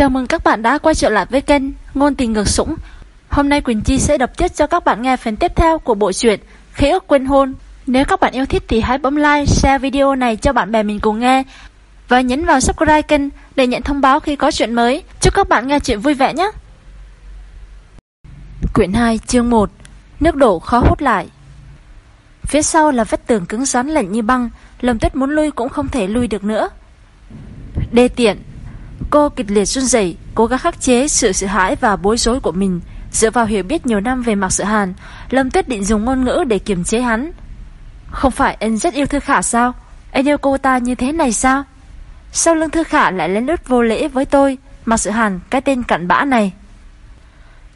Chào mừng các bạn đã quay trở lại với kênh Ngôn tình ngược sũng. Hôm nay Quỳnh Chi sẽ đọc tiếp cho các bạn nghe phần tiếp theo của bộ truyện Khế ước quên hôn. Nếu các bạn yêu thích thì hãy bấm like, share video này cho bạn bè mình cùng nghe và nhấn vào subscribe kênh để nhận thông báo khi có chuyện mới. Chúc các bạn nghe chuyện vui vẻ nhé. Quyển 2 chương 1 Nước đổ khó hút lại Phía sau là vết tường cứng rắn lạnh như băng Lâm tuyết muốn lui cũng không thể lui được nữa Đê tiện Cô kịch liệt run rẩy, cố gắng khắc chế sự sợ hãi và bối rối của mình. Dựa vào hiểu biết nhiều năm về Mạc Sự Hàn, Lâm Tuyết định dùng ngôn ngữ để kiềm chế hắn. Không phải anh rất yêu Thư Khả sao? Anh yêu cô ta như thế này sao? Sau lưng Thư Khả lại lên lướt vô lễ với tôi, Mạc Sự Hàn, cái tên cặn bã này.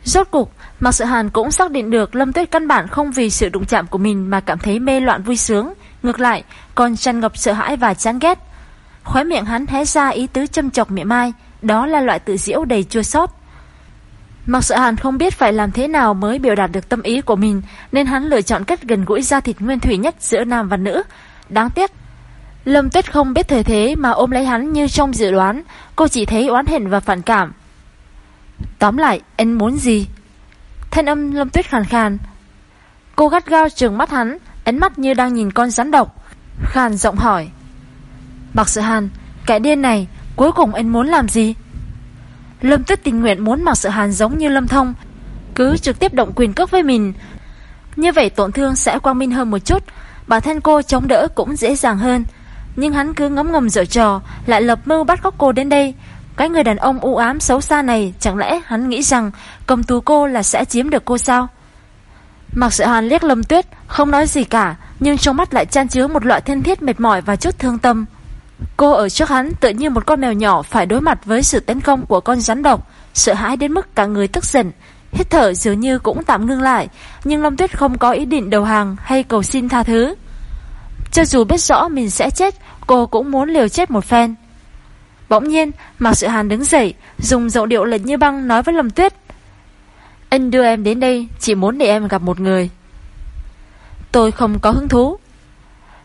Rốt cục, Mạc Sự Hàn cũng xác định được Lâm Tuyết căn bản không vì sự đụng chạm của mình mà cảm thấy mê loạn vui sướng. Ngược lại, còn tràn ngập sợ hãi và chán ghét. Khóe miệng hắn hé ra ý tứ châm chọc miệng mai, Đó là loại tự diễu đầy chua xót Mặc sợ Hàn không biết phải làm thế nào mới biểu đạt được tâm ý của mình, Nên hắn lựa chọn cách gần gũi ra thịt nguyên thủy nhất giữa nam và nữ. Đáng tiếc, Lâm Tuyết không biết thời thế mà ôm lấy hắn như trong dự đoán, Cô chỉ thấy oán hận và phản cảm. Tóm lại, anh muốn gì? Thanh âm Lâm Tuyết khàn khàn. Cô gắt gao trừng mắt hắn, Ánh mắt như đang nhìn con rắn độc, Khàn giọng hỏi. Bạc Sự Hàn, kẻ điên này, cuối cùng anh muốn làm gì? Lâm Tuyết tình nguyện muốn Mạc Sự Hàn giống như Lâm Thông, cứ trực tiếp động quyền cước với mình. Như vậy tổn thương sẽ quang minh hơn một chút, bản thân cô chống đỡ cũng dễ dàng hơn. Nhưng hắn cứ ngấm ngầm dở trò, lại lập mưu bắt cóc cô đến đây. Cái người đàn ông u ám xấu xa này, chẳng lẽ hắn nghĩ rằng cầm tù cô là sẽ chiếm được cô sao? Mạc Sự Hàn liếc Lâm Tuyết, không nói gì cả, nhưng trong mắt lại chan chứa một loại thân thiết mệt mỏi và chút thương tâm. Cô ở trước hắn tự như một con mèo nhỏ phải đối mặt với sự tấn công của con rắn độc, sợ hãi đến mức cả người tức giận. Hít thở dường như cũng tạm ngưng lại, nhưng Long Tuyết không có ý định đầu hàng hay cầu xin tha thứ. Cho dù biết rõ mình sẽ chết, cô cũng muốn liều chết một phen. Bỗng nhiên, Mạc Sự Hàn đứng dậy, dùng giọng điệu lệnh như băng nói với Lâm Tuyết. Anh đưa em đến đây, chỉ muốn để em gặp một người. Tôi không có hứng thú.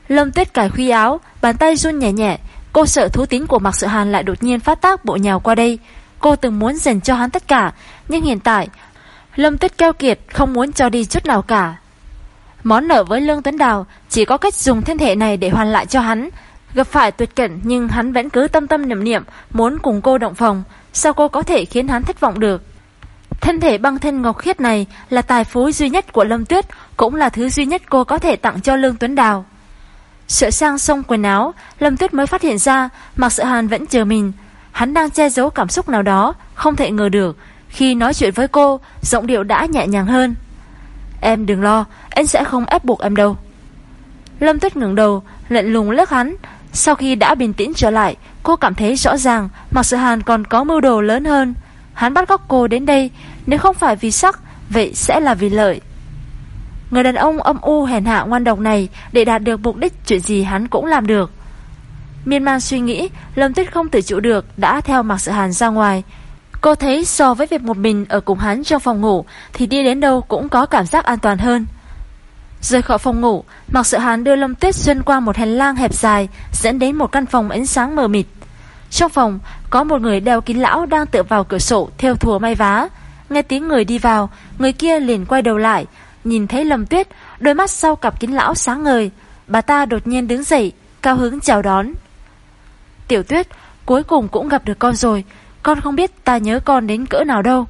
Lâm Tuyết cài khuy áo, bàn tay run nhẹ nhẹ, cô sợ thú tính của Mạc Sự Hàn lại đột nhiên phát tác bộ nhào qua đây. Cô từng muốn dành cho hắn tất cả, nhưng hiện tại Lâm Tuyết keo kiệt không muốn cho đi chút nào cả. Món nợ với Lương Tuấn Đào chỉ có cách dùng thân thể này để hoàn lại cho hắn. Gặp phải tuyệt cảnh nhưng hắn vẫn cứ tâm tâm niệm niệm muốn cùng cô động phòng, sao cô có thể khiến hắn thất vọng được? Thân thể băng thân ngọc khiết này là tài phú duy nhất của Lâm Tuyết, cũng là thứ duy nhất cô có thể tặng cho Lương Tuấn Đào. Sửa sang xong quần áo, Lâm Tuyết mới phát hiện ra Mạc Sợ Hàn vẫn chờ mình. Hắn đang che giấu cảm xúc nào đó, không thể ngờ được. Khi nói chuyện với cô, giọng điệu đã nhẹ nhàng hơn. Em đừng lo, anh sẽ không ép buộc em đâu. Lâm Tuyết ngẩng đầu, lạnh lùng lướt hắn. Sau khi đã bình tĩnh trở lại, cô cảm thấy rõ ràng Mạc Sợ Hàn còn có mưu đồ lớn hơn. Hắn bắt cóc cô đến đây, nếu không phải vì sắc, vậy sẽ là vì lợi. Người đàn ông âm u hèn hạ ngoan độc này, Để đạt được mục đích chuyện gì hắn cũng làm được. Miên man suy nghĩ, Lâm Tuyết không tự chịu được, Đã theo mặc Sự Hàn ra ngoài. Cô thấy so với việc một mình ở cùng hắn trong phòng ngủ, Thì đi đến đâu cũng có cảm giác an toàn hơn. Rời khỏi phòng ngủ mặc Sự Hàn đưa Lâm Tuyết xuyên qua một hành lang hẹp dài, Dẫn đến một căn phòng ánh sáng mờ mịt. Trong phòng, Có một người đeo kín lão đang tựa vào cửa sổ Theo thùa may vá. Nghe tiếng người đi vào, Người kia liền quay đầu lại Nhìn thấy Lâm Tuyết, đôi mắt sau cặp kính lão sáng ngời, bà ta đột nhiên đứng dậy, cao hứng chào đón. Tiểu Tuyết, cuối cùng cũng gặp được con rồi, con không biết ta nhớ con đến cỡ nào đâu.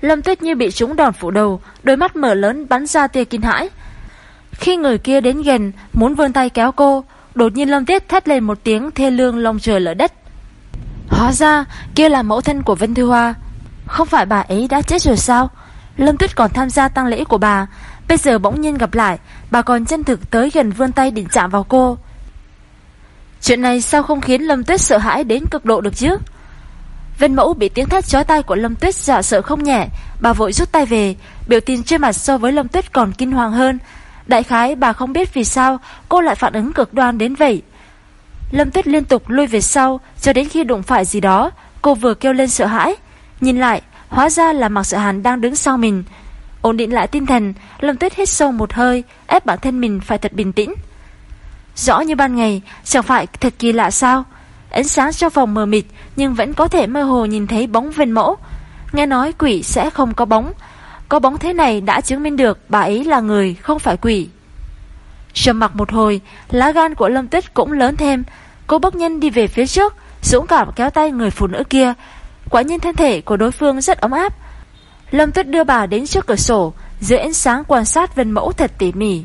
Lâm Tuyết như bị trúng đòn phủ đầu, đôi mắt mở lớn bắn ra tia kinh hãi. Khi người kia đến gần, muốn vươn tay kéo cô, đột nhiên Lâm Tuyết thét lên một tiếng thê lương lông trời lở đất. Hóa ra, kia là mẫu thân của Vân Thư Hoa. Không phải bà ấy đã chết rồi sao? Lâm Tuyết còn tham gia tang lễ của bà. Bây giờ bỗng nhiên gặp lại, Bà còn chân thực tới gần vươn tay định chạm vào cô. Chuyện này sao không khiến Lâm Tuyết sợ hãi đến cực độ được chứ? Vân mẫu bị tiếng thét chói tay của Lâm Tuyết dọa sợ không nhẹ. Bà vội rút tay về, Biểu tình trên mặt so với Lâm Tuyết còn kinh hoàng hơn. Đại khái bà không biết vì sao Cô lại phản ứng cực đoan đến vậy. Lâm Tuyết liên tục lui về sau Cho đến khi đụng phải gì đó, Cô vừa kêu lên sợ hãi. Nhìn lại Hóa ra là Mạc sự Hàn đang đứng sau mình. Ổn định lại tinh thần, Lâm Tuyết hít sâu một hơi, Ép bản thân mình phải thật bình tĩnh. Rõ như ban ngày, Chẳng phải thật kỳ lạ sao? Ánh sáng trong phòng mờ mịt, Nhưng vẫn có thể mơ hồ nhìn thấy bóng viên mẫu. Nghe nói quỷ sẽ không có bóng. Có bóng thế này đã chứng minh được Bà ấy là người, không phải quỷ. Trầm mặc một hồi, Lá gan của Lâm Tuyết cũng lớn thêm. Cô bốc nhân đi về phía trước, Dũng cảm kéo tay người phụ nữ kia Quả nhiên thân thể của đối phương rất ấm áp. Lâm Tuyết đưa bà đến trước cửa sổ, Dưới ánh sáng quan sát vân mẫu thật tỉ mỉ.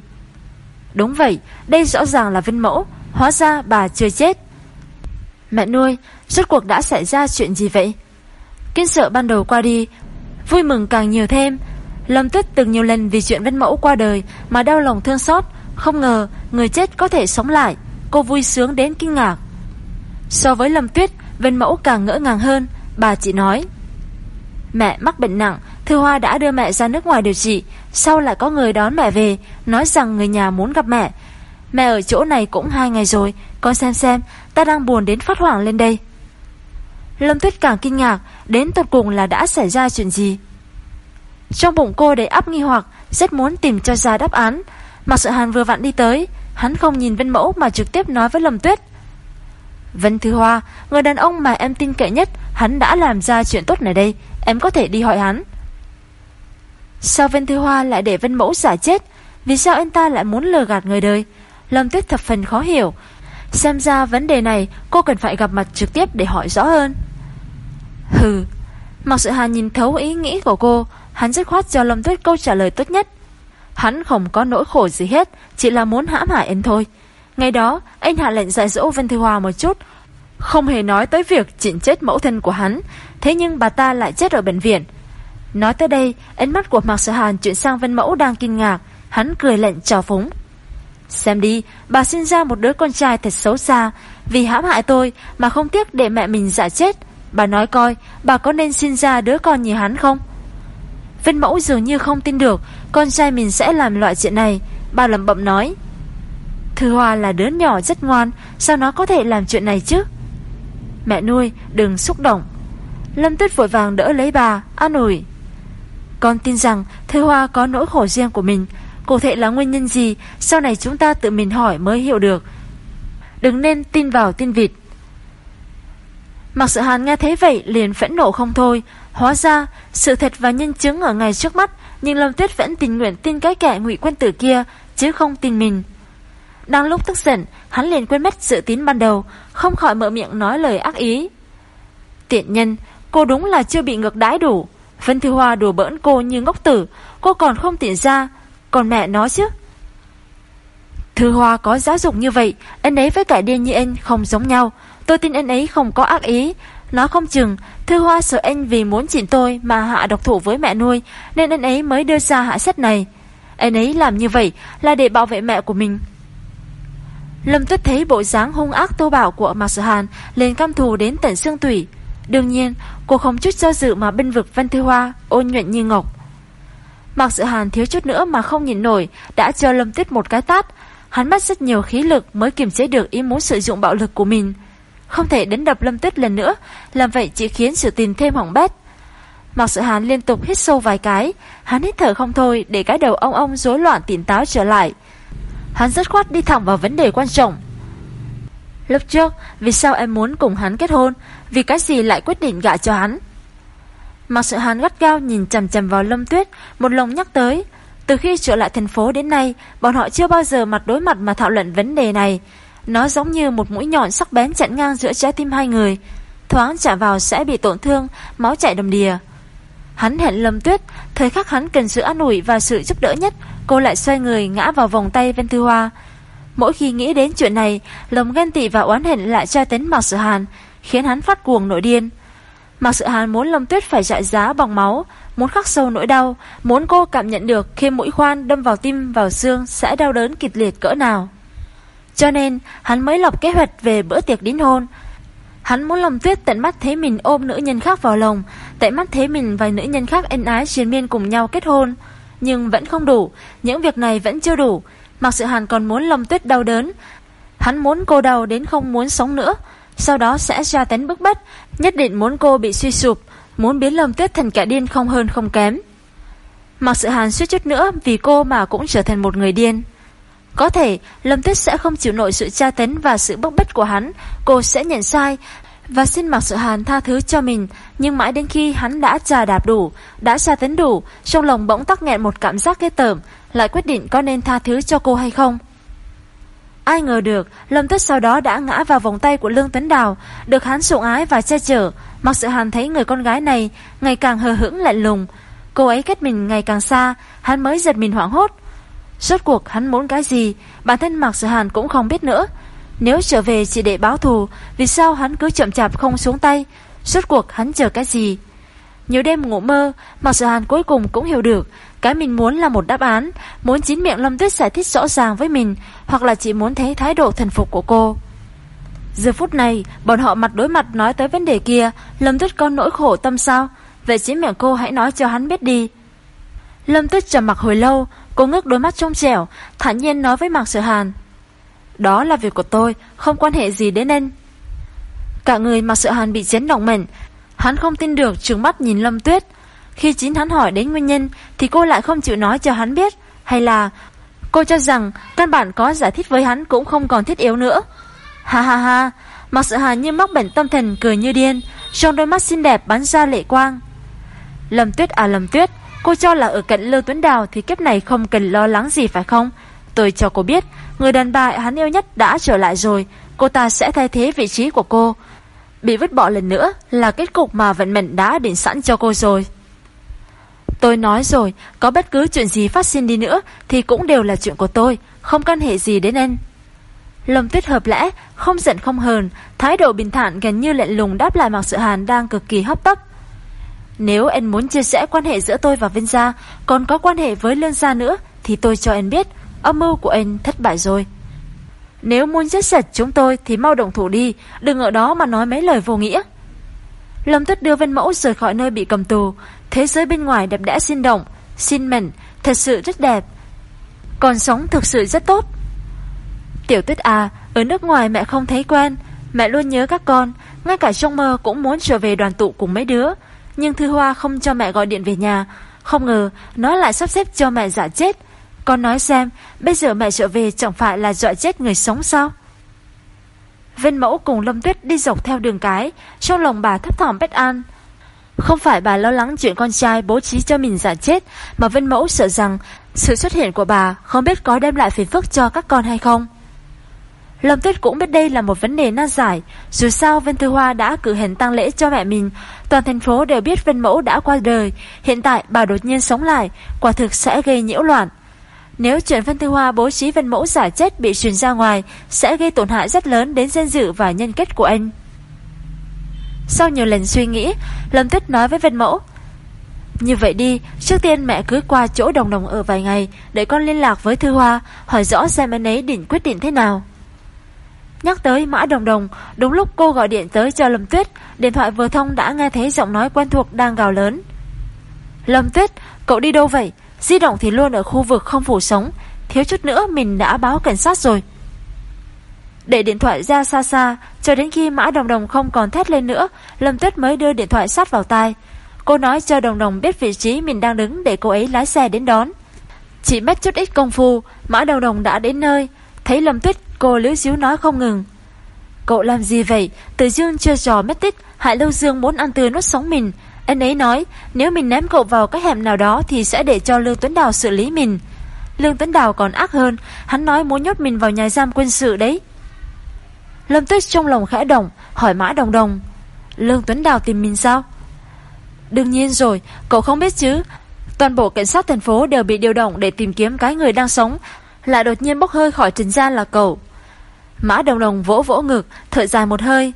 Đúng vậy, Đây rõ ràng là vân mẫu, Hóa ra bà chưa chết. Mẹ nuôi, Rốt cuộc đã xảy ra chuyện gì vậy? Kinh sợ ban đầu qua đi, Vui mừng càng nhiều thêm. Lâm Tuyết từng nhiều lần vì chuyện vân mẫu qua đời Mà đau lòng thương xót, Không ngờ người chết có thể sống lại. Cô vui sướng đến kinh ngạc. So với Lâm Tuyết, Vân mẫu càng ngỡ ngàng hơn. Bà chị nói. Mẹ mắc bệnh nặng, Thư Hoa đã đưa mẹ ra nước ngoài điều trị. Sau lại có người đón mẹ về, Nói rằng người nhà muốn gặp mẹ. Mẹ ở chỗ này cũng hai ngày rồi, Con xem xem, Ta đang buồn đến phát hoảng lên đây. Lâm Tuyết càng kinh ngạc, Đến tột cùng là đã xảy ra chuyện gì? Trong bụng cô đầy áp nghi hoặc, Rất muốn tìm cho ra đáp án. Mặc sợ Hàn vừa vặn đi tới, Hắn không nhìn Vân Mẫu mà trực tiếp nói với Lâm Tuyết. Vân Thư Hoa, Người đàn ông mà em tin cậy nhất, Hắn đã làm ra chuyện tốt này đây, Em có thể đi hỏi hắn. Sao Vân Thư Hoa lại để Vân Mẫu giả chết? Vì sao anh ta lại muốn lừa gạt người đời? Lâm Tuyết thập phần khó hiểu. Xem ra vấn đề này, cô cần phải gặp mặt trực tiếp để hỏi rõ hơn. Hừ, Mặc sự hàn nhìn thấu ý nghĩ của cô, Hắn rất khoát cho Lâm Tuyết câu trả lời tốt nhất. Hắn không có nỗi khổ gì hết, Chỉ là muốn hãm hại anh thôi. Ngày đó, anh hạ lệnh dạy dỗ Vân Thư Hòa một chút. Không hề nói tới việc chỉnh chết mẫu thân của hắn, Thế nhưng bà ta lại chết ở bệnh viện. Nói tới đây, Ánh mắt của Mạc Sở Hàn chuyển sang Vân Mẫu đang kinh ngạc. Hắn cười lệnh trò phúng. Xem đi, Bà sinh ra một đứa con trai thật xấu xa. Vì hãm hại tôi Mà không tiếc để mẹ mình giả chết. Bà nói coi, Bà có nên sinh ra đứa con như hắn không? Vân Mẫu dường như không tin được, Con trai mình sẽ làm loại chuyện này. Bà lầm bậm nói. Thư Hoa là đứa nhỏ rất ngoan, Sao nó có thể làm chuyện này chứ? Mẹ nuôi, đừng xúc động. Lâm Tuyết vội vàng đỡ lấy bà, An ủi. Con tin rằng Thư Hoa có nỗi khổ riêng của mình. Cụ thể là nguyên nhân gì, Sau này chúng ta tự mình hỏi mới hiểu được. Đừng nên tin vào tin vịt. Mặc sự hàn nghe thấy vậy liền phẫn nộ không thôi. Hóa ra, sự thật và nhân chứng ở ngay trước mắt, Nhưng Lâm Tuyết vẫn tình nguyện tin cái kẻ ngụy quân tử kia, Chứ không tin mình đang lúc tức giận, hắn liền quên mất sự tín ban đầu, không khỏi mở miệng nói lời ác ý. Tiện nhân, cô đúng là chưa bị ngược đãi đủ. Vân Thư Hoa đùa bỡn cô như ngốc tử, cô còn không tiện ra, còn mẹ nó chứ. Thư Hoa có giáo dục như vậy, anh ấy với cả điên như anh không giống nhau. Tôi tin anh ấy không có ác ý. Nó không chừng, Thư Hoa sợ anh vì muốn chỉnh tôi mà hạ độc thủ với mẹ nuôi, nên anh ấy mới đưa ra hạ sách này. Anh ấy làm như vậy là để bảo vệ mẹ của mình, Lâm Tuyết thấy bộ dáng hung ác tô bảo của Mạc Sở Hàn lên căm thù đến tận xương tủy. Đương nhiên, cô không chút do dự mà binh vực Văn Thư Hoa, ôn nhuận như ngọc. Mạc Sở Hàn thiếu chút nữa mà không nhìn nổi, đã cho Lâm Tuyết một cái tát. Hắn mất rất nhiều khí lực mới kiềm chế được ý muốn sử dụng bạo lực của mình. Không thể đánh đập Lâm Tuyết lần nữa, làm vậy chỉ khiến sự tình thêm hỏng bét. Mạc Sở Hàn liên tục hít sâu vài cái, hắn hít thở không thôi để cái đầu ông ông rối loạn tỉnh táo trở lại. Hắn rất khoát đi thẳng vào vấn đề quan trọng. Lúc trước Vì sao em muốn cùng hắn kết hôn? Vì cái gì lại quyết định gạ cho hắn? Mặc sự hắn gắt gao nhìn chầm chầm vào lâm tuyết Một lòng nhắc tới Từ khi trở lại thành phố đến nay Bọn họ chưa bao giờ mặt đối mặt mà thảo luận vấn đề này. Nó giống như một mũi nhọn sắc bén chặn ngang giữa trái tim hai người. Thoáng chạm vào sẽ bị tổn thương Máu chảy đầm đìa. Hắn hẹn Lâm Tuyết, thời khắc hắn cần sự an ủi và sự giúp đỡ nhất, cô lại xoay người ngã vào vòng tay Ven Thư Hoa. Mỗi khi nghĩ đến chuyện này, lòng ghen tị và oán hận lại tra tấn Mạc Sự Hàn, khiến hắn phát cuồng nổi điên. Mạc Sự Hàn muốn Lâm Tuyết phải chạy giá bằng máu, muốn khắc sâu nỗi đau, muốn cô cảm nhận được khi mũi khoan đâm vào tim vào xương sẽ đau đớn kịch liệt cỡ nào. Cho nên, hắn mới lọc kế hoạch về bữa tiệc đính hôn, Hắn muốn lòng tuyết tận mắt thấy mình ôm nữ nhân khác vào lòng, tận mắt thấy mình và nữ nhân khác ân ái chiến miên cùng nhau kết hôn. Nhưng vẫn không đủ, những việc này vẫn chưa đủ. Mặc sự hàn còn muốn lâm tuyết đau đớn. Hắn muốn cô đau đến không muốn sống nữa, sau đó sẽ ra tấn bức bách, nhất định muốn cô bị suy sụp, muốn biến lâm tuyết thành kẻ điên không hơn không kém. Mặc sự hàn suýt chút nữa vì cô mà cũng trở thành một người điên. Có thể Lâm Tuyết sẽ không chịu nổi sự tra tấn và sự bức bách của hắn, cô sẽ nhận sai và xin Mạc Sự Hàn tha thứ cho mình, nhưng mãi đến khi hắn đã trà đạp đủ, đã xa tấn đủ, trong lòng bỗng tắc nghẹn một cảm giác ghê tởm, lại quyết định có nên tha thứ cho cô hay không. Ai ngờ được, Lâm Tuyết sau đó đã ngã vào vòng tay của Lương Tấn Đào, được hắn sủng ái và che chở. Mặc sự hàn thấy người con gái này ngày càng hờ hững lạnh lùng. Cô ấy kết mình ngày càng xa, hắn mới giật mình hoảng hốt. Rốt cuộc hắn muốn cái gì, bản thân Mạc Sự Hàn cũng không biết nữa. Nếu trở về chỉ để báo thù, vì sao hắn cứ chậm chạp không xuống tay? suốt cuộc hắn chờ cái gì? Nhiều đêm ngủ mơ, Mạc Sự Hàn cuối cùng cũng hiểu được, cái mình muốn là một đáp án, muốn chính miệng Lâm Tuyết giải thích rõ ràng với mình, hoặc là chỉ muốn thấy thái độ thần phục của cô. Giờ phút này, bọn họ mặt đối mặt nói tới vấn đề kia, Lâm Tuyết có nỗi khổ tâm sao? Vậy chính miệng cô hãy nói cho hắn biết đi. Lâm Tuyết trầm mặc hồi lâu, cô ngước đôi mắt trong trẻo, thản nhiên nói với Mạc Sở Hàn. Đó là việc của tôi, không quan hệ gì đến anh. Cả người mặc sợ Hàn bị chấn động mạnh, hắn không tin được trừng mắt nhìn Lâm Tuyết. Khi chính hắn hỏi đến nguyên nhân thì cô lại không chịu nói cho hắn biết, hay là cô cho rằng căn bản có giải thích với hắn cũng không còn thiết yếu nữa. Ha ha ha, Mặc sợ Hàn như móc bệnh tâm thần cười như điên, trong đôi mắt xinh đẹp bắn ra lệ quang. Lâm Tuyết à Lâm Tuyết, cô cho là ở cạnh Lưu Tuấn Đào thì kiếp này không cần lo lắng gì phải không? Tôi cho cô biết, người đàn bà hắn yêu nhất đã trở lại rồi, cô ta sẽ thay thế vị trí của cô. Bị vứt bỏ lần nữa là kết cục mà vận mệnh đã định sẵn cho cô rồi. Tôi nói rồi, có bất cứ chuyện gì phát sinh đi nữa thì cũng đều là chuyện của tôi, không can hệ gì đến anh. Lâm Tuyết hợp lẽ, không giận không hờn, thái độ bình thản gần như lạnh lùng đáp lại Mạc Sự Hàn đang cực kỳ hấp tấp. Nếu anh muốn chia sẻ quan hệ giữa tôi và Vinh Gia, còn có quan hệ với Lương Gia nữa, thì tôi cho anh biết, âm mưu của anh thất bại rồi. Nếu muốn giết sạch chúng tôi thì mau động thủ đi, đừng ở đó mà nói mấy lời vô nghĩa. Lâm Tuyết đưa Vân Mẫu rời khỏi nơi bị cầm tù, thế giới bên ngoài đẹp đẽ sinh động, xin mẩn, thật sự rất đẹp. Còn sống thực sự rất tốt. Tiểu Tuyết à, ở nước ngoài mẹ không thấy quen, mẹ luôn nhớ các con, ngay cả trong mơ cũng muốn trở về đoàn tụ cùng mấy đứa. Nhưng Thư Hoa không cho mẹ gọi điện về nhà, không ngờ nó lại sắp xếp cho mẹ giả chết. Con nói xem, bây giờ mẹ trở về chẳng phải là dọa chết người sống sao? Vên Mẫu cùng Lâm Tuyết đi dọc theo đường cái, trong lòng bà thấp thỏm bất an. Không phải bà lo lắng chuyện con trai bố trí cho mình giả chết, mà Vân Mẫu sợ rằng sự xuất hiện của bà không biết có đem lại phiền phức cho các con hay không. Lâm Tuyết cũng biết đây là một vấn đề nan giải, dù sao Vân Thư Hoa đã cử hành tang lễ cho mẹ mình, toàn thành phố đều biết Vân Mẫu đã qua đời, hiện tại bà đột nhiên sống lại, quả thực sẽ gây nhiễu loạn. Nếu chuyện Vân Thư Hoa bố trí Vân Mẫu giả chết bị truyền ra ngoài, sẽ gây tổn hại rất lớn đến danh dự và nhân kết của anh. Sau nhiều lần suy nghĩ, Lâm Tuyết nói với Vân Mẫu, như vậy đi, trước tiên mẹ cứ qua chỗ đồng đồng ở vài ngày để con liên lạc với Thư Hoa, hỏi rõ xem anh ấy định quyết định thế nào. Nhắc tới Mã Đồng Đồng, đúng lúc cô gọi điện tới cho Lâm Tuyết, điện thoại vừa thông đã nghe thấy giọng nói quen thuộc đang gào lớn. Lâm Tuyết, cậu đi đâu vậy? Di động thì luôn ở khu vực không phủ sống, thiếu chút nữa mình đã báo cảnh sát rồi. Để điện thoại ra xa xa, cho đến khi Mã Đồng Đồng không còn thét lên nữa, Lâm Tuyết mới đưa điện thoại sát vào tai. Cô nói cho Đồng Đồng biết vị trí mình đang đứng để cô ấy lái xe đến đón. Chỉ mất chút ít công phu, Mã Đồng Đồng đã đến nơi, thấy Lâm Tuyết Cô liễu xíu nói không ngừng. Cậu làm gì vậy? Từ Dương chưa trò mất tích, Hải Lâu Dương muốn ăn tươi nuốt sống mình. Anh ấy nói, nếu mình ném cậu vào cái hẻm nào đó thì sẽ để cho Lương Tuấn Đào xử lý mình. Lương Tuấn Đào còn ác hơn, hắn nói muốn nhốt mình vào nhà giam quân sự đấy. Lâm Tuyết trong lòng khẽ động, hỏi Mã Đồng Đồng. Lương Tuấn Đào tìm mình sao? Đương nhiên rồi, cậu không biết chứ. Toàn bộ cảnh sát thành phố đều bị điều động để tìm kiếm cái người đang sống, lại đột nhiên bốc hơi khỏi trần gian là cậu. Mã Đồng Đồng vỗ vỗ ngực, thở dài một hơi.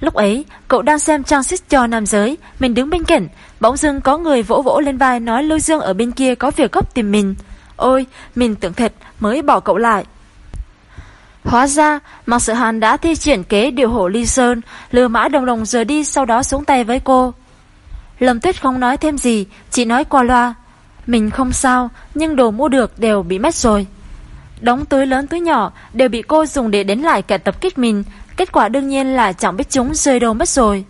Lúc ấy, cậu đang xem trang sức cho nam giới, mình đứng bên cạnh, bỗng dưng có người vỗ vỗ lên vai nói Lưu Dương ở bên kia có việc gấp tìm mình. Ôi, mình tưởng thật mới bỏ cậu lại. Hóa ra, Mạc Sự Hàn đã thi triển kế điều hộ Ly Sơn, lừa Mã Đồng Đồng rời đi sau đó xuống tay với cô. Lâm Tuyết không nói thêm gì, chỉ nói qua loa. Mình không sao, nhưng đồ mua được đều bị mất rồi. Đóng túi lớn túi nhỏ đều bị cô dùng để đến lại cả tập kích mình, kết quả đương nhiên là chẳng biết chúng rơi đâu mất rồi.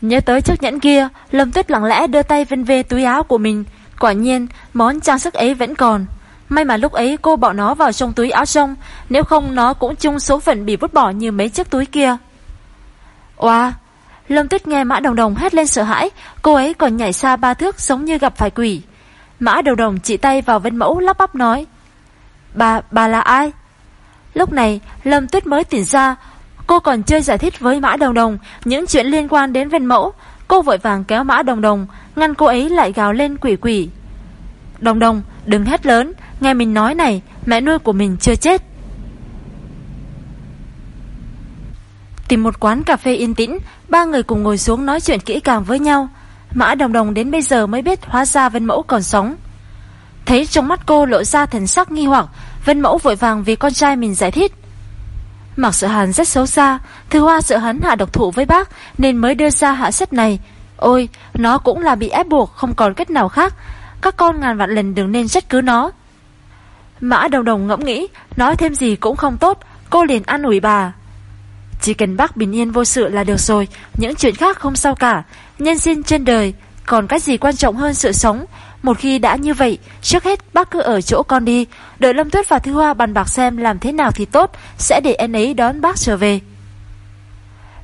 Nhớ tới chiếc nhẫn kia, Lâm Tuyết lặng lẽ đưa tay vân về túi áo của mình, quả nhiên món trang sức ấy vẫn còn. May mà lúc ấy cô bỏ nó vào trong túi áo trong, Nếu không nó cũng chung số phận bị vứt bỏ như mấy chiếc túi kia Oa Lâm Tuyết nghe Mã Đồng Đồng hét lên sợ hãi Cô ấy còn nhảy xa ba thước giống như gặp phải quỷ Mã Đồng Đồng chỉ tay vào vân mẫu lắp bắp nói Bà, bà là ai? Lúc này Lâm Tuyết mới tỉnh ra Cô còn chưa giải thích với Mã Đồng Đồng Những chuyện liên quan đến vân mẫu. Cô vội vàng kéo Mã Đồng Đồng, Ngăn cô ấy lại gào lên quỷ quỷ. Đồng Đồng, đừng hét lớn, Nghe mình nói này, Mẹ nuôi của mình chưa chết. Tìm một quán cà phê yên tĩnh, Ba người cùng ngồi xuống nói chuyện kỹ càng với nhau. Mã Đồng Đồng đến bây giờ mới biết Hóa ra Vân Mẫu còn sống. Thấy trong mắt cô lộ ra thần sắc nghi hoặc, Vân Mẫu vội vàng vì con trai mình giải thích. Mặc sợ hàn rất xấu xa Thư Hoa sợ hắn hạ độc thủ với bác Nên mới đưa ra hạ sách này. Ôi, nó cũng là bị ép buộc Không còn cách nào khác. Các con ngàn vạn lần đừng nên trách cứ nó. Mã Đồng Đồng ngẫm nghĩ Nói thêm gì cũng không tốt Cô liền an ủi bà. Chỉ cần bác bình yên vô sự là được rồi Những chuyện khác không sao cả. Nhân sinh trên đời Còn cái gì quan trọng hơn sự sống? Một khi đã như vậy Trước hết bác cứ ở chỗ con đi Đợi Lâm Tuyết và Thư Hoa bàn bạc xem làm thế nào thì tốt Sẽ để em ấy đón bác trở về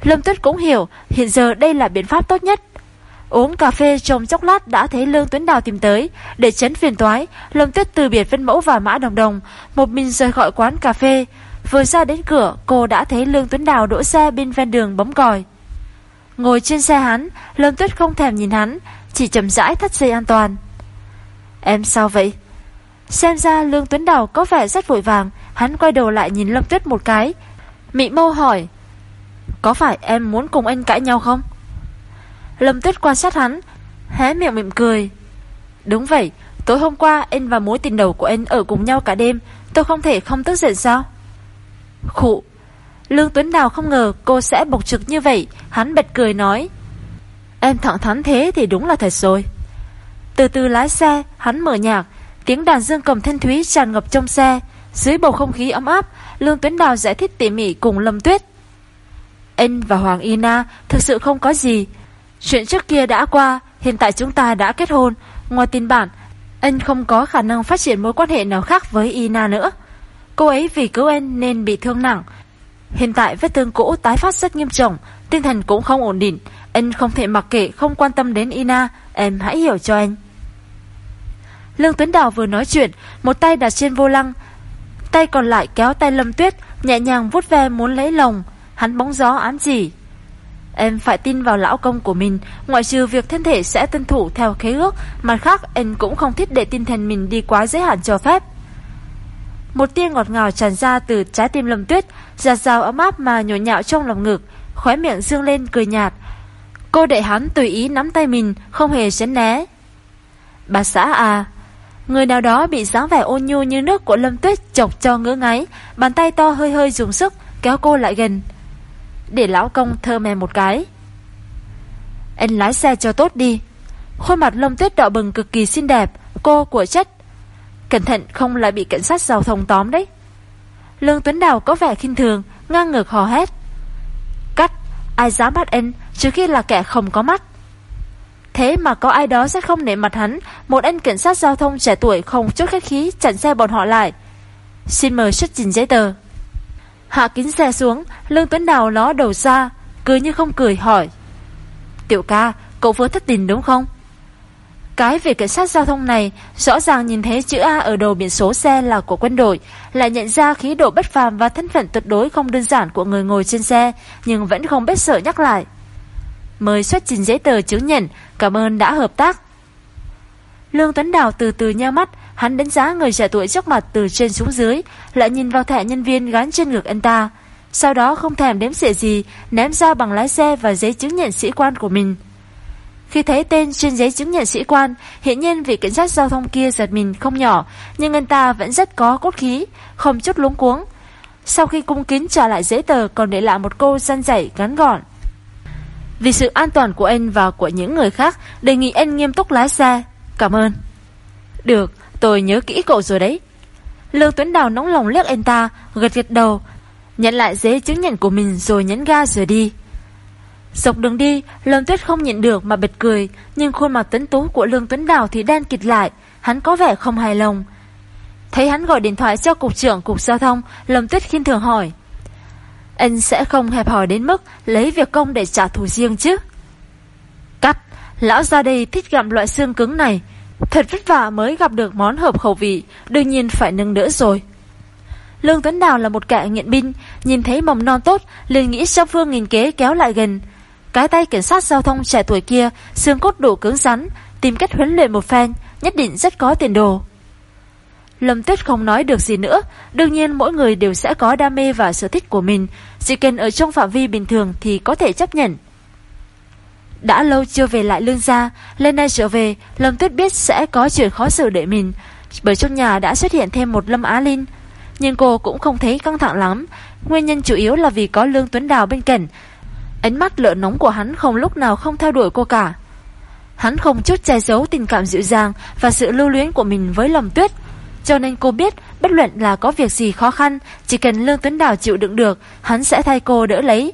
Lâm Tuyết cũng hiểu Hiện giờ đây là biện pháp tốt nhất Uống cà phê trong chốc lát đã thấy Lương Tuấn Đào tìm tới. Để chấn phiền toái, Lâm Tuyết từ biệt Vân Mẫu và Mã Đồng Đồng, một mình rời khỏi quán cà phê. Vừa ra đến cửa, cô đã thấy Lương Tuấn Đào đỗ xe bên ven đường bấm còi. Ngồi trên xe hắn, Lâm Tuyết không thèm nhìn hắn, chỉ chậm rãi thắt dây an toàn. Em sao vậy? Xem ra Lương Tuấn Đào có vẻ rất vội vàng, hắn quay đầu lại nhìn Lâm Tuyết một cái. Mị mâu hỏi, có phải em muốn cùng anh cãi nhau không? Lâm Tuyết quan sát hắn, hé miệng mỉm cười. Đúng vậy, tối hôm qua anh và mối tình đầu của anh ở cùng nhau cả đêm, tôi không thể không tức giận sao? Khụ, Lương Tuấn Đào không ngờ cô sẽ bộc trực như vậy, hắn bật cười nói. Em thẳng thắn thế thì đúng là thật rồi. Từ từ lái xe, hắn mở nhạc, tiếng đàn dương cầm thanh thúy tràn ngập trong xe. Dưới bầu không khí ấm áp, Lương Tuấn Đào giải thích tỉ mỉ cùng Lâm Tuyết. Anh và Hoàng Ina thực sự không có gì, Chuyện trước kia đã qua, hiện tại chúng ta đã kết hôn. Ngoài tin bản, anh không có khả năng phát triển mối quan hệ nào khác với Ina nữa. Cô ấy vì cứu anh nên bị thương nặng. Hiện tại vết thương cũ tái phát rất nghiêm trọng, tinh thần cũng không ổn định. Anh không thể mặc kệ không quan tâm đến Ina, em hãy hiểu cho anh. Lương Tuấn Đào vừa nói chuyện, một tay đặt trên vô lăng, tay còn lại kéo tay Lâm Tuyết, nhẹ nhàng vuốt ve muốn lấy lòng. Hắn bóng gió ám chỉ. Em phải tin vào lão công của mình Ngoại trừ việc thân thể sẽ tuân thủ theo khế ước Mặt khác em cũng không thích để tinh thần mình đi quá giới hạn cho phép Một tia ngọt ngào tràn ra từ trái tim Lâm tuyết Giạt rào ấm áp mà nhổ nhạo trong lòng ngực Khóe miệng dương lên cười nhạt Cô đệ hắn tùy ý nắm tay mình Không hề chấn né Bà xã à Người nào đó bị dáng vẻ ôn nhu như nước của Lâm Tuyết chọc cho ngứa ngáy Bàn tay to hơi hơi dùng sức Kéo cô lại gần để lão công thơ mè một cái. Anh lái xe cho tốt đi. Khuôn mặt Lâm tuyết đỏ bừng cực kỳ xinh đẹp, cô của chất. Cẩn thận không lại bị cảnh sát giao thông tóm đấy. Lương Tuấn Đào có vẻ khinh thường, ngang ngược hò hét. Cắt, ai dám bắt anh, trừ khi là kẻ không có mắt. Thế mà có ai đó sẽ không nể mặt hắn, một anh cảnh sát giao thông trẻ tuổi không chút khách khí chặn xe bọn họ lại. Xin mời xuất trình giấy tờ. Hạ kính xe xuống, Lương Tuấn Đào ló đầu ra, cười như không cười hỏi. Tiểu ca, cậu vừa thất tình đúng không? Cái về cảnh sát giao thông này rõ ràng nhìn thấy chữ A ở đầu biển số xe là của quân đội, lại nhận ra khí độ bất phàm và thân phận tuyệt đối không đơn giản của người ngồi trên xe, nhưng vẫn không biết sợ nhắc lại. Mời xuất trình giấy tờ chứng nhận, cảm ơn đã hợp tác. Lương Tuấn Đào từ từ nheo mắt, hắn đánh giá người trẻ tuổi trước mặt từ trên xuống dưới, lại nhìn vào thẻ nhân viên gắn trên ngực anh ta. Sau đó không thèm đếm xỉa gì, ném ra bằng lái xe và giấy chứng nhận sĩ quan của mình. Khi thấy tên trên giấy chứng nhận sĩ quan, hiện nhiên vị cảnh sát giao thông kia giật mình không nhỏ, nhưng anh ta vẫn rất có cốt khí, không chút lúng cuống. Sau khi cung kính trả lại giấy tờ còn để lại một câu săn dạy ngắn gọn. Vì sự an toàn của anh và của những người khác, đề nghị anh nghiêm túc lái xe. Cảm ơn. Được, tôi nhớ kỹ cậu rồi đấy. Lương Tuấn Đào nóng lòng liếc anh ta, gật gật đầu, nhận lại giấy chứng nhận của mình rồi nhấn ga rời đi. Dọc đường đi, Lâm Tuyết không nhịn được mà bật cười, nhưng khuôn mặt tuấn tú của Lương Tuấn Đào thì đen kịt lại, hắn có vẻ không hài lòng. Thấy hắn gọi điện thoại cho cục trưởng cục giao thông, Lâm Tuyết khiên thường hỏi. Anh sẽ không hẹp hòi đến mức lấy việc công để trả thù riêng chứ. Cắt, lão ra đây thích gặm loại xương cứng này. Thật vất vả mới gặp được món hợp khẩu vị, đương nhiên phải nâng đỡ rồi. Lương Tuấn Đào là một kẻ nghiện binh, nhìn thấy mầm non tốt, liền nghĩ cho phương nghìn kế kéo lại gần. Cái tay cảnh sát giao thông trẻ tuổi kia, xương cốt đủ cứng rắn, tìm cách huấn luyện một phen, nhất định rất có tiền đồ. Lâm Tuyết không nói được gì nữa, đương nhiên mỗi người đều sẽ có đam mê và sở thích của mình, chỉ cần ở trong phạm vi bình thường thì có thể chấp nhận. Đã lâu chưa về lại lương gia, lên nay trở về, Lâm Tuyết biết sẽ có chuyện khó xử để mình, bởi trong nhà đã xuất hiện thêm một Lâm Á Linh. Nhưng cô cũng không thấy căng thẳng lắm, nguyên nhân chủ yếu là vì có Lương Tuấn Đào bên cạnh. Ánh mắt lợn nóng của hắn không lúc nào không theo đuổi cô cả. Hắn không chút che giấu tình cảm dịu dàng và sự lưu luyến của mình với Lâm Tuyết. Cho nên cô biết bất luận là có việc gì khó khăn, chỉ cần Lương Tuấn Đào chịu đựng được, hắn sẽ thay cô đỡ lấy.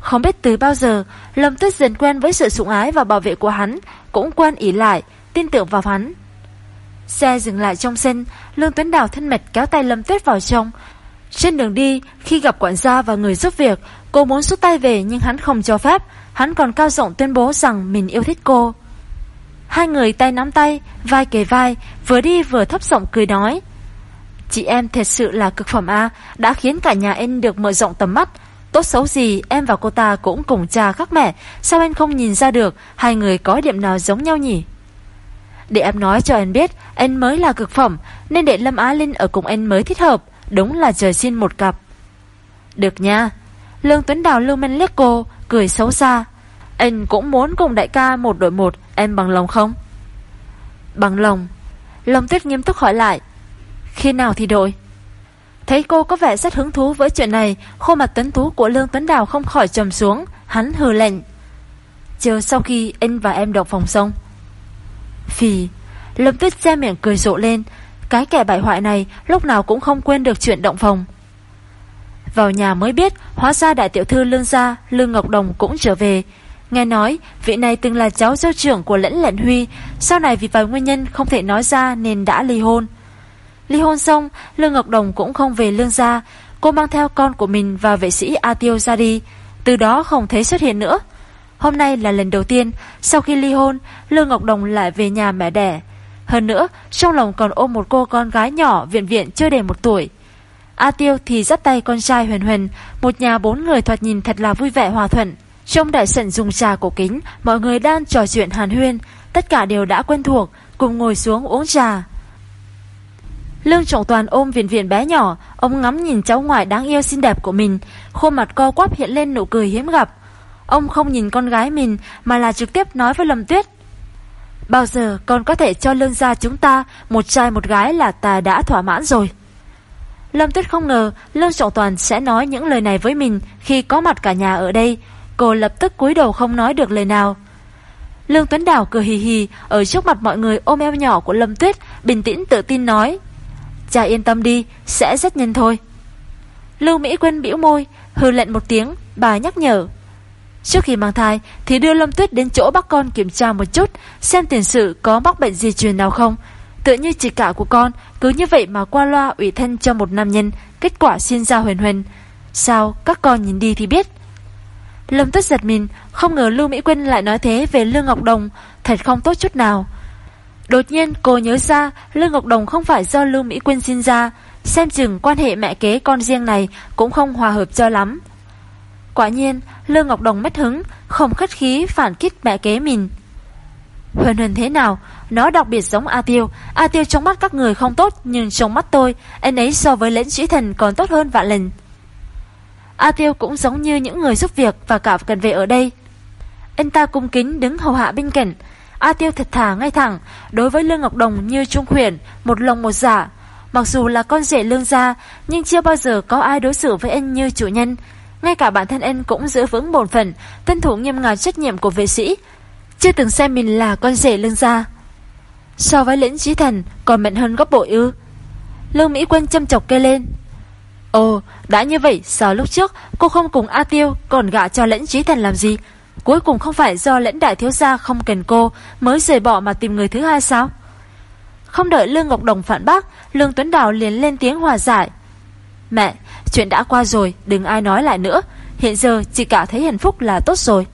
Không biết từ bao giờ, Lâm Tuyết dần quen với sự sủng ái và bảo vệ của hắn, cũng quen ỉ lại, tin tưởng vào hắn. Xe dừng lại trong sân, Lương Tuấn Đào thân mật kéo tay Lâm Tuyết vào trong. Trên đường đi, khi gặp quản gia và người giúp việc, cô muốn rút tay về nhưng hắn không cho phép, hắn còn cao rộng tuyên bố rằng mình yêu thích cô. Hai người tay nắm tay, vai kề vai, vừa đi vừa thấp giọng cười nói. Chị em thật sự là cực phẩm A, đã khiến cả nhà em được mở rộng tầm mắt. Tốt xấu gì, em và cô ta cũng cùng cha khác mẹ, sao em không nhìn ra được hai người có điểm nào giống nhau nhỉ? Để em nói cho anh biết, anh mới là cực phẩm, nên để Lâm Á Linh ở cùng anh mới thích hợp, đúng là trời xin một cặp. Được nha. Lương Tuấn Đào lưu men liếc cô, cười xấu xa. Anh cũng muốn cùng đại ca một đội một, em bằng lòng không? Bằng lòng. Long Tuyết nghiêm túc hỏi lại. Khi nào thì đội? Thấy cô có vẻ rất hứng thú với chuyện này, khuôn mặt tuấn tú của Lương Tuấn Đào không khỏi trầm xuống, hắn hừ lệnh. Chờ sau khi anh và em đọc phòng xong. Phì, Lâm Tuyết che miệng cười rộ lên, cái kẻ bại hoại này lúc nào cũng không quên được chuyện động phòng. Vào nhà mới biết, hóa ra đại tiểu thư Lương Gia, Lương Ngọc Đồng cũng trở về, Nghe nói, vị này từng là cháu dâu trưởng của lẫn lẫn Huy, sau này vì vài nguyên nhân không thể nói ra nên đã ly hôn. Ly hôn xong, Lương Ngọc Đồng cũng không về lương gia, cô mang theo con của mình và vệ sĩ A Tiêu ra đi, từ đó không thấy xuất hiện nữa. Hôm nay là lần đầu tiên, sau khi ly hôn, Lương Ngọc Đồng lại về nhà mẹ đẻ. Hơn nữa, trong lòng còn ôm một cô con gái nhỏ viện viện chưa đầy một tuổi. A Tiêu thì dắt tay con trai Huyền Huyền, một nhà bốn người thoạt nhìn thật là vui vẻ hòa thuận. Trong đại sảnh dùng trà cổ kính, mọi người đang trò chuyện hàn huyên, tất cả đều đã quen thuộc, cùng ngồi xuống uống trà. Lương Trọng Toàn ôm viện viện bé nhỏ, ông ngắm nhìn cháu ngoại đáng yêu xinh đẹp của mình, khuôn mặt co quắp hiện lên nụ cười hiếm gặp. Ông không nhìn con gái mình mà là trực tiếp nói với Lâm Tuyết. Bao giờ con có thể cho lương gia chúng ta một trai một gái là ta đã thỏa mãn rồi. Lâm Tuyết không ngờ Lương Trọng Toàn sẽ nói những lời này với mình khi có mặt cả nhà ở đây, Cô lập tức cúi đầu không nói được lời nào. Lương Tuấn đảo cười hì hì ở trước mặt mọi người ôm eo nhỏ của Lâm Tuyết, bình tĩnh tự tin nói. Cha yên tâm đi, sẽ rất nhanh thôi. Lưu Mỹ Quân bĩu môi, hư lệnh một tiếng, bà nhắc nhở. Trước khi mang thai thì đưa Lâm Tuyết đến chỗ bác con kiểm tra một chút, xem tiền sự có mắc bệnh di truyền nào không. Tự như chỉ cả của con, cứ như vậy mà qua loa ủy thân cho một nam nhân, kết quả xin ra huyền huyền. Sao các con nhìn đi thì biết. Lâm Tuyết giật mình, không ngờ Lưu Mỹ Quyên lại nói thế về Lương Ngọc Đồng, thật không tốt chút nào. Đột nhiên cô nhớ ra Lương Ngọc Đồng không phải do Lưu Mỹ Quyên sinh ra, xem chừng quan hệ mẹ kế con riêng này cũng không hòa hợp cho lắm. Quả nhiên, Lương Ngọc Đồng mất hứng, không khất khí phản kích mẹ kế mình. Huyền huyền thế nào, nó đặc biệt giống A Tiêu, A Tiêu trong mắt các người không tốt, nhưng trong mắt tôi, anh ấy so với lễn sĩ thần còn tốt hơn vạn lần. A Tiêu cũng giống như những người giúp việc và cả cần về ở đây. Anh ta cung kính đứng hầu hạ bên cạnh. A Tiêu thật thà ngay thẳng, đối với Lương Ngọc Đồng như trung khuyển, một lòng một giả. Dạ. Mặc dù là con rể lương gia, nhưng chưa bao giờ có ai đối xử với anh như chủ nhân. Ngay cả bản thân anh cũng giữ vững bổn phận, tuân thủ nghiêm ngặt trách nhiệm của vệ sĩ. Chưa từng xem mình là con rể lương gia. So với lĩnh trí thần, còn mạnh hơn gấp bội ư. Lương Mỹ Quân châm chọc kê lên. Ồ, đã như vậy sao lúc trước cô không cùng A Tiêu còn gạ cho lẫn trí thần làm gì? Cuối cùng không phải do lẫn đại thiếu gia không cần cô mới rời bỏ mà tìm người thứ hai sao? Không đợi Lương Ngọc Đồng phản bác, Lương Tuấn Đào liền lên tiếng hòa giải. Mẹ, chuyện đã qua rồi, đừng ai nói lại nữa. Hiện giờ chỉ cả thấy hạnh phúc là tốt rồi.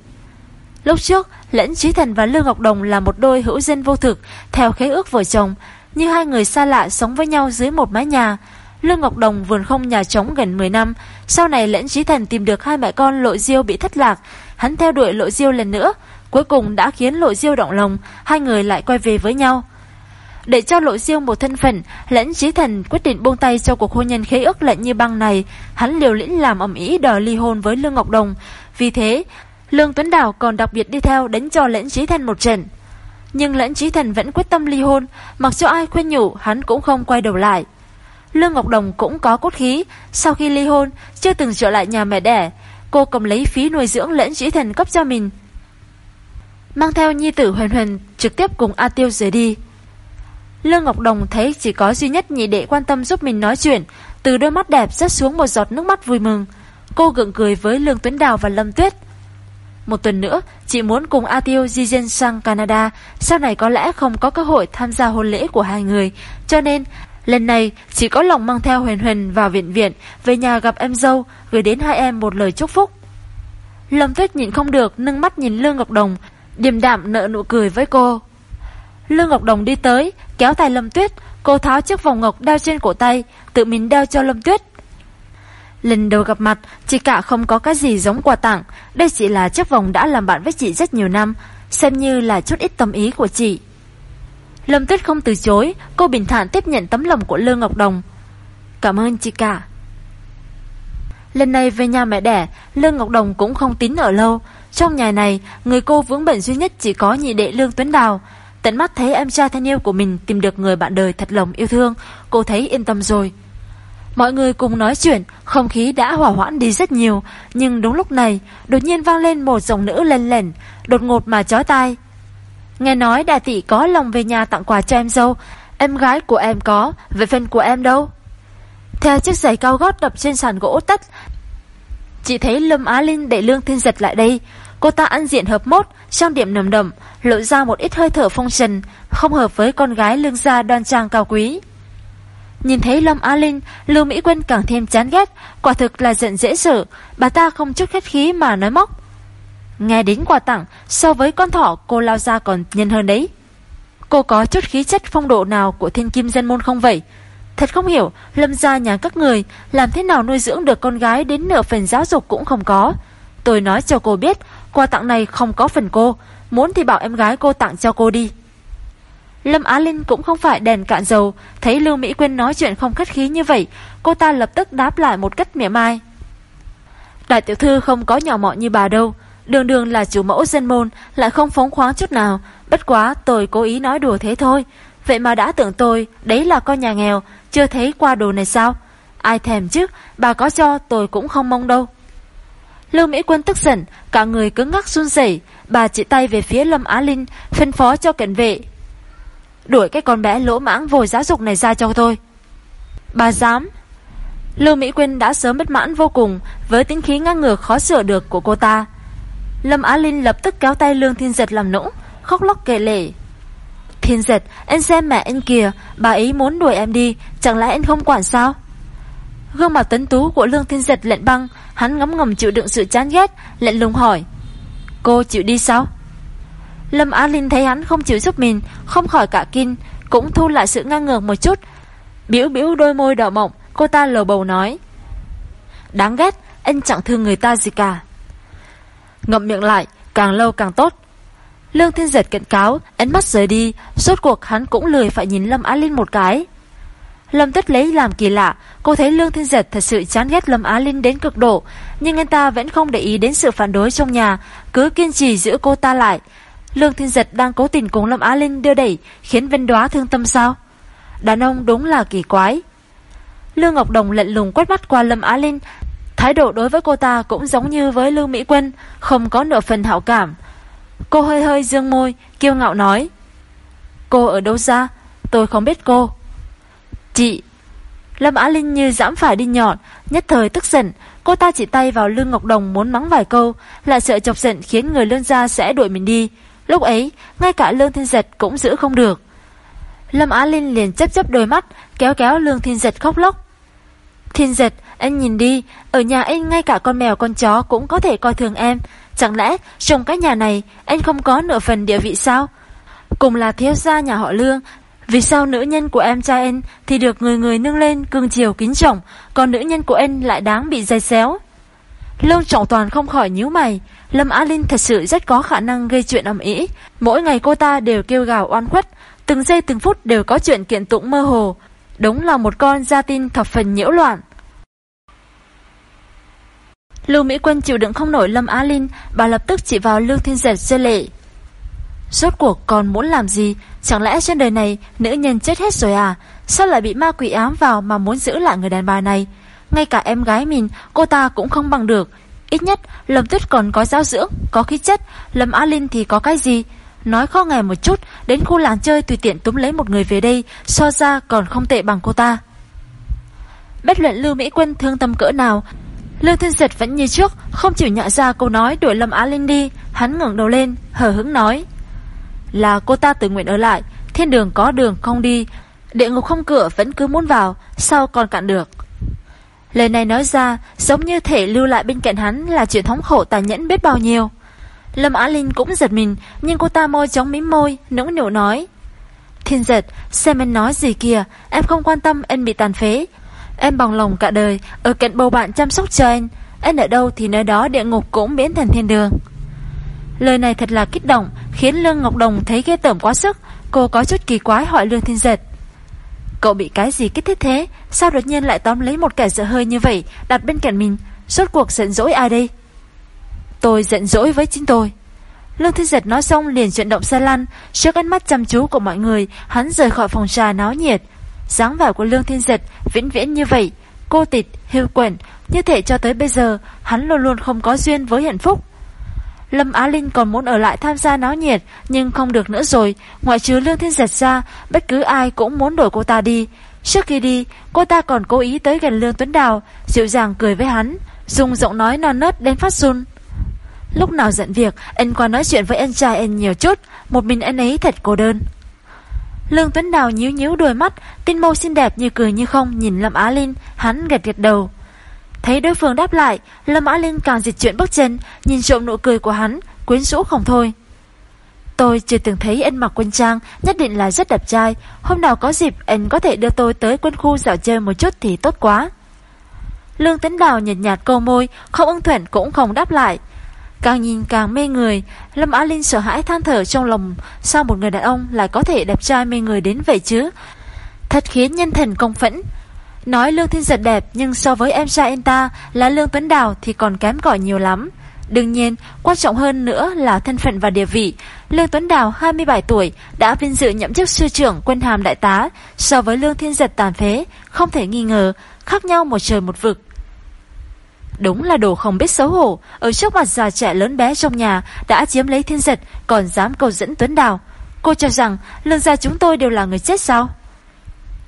Lúc trước, Lẫn Trí Thần và Lương Ngọc Đồng là một đôi hữu dân vô thực, theo khế ước vợ chồng, như hai người xa lạ sống với nhau dưới một mái nhà. Lương Ngọc Đồng vườn không nhà trống gần 10 năm, sau này Lẫn Trí Thần tìm được hai mẹ con Lộ Diêu bị thất lạc, hắn theo đuổi Lộ Diêu lần nữa, cuối cùng đã khiến Lộ Diêu động lòng, hai người lại quay về với nhau. Để cho Lộ Diêu một thân phận, Lẫn Trí Thần quyết định buông tay cho cuộc hôn nhân khế ước lạnh như băng này, hắn liều lĩnh làm ẩm ý đòi ly hôn với Lương Ngọc Đồng. Vì thế, Lương Tuấn Đào còn đặc biệt đi theo đánh cho Lẫn Trí Thần một trận. Nhưng Lẫn Trí Thần vẫn quyết tâm ly hôn, mặc cho ai khuyên nhủ, hắn cũng không quay đầu lại. Lương Ngọc Đồng cũng có cốt khí, sau khi ly hôn, chưa từng trở lại nhà mẹ đẻ, cô cầm lấy phí nuôi dưỡng Lẫn trĩ Thần cấp cho mình. Mang theo nhi tử Huyền Huyền trực tiếp cùng A Tiêu rời đi. Lương Ngọc Đồng thấy chỉ có duy nhất nhị đệ quan tâm giúp mình nói chuyện, từ đôi mắt đẹp rớt xuống một giọt nước mắt vui mừng. Cô gượng cười với Lương Tuấn Đào và Lâm Tuyết. Một tuần nữa, chị muốn cùng A Tiêu di dân sang Canada, sau này có lẽ không có cơ hội tham gia hôn lễ của hai người, cho nên lần này chỉ có lòng mang theo Huyền Huyền vào viện viện, về nhà gặp em dâu, gửi đến hai em một lời chúc phúc. Lâm Tuyết nhìn không được, nâng mắt nhìn Lương Ngọc Đồng, điềm đạm nợ nụ cười với cô. Lương Ngọc Đồng đi tới, kéo tay Lâm Tuyết, cô tháo chiếc vòng ngọc đeo trên cổ tay, tự mình đeo cho Lâm Tuyết. Lần đầu gặp mặt, chị cả không có cái gì giống quà tặng, đây chỉ là chiếc vòng đã làm bạn với chị rất nhiều năm, xem như là chút ít tâm ý của chị. Lâm Tuyết không từ chối, cô bình thản tiếp nhận tấm lòng của Lương Ngọc Đồng. Cảm ơn chị cả. Lần này về nhà mẹ đẻ, Lương Ngọc Đồng cũng không tín ở lâu. Trong nhà này, người cô vướng bệnh duy nhất chỉ có nhị đệ Lương Tuấn Đào. Tận mắt thấy em trai thân yêu của mình tìm được người bạn đời thật lòng yêu thương, cô thấy yên tâm rồi. Mọi người cùng nói chuyện, không khí đã hỏa hoãn đi rất nhiều, nhưng đúng lúc này, đột nhiên vang lên một giọng nữ lên lẻn, đột ngột mà chói tai. Nghe nói đại tỷ có lòng về nhà tặng quà cho em dâu, em gái của em có, về phần của em đâu? Theo chiếc giày cao gót đập trên sàn gỗ tắt chị thấy Lâm Á Linh đẩy Lương Thiên Giật lại đây, Cô ta ăn diện hợp mốt, trong điểm nầm đầm lộ ra một ít hơi thở phong trần, không hợp với con gái lương gia đoan trang cao quý. Nhìn thấy Lâm Á Linh, Lưu Mỹ Quân càng thêm chán ghét, quả thực là giận dễ sợ, bà ta không chút khách khí mà nói móc. Nghe đến quà tặng, so với con thỏ cô lao ra còn nhân hơn đấy. Cô có chút khí chất phong độ nào của thiên kim dân môn không vậy? Thật không hiểu, lâm gia nhà các người làm thế nào nuôi dưỡng được con gái đến nửa phần giáo dục cũng không có. Tôi nói cho cô biết, quà tặng này không có phần cô, muốn thì bảo em gái cô tặng cho cô đi. Lâm Á Linh cũng không phải đèn cạn dầu, thấy Lưu Mỹ Quyên nói chuyện không khách khí như vậy, cô ta lập tức đáp lại một cách mỉa mai. Đại tiểu thư không có nhỏ mọ như bà đâu, đường đường là chủ mẫu dân môn, lại không phóng khoáng chút nào, bất quá tôi cố ý nói đùa thế thôi. Vậy mà đã tưởng tôi, đấy là con nhà nghèo, chưa thấy qua đồ này sao? Ai thèm chứ, bà có cho tôi cũng không mong đâu. Lưu Mỹ Quân tức giận, cả người cứng ngắc run rẩy, bà chỉ tay về phía Lâm Á Linh, phân phó cho cảnh vệ. Đuổi cái con bé lỗ mãng vồi giáo dục này ra cho tôi. Bà dám. Lưu Mỹ Quyên đã sớm bất mãn vô cùng với tính khí ngang ngược khó sửa được của cô ta. Lâm Á Linh lập tức kéo tay Lương Thiên Giật làm nũng, khóc lóc kể lể. Thiên Giật, anh xem mẹ anh kìa, bà ấy muốn đuổi em đi, chẳng lẽ anh không quản sao? Gương mặt tấn tú của Lương Thiên Giật lạnh băng, Hắn ngấm ngầm chịu đựng sự chán ghét Lệnh lùng hỏi Cô chịu đi sao Lâm Á Linh thấy hắn không chịu giúp mình Không khỏi cả kinh Cũng thu lại sự ngang ngược một chút Biểu biểu đôi môi đỏ mộng Cô ta lầu bầu nói Đáng ghét Anh chẳng thương người ta gì cả Ngậm miệng lại Càng lâu càng tốt Lương Thiên Giật kiện cáo Ánh mắt rời đi Suốt cuộc hắn cũng lười phải nhìn Lâm Á Linh một cái Lâm Tất lấy làm kỳ lạ, cô thấy Lương Thiên Giật thật sự chán ghét Lâm Á Linh đến cực độ, nhưng anh ta vẫn không để ý đến sự phản đối trong nhà, cứ kiên trì giữ cô ta lại. Lương Thiên Giật đang cố tình cùng Lâm Á Linh đưa đẩy, khiến Vân Đoá thương tâm sao? Đàn ông đúng là kỳ quái. Lương Ngọc Đồng lận lùng quét mắt qua Lâm Á Linh, thái độ đối với cô ta cũng giống như với Lưu Mỹ Quân, không có nửa phần hảo cảm. Cô hơi hơi dương môi, kiêu ngạo nói. Cô ở đâu ra? Tôi không biết cô. Chị! Lâm Á Linh như dãm phải đi nhọn, nhất thời tức giận, cô ta chỉ tay vào lưng Ngọc Đồng muốn mắng vài câu, lại sợ chọc giận khiến người lương gia sẽ đuổi mình đi. Lúc ấy, ngay cả lương thiên giật cũng giữ không được. Lâm Á Linh liền chấp chấp đôi mắt, kéo kéo Lương Thiên Giật khóc lóc. Thiên Giật, anh nhìn đi, ở nhà anh ngay cả con mèo con chó cũng có thể coi thường em. Chẳng lẽ trong cái nhà này anh không có nửa phần địa vị sao? Cùng là thiếu gia nhà họ Lương, vì sao nữ nhân của em trai anh thì được người người nâng lên cưng chiều kính trọng, còn nữ nhân của anh lại đáng bị dây xéo? Lương Trọng Toàn không khỏi nhíu mày, Lâm Á Linh thật sự rất có khả năng gây chuyện ầm ĩ. Mỗi ngày cô ta đều kêu gào oan khuất, từng giây từng phút đều có chuyện kiện tụng mơ hồ. Đúng là một con gia tin thập phần nhiễu loạn. Lưu Mỹ Quân chịu đựng không nổi Lâm Á Linh, bà lập tức chỉ vào Lương Thiên Giật rơi lệ. Rốt cuộc còn muốn làm gì? Chẳng lẽ trên đời này nữ nhân chết hết rồi à? Sao lại bị ma quỷ ám vào mà muốn giữ lại người đàn bà này? Ngay cả em gái mình cô ta cũng không bằng được. Ít nhất Lâm Tuyết còn có giáo dưỡng, có khí chất, Lâm Á Linh thì có cái gì? Nói khó nghe một chút, đến khu làng chơi tùy tiện túm lấy một người về đây, so ra còn không tệ bằng cô ta. Bất luận Lưu Mỹ Quân thương tâm cỡ nào, Lương Thiên Giật vẫn như trước, không chịu nhận ra câu nói đuổi Lâm Á Linh đi, hắn ngẩng đầu lên, hờ hững nói. Là cô ta tự nguyện ở lại, thiên đường có đường không đi, địa ngục không cửa vẫn cứ muốn vào, sao còn cạn được. Lời này nói ra, giống như thể lưu lại bên cạnh hắn là chuyện thống khổ tàn nhẫn biết bao nhiêu. Lâm Á Linh cũng giật mình, nhưng cô ta môi chống mím môi, nũng nịu nói. Thiên giật, xem anh nói gì kìa, em không quan tâm anh bị tàn phế. Em bằng lòng cả đời, ở cạnh bầu bạn chăm sóc cho anh. Anh ở đâu thì nơi đó địa ngục cũng biến thành thiên đường. Lời này thật là kích động, khiến Lương Ngọc Đồng thấy ghê tởm quá sức. Cô có chút kỳ quái hỏi Lương Thiên Giật. Cậu bị cái gì kích thích thế? Sao đột nhiên lại tóm lấy một kẻ sợ hơi như vậy, đặt bên cạnh mình? Rốt cuộc giận dỗi ai đây? Tôi giận dỗi với chính tôi. Lương Thiên Giật nói xong liền chuyển động xe lăn, trước ánh mắt chăm chú của mọi người, hắn rời khỏi phòng trà náo nhiệt dáng vẻ của Lương Thiên Giật viễn viễn như vậy, cô tịch, hiu quẩn, như thể cho tới bây giờ, hắn luôn luôn không có duyên với hạnh phúc. Lâm Á Linh còn muốn ở lại tham gia náo nhiệt, nhưng không được nữa rồi, ngoại trừ Lương Thiên Giật ra, bất cứ ai cũng muốn đổi cô ta đi. Trước khi đi, cô ta còn cố ý tới gần Lương Tuấn Đào, dịu dàng cười với hắn, dùng giọng nói non nớt đến phát run. Lúc nào giận việc, anh qua nói chuyện với anh trai anh nhiều chút, một mình anh ấy thật cô đơn. Lương Tuấn Đào nhíu nhíu đôi mắt, tinh mâu xinh đẹp như cười như không nhìn Lâm Á Linh, hắn gật gật đầu. Thấy đối phương đáp lại, Lâm Á Linh càng dịch chuyển bước chân, nhìn trộm nụ cười của hắn, quyến rũ không thôi. Tôi chưa từng thấy anh mặc quân trang, nhất định là rất đẹp trai. Hôm nào có dịp, anh có thể đưa tôi tới quân khu dạo chơi một chút thì tốt quá. Lương Tấn Đào nhật nhạt câu môi, không ưng thuận cũng không đáp lại. Càng nhìn càng mê người, Lâm Á Linh sợ hãi than thở trong lòng, sao một người đàn ông lại có thể đẹp trai mê người đến vậy chứ? Thật khiến nhân thần công phẫn. Nói Lương Thiên Giật đẹp nhưng so với em trai anh ta là Lương Tuấn Đào thì còn kém cỏi nhiều lắm. Đương nhiên, quan trọng hơn nữa là thân phận và địa vị. Lương Tuấn Đào 27 tuổi đã vinh dự nhậm chức sư trưởng quân hàm đại tá so với Lương Thiên Giật tàn phế, không thể nghi ngờ, khác nhau một trời một vực. Đúng là đồ không biết xấu hổ, ở trước mặt già trẻ lớn bé trong nhà đã chiếm lấy Thiên Giật, còn dám cầu dẫn Tuấn Đào. Cô cho rằng lương gia chúng tôi đều là người chết sao?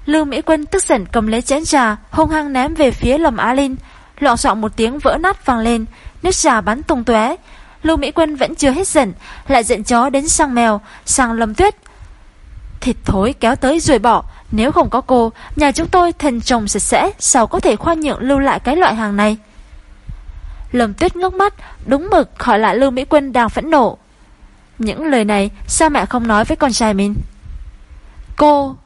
Lưu Mỹ Quân tức giận cầm lấy chén trà, hung hăng ném về phía lầm Á Linh. Loạn soạn một tiếng vỡ nát vang lên, nước trà bắn tung tóe. Lưu Mỹ Quân vẫn chưa hết giận, lại giận chó đến sang mèo, sang Lâm Tuyết. Thịt thối kéo tới rồi bỏ, nếu không có cô, nhà chúng tôi thần trồng sạch sẽ, sao có thể khoan nhượng lưu lại cái loại hàng này? Lâm Tuyết ngốc mắt, đúng mực khỏi lại Lưu Mỹ Quân đang phẫn nộ. Những lời này sao mẹ không nói với con trai mình? Cô...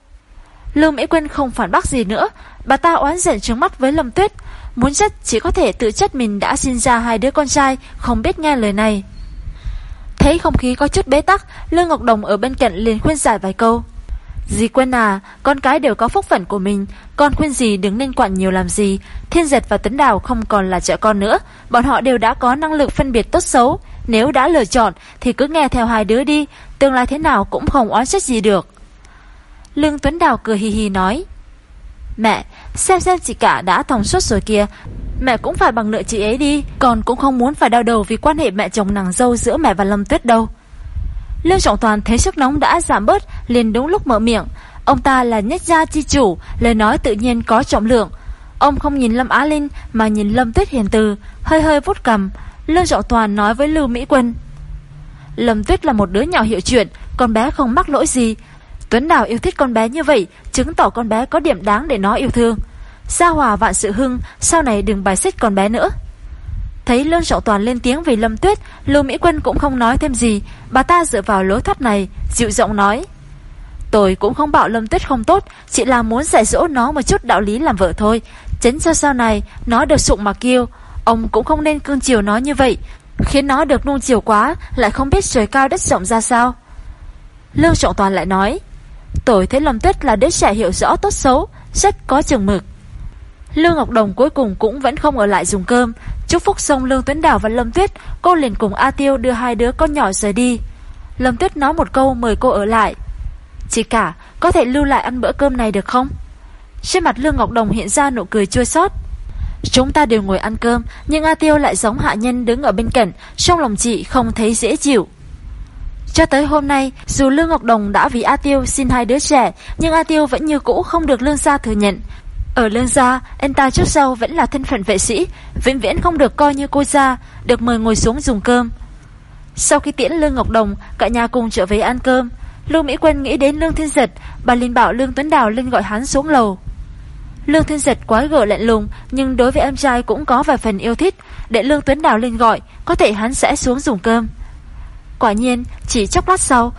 Lưu Mỹ Quân không phản bác gì nữa, bà ta oán giận trứng mắt với Lâm Tuyết, muốn chất chỉ có thể tự chất mình đã sinh ra hai đứa con trai, không biết nghe lời này. Thấy không khí có chút bế tắc, Lương Ngọc Đồng ở bên cạnh liền khuyên giải vài câu. Dì quên à, con cái đều có phúc phận của mình, con khuyên dì đừng nên quản nhiều làm gì. Thiên Giật và Tấn Đào không còn là trẻ con nữa, bọn họ đều đã có năng lực phân biệt tốt xấu. Nếu đã lựa chọn thì cứ nghe theo hai đứa đi, tương lai thế nào cũng không oán trách gì được. Lương Tuấn Đào cười hì hì nói Mẹ, xem xem chị cả đã thông suốt rồi kìa Mẹ cũng phải bằng lựa chị ấy đi Con cũng không muốn phải đau đầu vì quan hệ mẹ chồng nàng dâu giữa mẹ và Lâm Tuyết đâu Lương Trọng Toàn thấy sức nóng đã giảm bớt liền đúng lúc mở miệng Ông ta là nhất gia chi chủ Lời nói tự nhiên có trọng lượng Ông không nhìn Lâm Á Linh Mà nhìn Lâm Tuyết hiền từ Hơi hơi vút cầm Lương Trọng Toàn nói với Lưu Mỹ Quân Lâm Tuyết là một đứa nhỏ hiệu chuyện Con bé không mắc lỗi gì Tuấn Đào yêu thích con bé như vậy, chứng tỏ con bé có điểm đáng để nó yêu thương. Gia Hòa vạn sự hưng, sau này đừng bài xích con bé nữa. Thấy Lương Trọng Toàn lên tiếng về Lâm Tuyết, Lưu Mỹ Quân cũng không nói thêm gì, bà ta dựa vào lối thoát này, dịu giọng nói. Tôi cũng không bảo Lâm Tuyết không tốt, chỉ là muốn dạy dỗ nó một chút đạo lý làm vợ thôi. Chấn cho sau này, nó được sụng mà kêu. Ông cũng không nên cương chiều nó như vậy, khiến nó được nuông chiều quá, lại không biết trời cao đất rộng ra sao. Lương Trọng Toàn lại nói, tôi thấy Lâm Tuyết là đứa trẻ hiểu rõ tốt xấu, rất có chừng mực. Lương Ngọc Đồng cuối cùng cũng vẫn không ở lại dùng cơm. Chúc phúc xong Lương Tuấn Đào và Lâm Tuyết, cô liền cùng A Tiêu đưa hai đứa con nhỏ rời đi. Lâm Tuyết nói một câu mời cô ở lại. Chị cả, có thể lưu lại ăn bữa cơm này được không? Trên mặt Lương Ngọc Đồng hiện ra nụ cười chua xót. Chúng ta đều ngồi ăn cơm, nhưng A Tiêu lại giống hạ nhân đứng ở bên cạnh, trong lòng chị không thấy dễ chịu. Cho tới hôm nay, dù Lương Ngọc Đồng đã vì A Tiêu xin hai đứa trẻ, nhưng A Tiêu vẫn như cũ không được Lương Gia thừa nhận. Ở Lương Gia, anh ta trước sau vẫn là thân phận vệ sĩ, vĩnh viễn không được coi như cô gia, được mời ngồi xuống dùng cơm. Sau khi tiễn Lương Ngọc Đồng, cả nhà cùng trở về ăn cơm. lưu Mỹ Quân nghĩ đến Lương Thiên Giật, bà liền bảo Lương Tuấn Đào lên gọi hắn xuống lầu. Lương Thiên Giật quái gở lạnh lùng, nhưng đối với em trai cũng có vài phần yêu thích, để Lương Tuấn Đào lên gọi, có thể hắn sẽ xuống dùng cơm. Quả nhiên, chỉ chốc lát sau,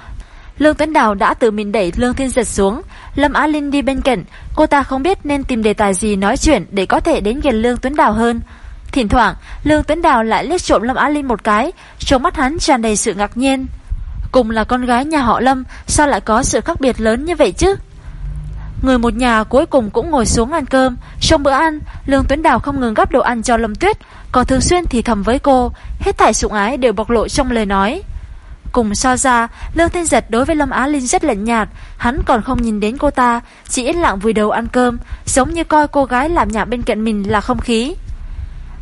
Lương Tuấn Đào đã tự mình đẩy Lương Thiên Giật xuống, Lâm Á Linh đi bên cạnh, cô ta không biết nên tìm đề tài gì nói chuyện để có thể đến gần Lương Tuấn Đào hơn. Thỉnh thoảng, Lương Tuấn Đào lại liếc trộm Lâm Á Linh một cái, trong mắt hắn tràn đầy sự ngạc nhiên. Cùng là con gái nhà họ Lâm, sao lại có sự khác biệt lớn như vậy chứ? Người một nhà cuối cùng cũng ngồi xuống ăn cơm. Trong bữa ăn, Lương Tuấn Đào không ngừng gắp đồ ăn cho Lâm Tuyết, còn thường xuyên thì thầm với cô, hết thảy sủng ái đều bộc lộ trong lời nói. Cùng so ra, Lương Thanh Giật đối với Lâm Á Linh rất lạnh nhạt, hắn còn không nhìn đến cô ta, chỉ yên lặng vùi đầu ăn cơm, giống như coi cô gái làm nhạc bên cạnh mình là không khí.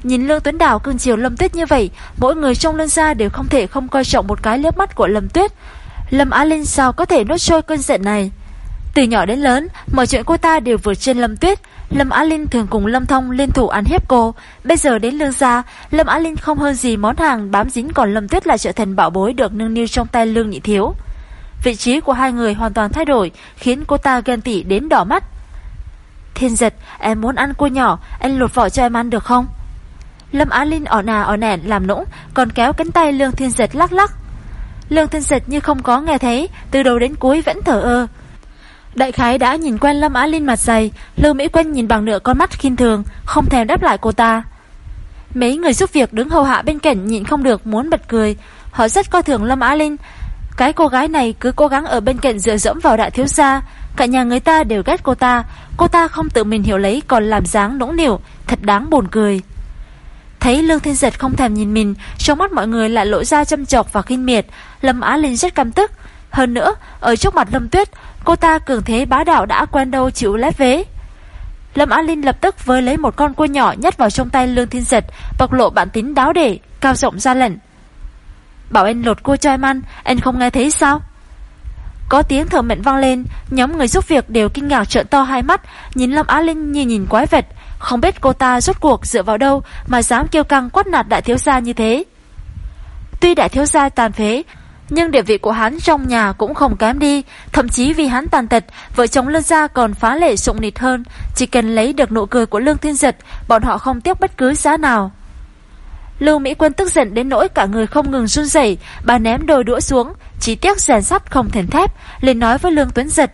Nhìn Lương Tuấn Đào cưng chiều Lâm Tuyết như vậy, mỗi người trong Lương gia đều không thể không coi trọng một cái liếc mắt của Lâm Tuyết. Lâm Á Linh sao có thể nuốt trôi cơn giận này? Từ nhỏ đến lớn, mọi chuyện cô ta đều vượt trên Lâm Tuyết. Lâm Á Linh thường cùng Lâm Thông liên thủ ăn hiếp cô. Bây giờ đến lương gia, Lâm Á Linh không hơn gì món hàng bám dính còn Lâm Tuyết lại trở thành bảo bối được nâng niu trong tay Lương Nhị Thiếu. Vị trí của hai người hoàn toàn thay đổi, khiến cô ta ghen tị đến đỏ mắt. Thiên giật, em muốn ăn cua nhỏ, anh lột vỏ cho em ăn được không? Lâm Á Linh ở nà ở nẻn làm nũng, còn kéo cánh tay Lương Thiên Giật lắc lắc. Lương Thiên Giật như không có nghe thấy, từ đầu đến cuối vẫn thở ơ. Đại khái đã nhìn quen Lâm Á Linh mặt dày, Lưu Mỹ Quân nhìn bằng nửa con mắt khinh thường, không thèm đáp lại cô ta. Mấy người giúp việc đứng hầu hạ bên cạnh nhịn không được muốn bật cười, họ rất coi thường Lâm Á Linh. Cái cô gái này cứ cố gắng ở bên cạnh dựa dẫm vào đại thiếu gia, cả nhà người ta đều ghét cô ta, cô ta không tự mình hiểu lấy còn làm dáng nũng nỉu, thật đáng buồn cười. Thấy Lương Thiên Giật không thèm nhìn mình, trong mắt mọi người lại lộ ra châm chọc và khinh miệt, Lâm Á Linh rất căm tức. Hơn nữa, ở trước mặt Lâm Tuyết, cô ta cường thế bá đạo đã quen đâu chịu lép vế. Lâm Á Linh lập tức với lấy một con cua nhỏ nhét vào trong tay Lương Thiên Giật, bộc lộ bản tính đáo để, cao rộng ra lệnh. Bảo anh lột cua cho em ăn, anh không nghe thấy sao? Có tiếng thở mệnh vang lên, nhóm người giúp việc đều kinh ngạc trợn to hai mắt, nhìn Lâm Á Linh như nhìn quái vật, không biết cô ta rốt cuộc dựa vào đâu mà dám kêu căng quát nạt đại thiếu gia như thế. Tuy đại thiếu gia tàn phế, nhưng địa vị của hắn trong nhà cũng không kém đi, thậm chí vì hắn tàn tật, vợ chồng Lương Gia còn phá lệ sụng nịt hơn, chỉ cần lấy được nụ cười của Lương Thiên Giật, bọn họ không tiếc bất cứ giá nào. Lưu Mỹ Quân tức giận đến nỗi cả người không ngừng run rẩy, bà ném đôi đũa xuống, chỉ tiếc rèn sắt không thèm thép, lên nói với Lương Tuấn Giật.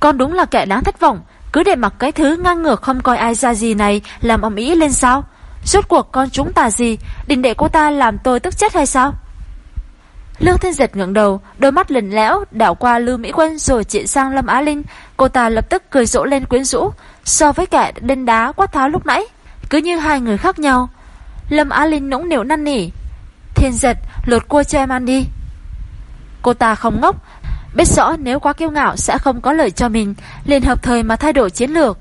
Con đúng là kẻ đáng thất vọng, cứ để mặc cái thứ ngang ngược không coi ai ra gì này làm ầm ĩ lên sao? Rốt cuộc con chúng ta gì, định để cô ta làm tôi tức chết hay sao? Lương Thiên Giật ngẩng đầu, đôi mắt lẩn lẽo đảo qua Lưu Mỹ Quân rồi chuyển sang Lâm Á Linh, cô ta lập tức cười rỗ lên quyến rũ, so với kẻ đên đá quát tháo lúc nãy, cứ như hai người khác nhau. Lâm Á Linh nũng nịu năn nỉ, Thiên Giật, lột cua cho em ăn đi. Cô ta không ngốc, biết rõ nếu quá kiêu ngạo sẽ không có lợi cho mình, liền hợp thời mà thay đổi chiến lược.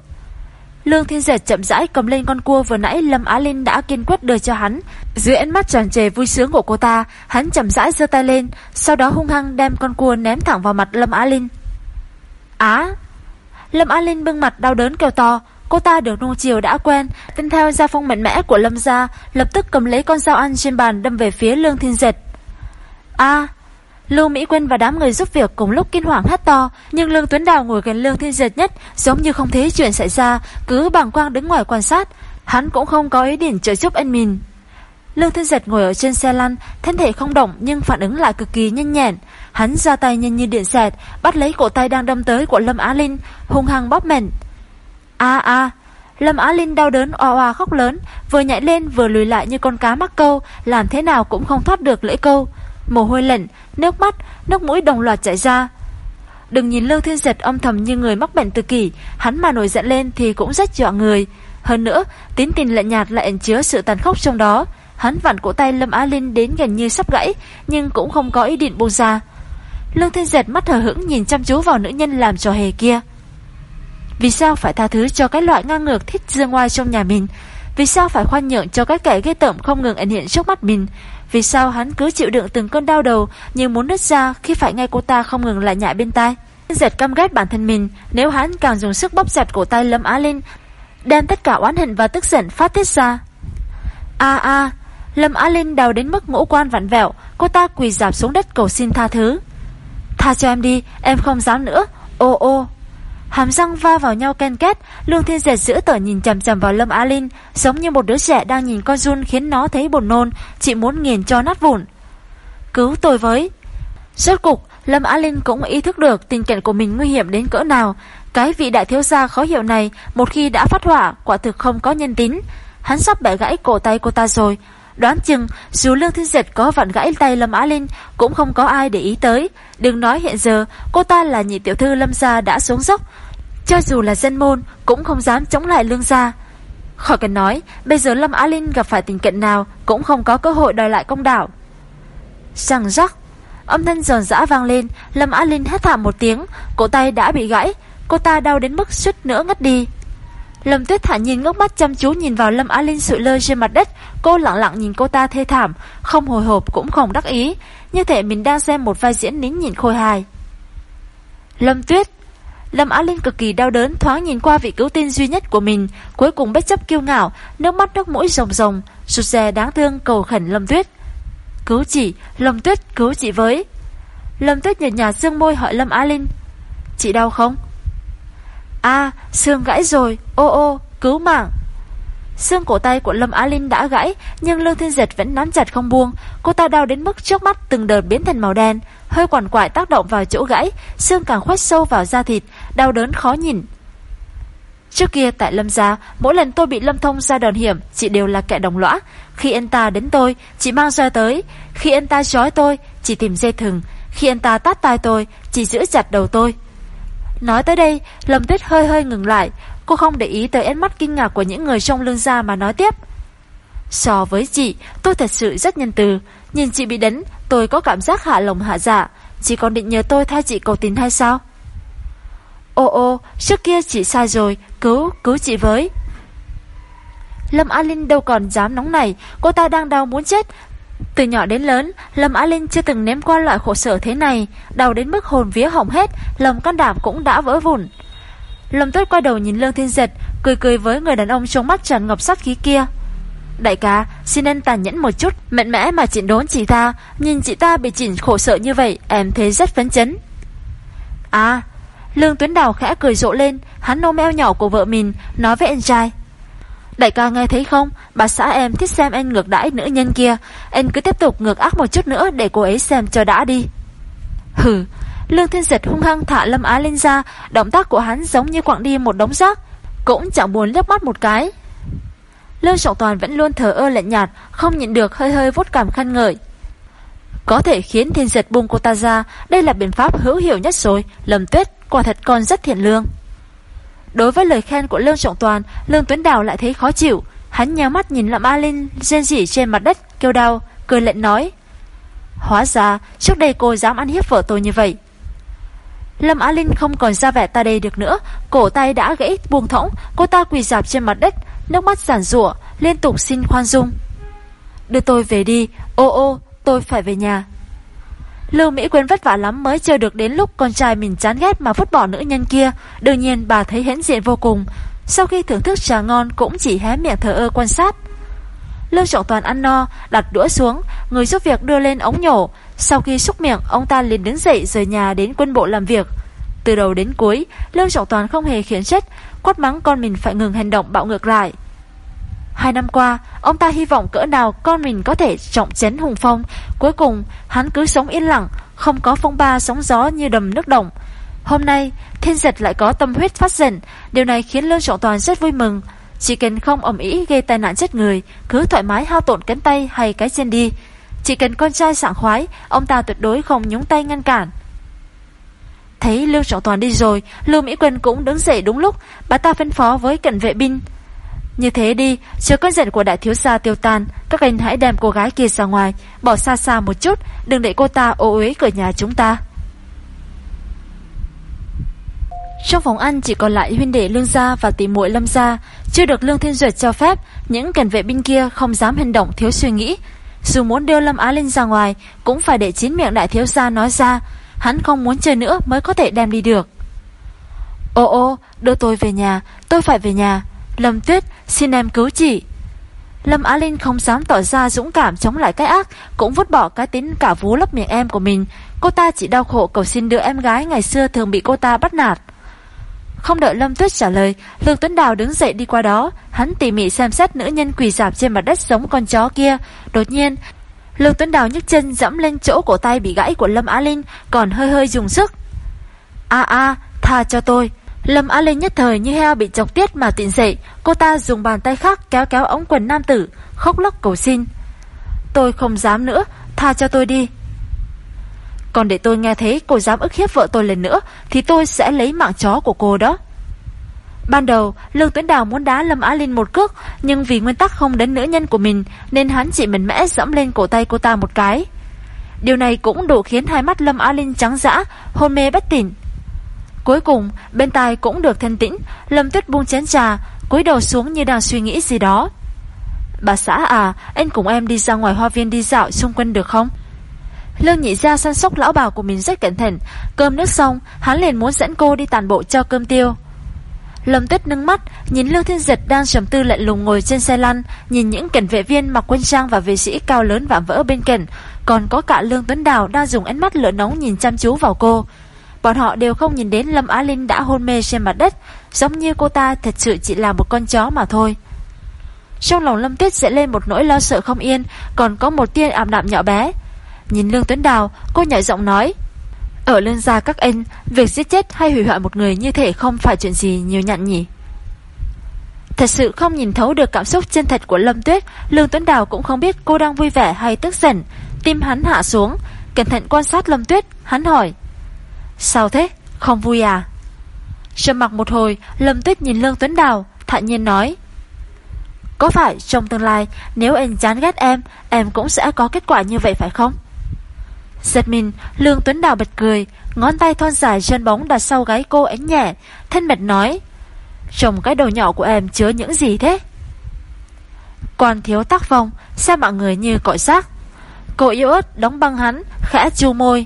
Lương Thiên Dệt chậm rãi cầm lên con cua vừa nãy Lâm Á Linh đã kiên quyết đưa cho hắn. Dưới ánh mắt tràn trề vui sướng của cô ta, hắn chậm rãi giơ tay lên, sau đó hung hăng đem con cua ném thẳng vào mặt Lâm Á Linh. Á! Lâm Á Linh bưng mặt đau đớn kêu to, cô ta được nung chiều đã quen, tin theo gia phong mạnh mẽ của Lâm gia, lập tức cầm lấy con dao ăn trên bàn đâm về phía Lương Thiên Dệt. A! Lưu Mỹ Quyên và đám người giúp việc cùng lúc kinh hoàng hét to, nhưng Lương Tuấn Đào ngồi gần Lương Thiên Diệt nhất, giống như không thấy chuyện xảy ra, cứ bằng quang đứng ngoài quan sát. Hắn cũng không có ý định trợ giúp anh mình. Lương Thiên Diệt ngồi ở trên xe lăn, thân thể không động nhưng phản ứng lại cực kỳ nhanh nhẹn. Hắn ra tay nhanh như điện xẹt, bắt lấy cổ tay đang đâm tới của Lâm Á Linh, hung hăng bóp mệnh. A à, a, Lâm Á Linh đau đớn oa oa khóc lớn, vừa nhảy lên vừa lùi lại như con cá mắc câu, làm thế nào cũng không thoát được lưỡi câu. Mồ hôi lạnh, nước mắt, nước mũi đồng loạt chảy ra. Đừng nhìn Lương Thiên Giật âm thầm như người mắc bệnh tự kỷ, hắn mà nổi giận lên thì cũng rất dọa người. Hơn nữa, tín tình lạnh nhạt lại ẩn chứa sự tàn khốc trong đó. Hắn vặn cổ tay Lâm Á Linh đến gần như sắp gãy, nhưng cũng không có ý định buông ra. Lương Thiên Giật mắt hờ hững nhìn chăm chú vào nữ nhân làm trò hề kia. Vì sao phải tha thứ cho cái loại ngang ngược thích dương ngoài trong nhà mình? Vì sao phải khoan nhượng cho cái kẻ ghê tởm không ngừng ẩn hiện trước mắt mình? Vì sao hắn cứ chịu đựng từng cơn đau đầu như muốn nứt ra khi phải nghe cô ta không ngừng lại nhại bên tai? Giật căm ghét bản thân mình, nếu hắn càng dùng sức bóp giật cổ tay Lâm Á Linh, đem tất cả oán hận và tức giận phát tiết ra. A a, Lâm Á Linh đau đến mức ngũ quan vặn vẹo, cô ta quỳ dạp xuống đất cầu xin tha thứ. Tha cho em đi, em không dám nữa. Ô ô. Hàm răng va vào nhau ken két, Lương Thiên Diệt giữ tờ nhìn chằm chằm vào Lâm Á Linh, giống như một đứa trẻ đang nhìn con run khiến nó thấy buồn nôn, chỉ muốn nghiền cho nát vụn. Cứu tôi với. Rốt cục, Lâm Á Linh cũng ý thức được tình cảnh của mình nguy hiểm đến cỡ nào. Cái vị đại thiếu gia khó hiểu này, một khi đã phát hỏa, quả thực không có nhân tính. Hắn sắp bẻ gãy cổ tay cô ta rồi, Đoán chừng dù Lương Thiên Diệt có vặn gãy tay Lâm Á Linh cũng không có ai để ý tới. Đừng nói hiện giờ cô ta là nhị tiểu thư Lâm Gia đã xuống dốc. Cho dù là dân môn cũng không dám chống lại Lương Gia. Khỏi cần nói, bây giờ Lâm Á Linh gặp phải tình cảnh nào cũng không có cơ hội đòi lại công đạo. Rằng rắc, âm thanh giòn giã vang lên, Lâm Á Linh hét thảm một tiếng, cổ tay đã bị gãy, cô ta đau đến mức suýt nữa ngất đi. Lâm Tuyết thả nhìn ngốc mắt chăm chú nhìn vào Lâm Á Linh sụi lơ trên mặt đất, cô lặng lặng nhìn cô ta thê thảm, không hồi hộp cũng không đắc ý, như thể mình đang xem một vai diễn nín nhìn khôi hài. Lâm Tuyết Lâm Á Linh cực kỳ đau đớn thoáng nhìn qua vị cứu tinh duy nhất của mình, cuối cùng bất chấp kiêu ngạo, nước mắt nước mũi rồng rồng, sụt rè đáng thương cầu khẩn Lâm Tuyết. Cứu chị, Lâm Tuyết cứu chị với. Lâm Tuyết nhợt nhạt dương môi hỏi Lâm Á Linh. Chị đau không? À, a xương gãy rồi, ô ô, cứu mạng. Xương cổ tay của Lâm Á Linh đã gãy, nhưng Lương Thiên Diệt vẫn nắm chặt không buông. Cô ta đau đến mức trước mắt từng đợt biến thành màu đen, hơi quằn quại tác động vào chỗ gãy, xương càng khoét sâu vào da thịt, đau đớn khó nhìn. Trước kia tại Lâm Gia, mỗi lần tôi bị Lâm Thông ra đòn hiểm, chị đều là kẻ đồng lõa. Khi anh ta đến tôi, chị mang roi tới. Khi anh ta trói tôi, chị tìm dây thừng. Khi anh ta tát tai tôi, chị giữ chặt đầu tôi. Nói tới đây, Lâm Tuyết hơi hơi ngừng lại, cô không để ý tới ánh mắt kinh ngạc của những người trong lương gia mà nói tiếp. So với chị, tôi thật sự rất nhân từ. Nhìn chị bị đánh, tôi có cảm giác hạ lòng hạ dạ. Chị còn định nhờ tôi thay chị cầu tình hay sao? Ô ô, trước kia chị sai rồi, cứu, cứu chị với. Lâm a Linh đâu còn dám nóng này, cô ta đang đau muốn chết, từ nhỏ đến lớn, Lâm Á Linh chưa từng nếm qua loại khổ sở thế này, đau đến mức hồn vía hỏng hết, lòng can đảm cũng đã vỡ vụn. Lâm Tuyết quay đầu nhìn Lương Thiên Giật, cười cười với người đàn ông trong mắt tràn ngập sát khí kia. Đại ca, xin anh tàn nhẫn một chút, mạnh mẽ mà chỉnh đốn chị ta, nhìn chị ta bị chỉnh khổ sở như vậy, em thấy rất phấn chấn. À, Lương Tuấn Đào khẽ cười rộ lên, hắn nôm eo nhỏ của vợ mình, nói với anh trai. Đại ca nghe thấy không? Bà xã em thích xem anh ngược đãi nữ nhân kia. Anh cứ tiếp tục ngược ác một chút nữa Để cô ấy xem cho đã đi. Hừ, Lương Thiên Giật hung hăng thả Lâm Á lên ra. Động tác của hắn giống như quặng đi một đống rác, Cũng chẳng buồn lướt mắt một cái. Lương Trọng Toàn vẫn luôn thờ ơ lạnh nhạt, Không nhịn được hơi hơi vốt cảm khen ngợi. Có thể khiến Thiên Giật buông cô ta ra, Đây là biện pháp hữu hiệu nhất rồi. Lâm Tuyết, quả thật còn rất thiện lương. Đối với lời khen của Lương Trọng Toàn, Lương Tuấn Đào lại thấy khó chịu. Hắn nhào mắt nhìn Lâm A Linh rên rỉ trên mặt đất, kêu đau, cười lệnh nói. Hóa ra, trước đây cô dám ăn hiếp vợ tôi như vậy. Lâm Á Linh không còn ra vẻ ta đây được nữa, cổ tay đã gãy buông thõng, cô ta quỳ dạp trên mặt đất, nước mắt giản rủa, liên tục xin khoan dung. Đưa tôi về đi, ô ô, tôi phải về nhà. Lưu Mỹ Quyên vất vả lắm mới chờ được đến lúc con trai mình chán ghét mà vứt bỏ nữ nhân kia, đương nhiên bà thấy hến diện vô cùng. Sau khi thưởng thức trà ngon cũng chỉ hé miệng thở ơ quan sát. Lưu Trọng Toàn ăn no, đặt đũa xuống, người giúp việc đưa lên ống nhổ, Sau khi xúc miệng, ông ta liền đứng dậy rời nhà đến quân bộ làm việc. Từ đầu đến cuối, Lương Trọng Toàn không hề khiến trách, quát mắng con mình phải ngừng hành động bạo ngược lại. Hai năm qua, ông ta hy vọng cỡ nào con mình có thể trọng chấn hùng phong. Cuối cùng, hắn cứ sống yên lặng, không có phong ba sóng gió như đầm nước động. Hôm nay, thiên giật lại có tâm huyết phát dần, điều này khiến Lương Trọng Toàn rất vui mừng. Chỉ cần không ẩm ý gây tai nạn chết người, cứ thoải mái hao tổn cánh tay hay cái chân đi. Chỉ cần con trai sảng khoái, ông ta tuyệt đối không nhúng tay ngăn cản. Thấy Lương Trọng Toàn đi rồi, Lưu Mỹ Quân cũng đứng dậy đúng lúc, bà ta phân phó với cận vệ binh. Như thế đi, chờ cơn giận của đại thiếu gia tiêu tan, các anh hãy đem cô gái kia ra ngoài, bỏ xa xa một chút, đừng để cô ta ô uế cửa nhà chúng ta. Trong phòng ăn chỉ còn lại huynh đệ Lương Gia và tỷ muội Lâm Gia, chưa được Lương Thiên Duyệt cho phép, những cảnh vệ binh kia không dám hành động thiếu suy nghĩ. Dù muốn đưa Lâm Á Linh ra ngoài, cũng phải để chín miệng đại thiếu gia nói ra, hắn không muốn chơi nữa mới có thể đem đi được. Ô ô, đưa tôi về nhà, tôi phải về nhà. Lâm Tuyết, xin em cứu chị. Lâm Á Linh không dám tỏ ra dũng cảm chống lại cái ác, cũng vứt bỏ cái tính cả vú lấp miệng em của mình. Cô ta chỉ đau khổ cầu xin đứa em gái ngày xưa thường bị cô ta bắt nạt. Không đợi Lâm Tuyết trả lời, Lương Tuấn Đào đứng dậy đi qua đó, hắn tỉ mỉ xem xét nữ nhân quỳ dạp trên mặt đất giống con chó kia. Đột nhiên, Lương Tuấn Đào nhấc chân dẫm lên chỗ cổ tay bị gãy của Lâm Á Linh, còn hơi hơi dùng sức. A a, tha cho tôi. Lâm Á Linh nhất thời như heo bị chọc tiết mà tỉnh dậy, cô ta dùng bàn tay khác kéo kéo ống quần nam tử, khóc lóc cầu xin. Tôi không dám nữa, tha cho tôi đi. Còn để tôi nghe thấy cô dám ức hiếp vợ tôi lần nữa Thì tôi sẽ lấy mạng chó của cô đó Ban đầu Lương Tuấn Đào muốn đá Lâm Á Linh một cước Nhưng vì nguyên tắc không đến nữ nhân của mình Nên hắn chỉ mạnh mẽ dẫm lên cổ tay cô ta một cái Điều này cũng đủ khiến hai mắt Lâm Á Linh trắng dã Hôn mê bất tỉnh Cuối cùng, bên tai cũng được thanh tĩnh, Lâm Tuyết buông chén trà, cúi đầu xuống như đang suy nghĩ gì đó. Bà xã à Anh cùng em đi ra ngoài hoa viên đi dạo xung quanh được không? Lương nhị ra săn sóc lão bảo của mình rất cẩn thận. Cơm nước xong, Hắn liền muốn dẫn cô đi tàn bộ cho cơm tiêu. Lâm tuyết nâng mắt, Nhìn Lương Thiên Giật đang trầm tư lạnh lùng ngồi trên xe lăn, Nhìn những cảnh vệ viên mặc quân trang Và vệ sĩ cao lớn vạm vỡ bên cạnh, Còn có cả Lương Tuấn Đào đang dùng ánh mắt lửa nóng Nhìn chăm chú vào cô. Bọn họ đều không nhìn đến Lâm Á Linh đã hôn mê trên mặt đất Giống như cô ta thật sự chỉ là một con chó mà thôi. Trong lòng Lâm Tuyết dậy lên một nỗi lo sợ không yên Còn có một tia ảm đạm nhỏ bé. Nhìn Lương Tuấn Đào, cô nhảy giọng nói Ở lương gia các anh Việc giết chết hay hủy hoại một người như thể Không phải chuyện gì nhiều nhặn nhỉ. Thật sự không nhìn thấu được cảm xúc chân thật của Lâm Tuyết Lương Tuấn Đào cũng không biết cô đang vui vẻ hay tức giận. Tim hắn hạ xuống Cẩn thận quan sát Lâm Tuyết Hắn hỏi Sao thế? Không vui à? Trầm mặc một hồi Lâm Tuyết nhìn Lương Tuấn Đào Thản nhiên nói Có phải trong tương lai Nếu anh chán ghét em Em cũng sẽ có kết quả như vậy phải không? Giật mình, Lương Tuấn Đào bật cười, ngón tay thon dài chân bóng đặt sau gáy cô ánh nhẹ, thân mật nói. Trong cái đầu nhỏ của em chứa những gì thế? Còn thiếu tác phong, sao mọi người như cõi xác? Cô yếu ớt đóng băng hắn, khẽ chu môi.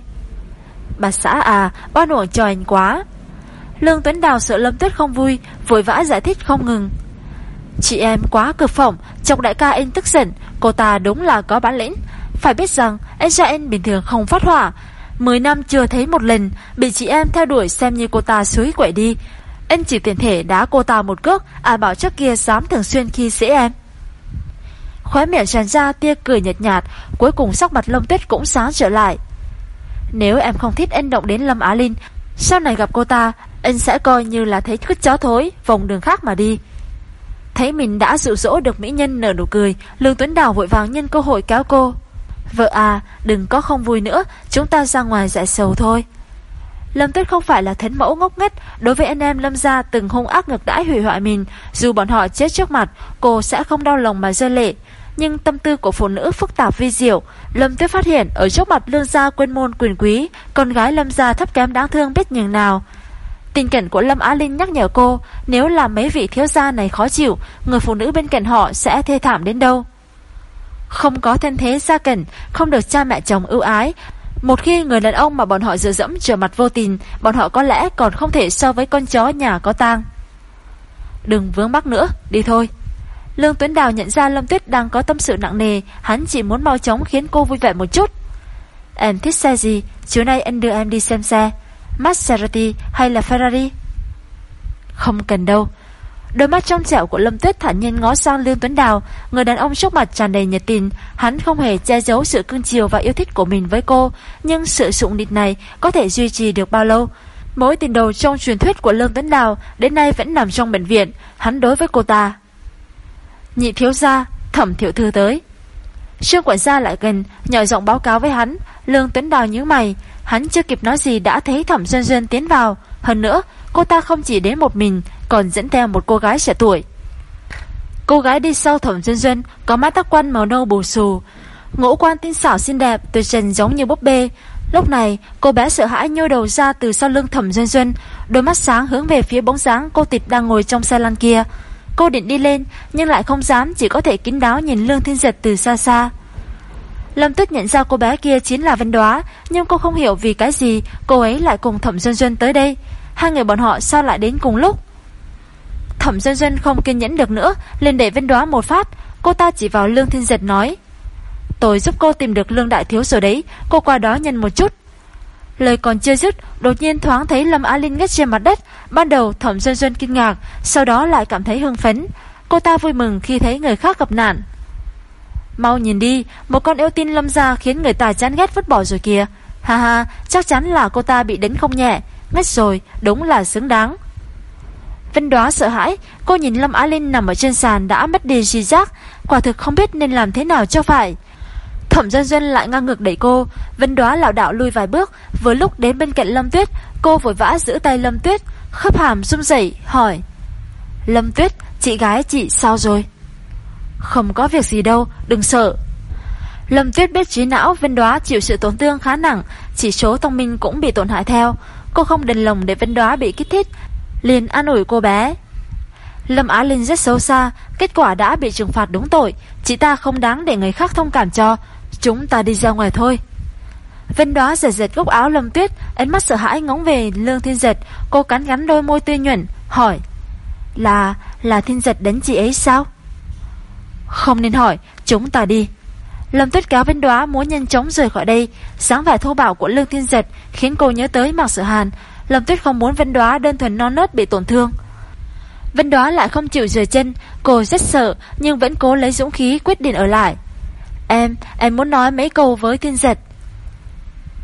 Bà xã à, oan uổng cho anh quá. Lương Tuấn Đào sợ Lâm Tuyết không vui, vội vã giải thích không ngừng. Chị em quá cực phỏng, chọc đại ca anh tức giận, cô ta đúng là có bản lĩnh. Phải biết rằng anh ra anh bình thường không phát hỏa 10 năm chưa thấy một lần Bị chị em theo đuổi xem như cô ta suối quậy đi Anh chỉ tiện thể đá cô ta một cước À bảo trước kia dám thường xuyên khi dễ em Khóe miệng tràn ra tia cười nhật nhạt Cuối cùng sắc mặt lông tuyết cũng sáng trở lại nếu em không thích anh động đến Lâm Á Linh Sau này gặp cô ta Anh sẽ coi như là thấy cứt chó thối Vòng đường khác mà đi Thấy mình đã dụ dỗ được mỹ nhân nở nụ cười Lương Tuấn Đào vội vàng nhân cơ hội kéo cô Vợ à, đừng có không vui nữa, chúng ta ra ngoài giải sầu thôi. Lâm Tuyết không phải là thánh mẫu ngốc nghếch, đối với anh em Lâm gia từng hung ác ngược đãi hủy hoại mình, dù bọn họ chết trước mặt, cô sẽ không đau lòng mà rơi lệ. Nhưng tâm tư của phụ nữ phức tạp vi diệu, Lâm Tuyết phát hiện ở trước mặt lương gia quên môn quyền quý, con gái Lâm gia thấp kém đáng thương biết nhường nào. Tình cảnh của Lâm Á Linh nhắc nhở cô, nếu làm mấy vị thiếu gia này khó chịu, người phụ nữ bên cạnh họ sẽ thê thảm đến đâu. Không có thân thế gia cảnh, không được cha mẹ chồng ưu ái. Một khi người đàn ông mà bọn họ dựa dẫm trở mặt vô tình, bọn họ có lẽ còn không thể so với con chó nhà có tang. Đừng vướng mắc nữa, đi thôi. Lương Tuấn Đào nhận ra Lâm Tuyết đang có tâm sự nặng nề, hắn chỉ muốn mau chóng khiến cô vui vẻ một chút. Em thích xe gì Chiều nay anh đưa em đi xem xe Maserati hay là Ferrari Không cần đâu Đôi mắt trong trẻo của Lâm Tuyết thản nhiên ngó sang Lương Tuấn Đào, người đàn ông trước mặt tràn đầy nhiệt tình, hắn không hề che giấu sự cưng chiều và yêu thích của mình với cô, nhưng sự sụng địch này có thể duy trì được bao lâu? Mỗi tình đầu trong truyền thuyết của Lương Tuấn Đào đến nay vẫn nằm trong bệnh viện, hắn đối với cô ta. Nhị thiếu gia, thẩm thiệu thư tới. Trương quản gia lại gần, nhỏ giọng báo cáo với hắn, Lương Tuấn Đào nhíu mày, hắn chưa kịp nói gì đã thấy thẩm Duyên Duyên tiến vào, hơn nữa, cô ta không chỉ đến một mình, còn dẫn theo một cô gái trẻ tuổi. Cô gái đi sau thẩm Duyên Duyên có mái tóc quăn màu nâu bù xù, ngũ quan tinh xảo xinh đẹp, từ trần giống như búp bê. Lúc này, cô bé sợ hãi nhô đầu ra từ sau lưng thẩm Duyên Duyên, đôi mắt sáng hướng về phía bóng dáng cô tịch đang ngồi trong xe lăn kia. Cô định đi lên, nhưng lại không dám, chỉ có thể kín đáo nhìn Lương Thiên Giật từ xa xa. Lâm Tuyết nhận ra cô bé kia chính là Vân Đoá, nhưng cô không hiểu vì cái gì cô ấy lại cùng Thẩm Duân Duân tới đây. Hai người bọn họ sao lại đến cùng lúc? Thẩm Duân Duân không kiên nhẫn được nữa, lên để Vân Đoá một phát, cô ta chỉ vào Lương Thiên Giật nói: "Tôi giúp cô tìm được Lương đại thiếu rồi đấy, cô qua đó nhân một chút." Lời còn chưa dứt, đột nhiên thoáng thấy Lâm Á Linh ngất trên mặt đất, ban đầu Thẩm Xuân Xuân kinh ngạc, sau đó lại cảm thấy hưng phấn. Cô ta vui mừng khi thấy người khác gặp nạn. Mau nhìn đi, một con yêu tin lâm ra khiến người ta chán ghét vứt bỏ rồi kìa. Ha ha, chắc chắn là cô ta bị đánh không nhẹ. Ngất rồi, đúng là xứng đáng. Vân đoá sợ hãi, cô nhìn Lâm Á Linh nằm ở trên sàn đã mất đi di giác, quả thực không biết nên làm thế nào cho phải. Thẩm Dân Dân lại ngang ngược đẩy cô, Vân đoá lảo đạo lui vài bước, vừa lúc đến bên cạnh Lâm Tuyết, cô vội vã giữ tay Lâm Tuyết, khớp hàm run rẩy hỏi: "Lâm Tuyết, chị gái chị sao rồi?" Không có việc gì đâu, đừng sợ. Lâm Tuyết biết trí não Vân Đoá chịu sự tổn thương khá nặng, chỉ số thông minh cũng bị tổn hại theo. Cô không đền lòng để Vân Đoá bị kích thích, liền an ủi cô bé. Lâm Á Linh rất xấu xa, kết quả đã bị trừng phạt đúng tội, chị ta không đáng để người khác thông cảm cho, chúng ta đi ra ngoài thôi. Vân đó giật giật gốc áo Lâm Tuyết, ánh mắt sợ hãi ngóng về Lương Thiên Giật, cô cắn gắn đôi môi tươi nhuận, hỏi: "Là là Thiên Giật đánh chị ấy sao?" Không nên hỏi, chúng ta đi. Lâm Tuyết kéo Vân Đoá muốn nhanh chóng rời khỏi đây, sáng vẻ thô bạo của Lương Thiên Giật khiến cô nhớ tới Mặc Sở Hàn. Lâm Tuyết không muốn Vân Đoá đơn thuần non nớt bị tổn thương. Vân Đoá lại không chịu rời chân, cô rất sợ nhưng vẫn cố lấy dũng khí quyết định ở lại. Em, em muốn nói mấy câu với Thiên Giật.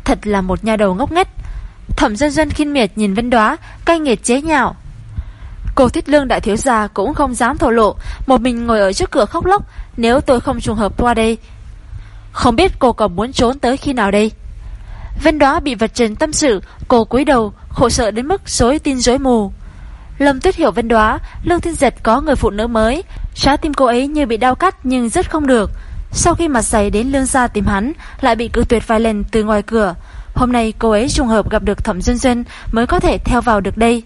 Thật là một nhà đầu ngốc nghếch. Thẩm Dân Dân khinh miệt nhìn Vân Đoá, cay nghiệt chế nhạo. Cô Thích Lương đại thiếu gia cũng không dám thổ lộ, một mình ngồi ở trước cửa khóc lóc, nếu tôi không trùng hợp qua đây. Không biết cô còn muốn trốn tới khi nào đây. Vân Đoá bị vật trần tâm sự, cô cúi đầu, khổ sợ đến mức rối tin rối mù. Lâm Tuyết hiểu Vân Đoá, Lương Thiên Giật có người phụ nữ mới, trái tim cô ấy như bị đau cắt nhưng rất không được. Sau khi mặt dày đến lương gia tìm hắn, lại bị cự tuyệt vài lần từ ngoài cửa. Hôm nay cô ấy trùng hợp gặp được Thẩm duyên duyên mới có thể theo vào được đây.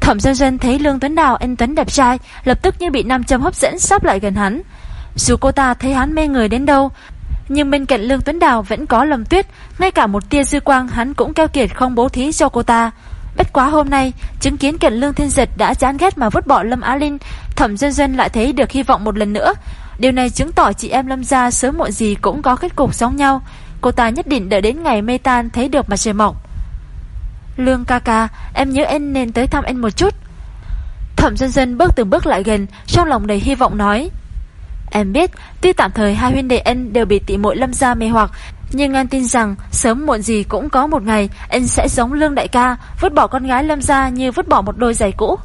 Thẩm duyên duyên thấy Lương Tuấn Đào anh Tuấn đẹp trai, lập tức như bị nam châm hấp dẫn sắp lại gần hắn. Dù cô ta thấy hắn mê người đến đâu, nhưng bên cạnh Lương Tuấn Đào vẫn có Lâm Tuyết, ngay cả một tia dư quang hắn cũng keo kiệt không bố thí cho cô ta. Bất quá hôm nay, chứng kiến cảnh Lương Thiên Giật đã chán ghét mà vứt bỏ Lâm Á Linh, Thẩm duyên duyên lại thấy được hy vọng một lần nữa. Điều này chứng tỏ chị em Lâm gia sớm muộn gì cũng có kết cục giống nhau. Cô ta nhất định đợi đến ngày mê tan thấy được mặt trời mọc. Lương ca ca, em nhớ anh nên tới thăm anh một chút. Thẩm dân dân bước từng bước lại gần, trong lòng đầy hy vọng nói. Em biết, tuy tạm thời hai huynh đệ anh đều bị tị muội lâm gia mê hoặc, nhưng anh tin rằng sớm muộn gì cũng có một ngày anh sẽ giống lương đại ca, vứt bỏ con gái lâm gia như vứt bỏ một đôi giày cũ.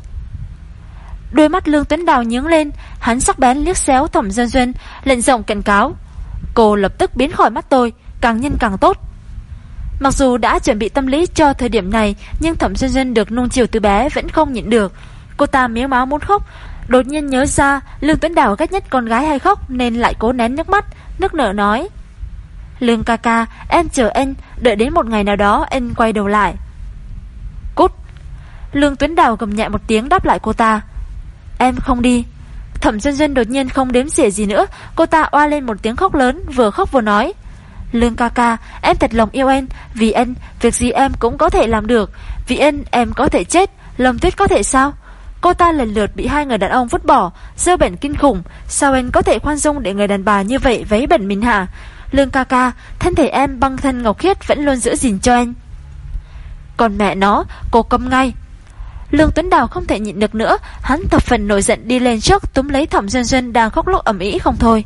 Đôi mắt lương tuấn đào nhướng lên, hắn sắc bén liếc xéo thẩm duyên duyên lệnh rộng cảnh cáo. Cô lập tức biến khỏi mắt tôi, càng nhân càng tốt. Mặc dù đã chuẩn bị tâm lý cho thời điểm này, nhưng Thẩm duyên duyên được nung chiều từ bé vẫn không nhịn được. Cô ta miếu máu muốn khóc, đột nhiên nhớ ra Lương Tuấn Đào ghét nhất con gái hay khóc nên lại cố nén nước mắt, nước nở nói. Lương ca ca, em chờ anh, đợi đến một ngày nào đó anh quay đầu lại. Cút! Lương Tuấn Đào gầm nhẹ một tiếng đáp lại cô ta. Em không đi. Thẩm duyên duyên đột nhiên không đếm xỉa gì nữa, cô ta oa lên một tiếng khóc lớn, vừa khóc vừa nói. Lương ca ca, em thật lòng yêu anh, vì anh, việc gì em cũng có thể làm được, vì anh em có thể chết, Lâm Tuyết có thể sao? Cô ta lần lượt bị hai người đàn ông vứt bỏ, dơ bẩn kinh khủng, sao anh có thể khoan dung để người đàn bà như vậy vấy bẩn mình hả? Lương ca ca, thân thể em băng thân ngọc khiết vẫn luôn giữ gìn cho anh. Còn mẹ nó, cô câm ngay. Lương Tuấn Đào không thể nhịn được nữa, hắn thập phần nổi giận đi lên trước túm lấy Thẩm Duyên Duyên đang khóc lóc ầm ĩ không thôi.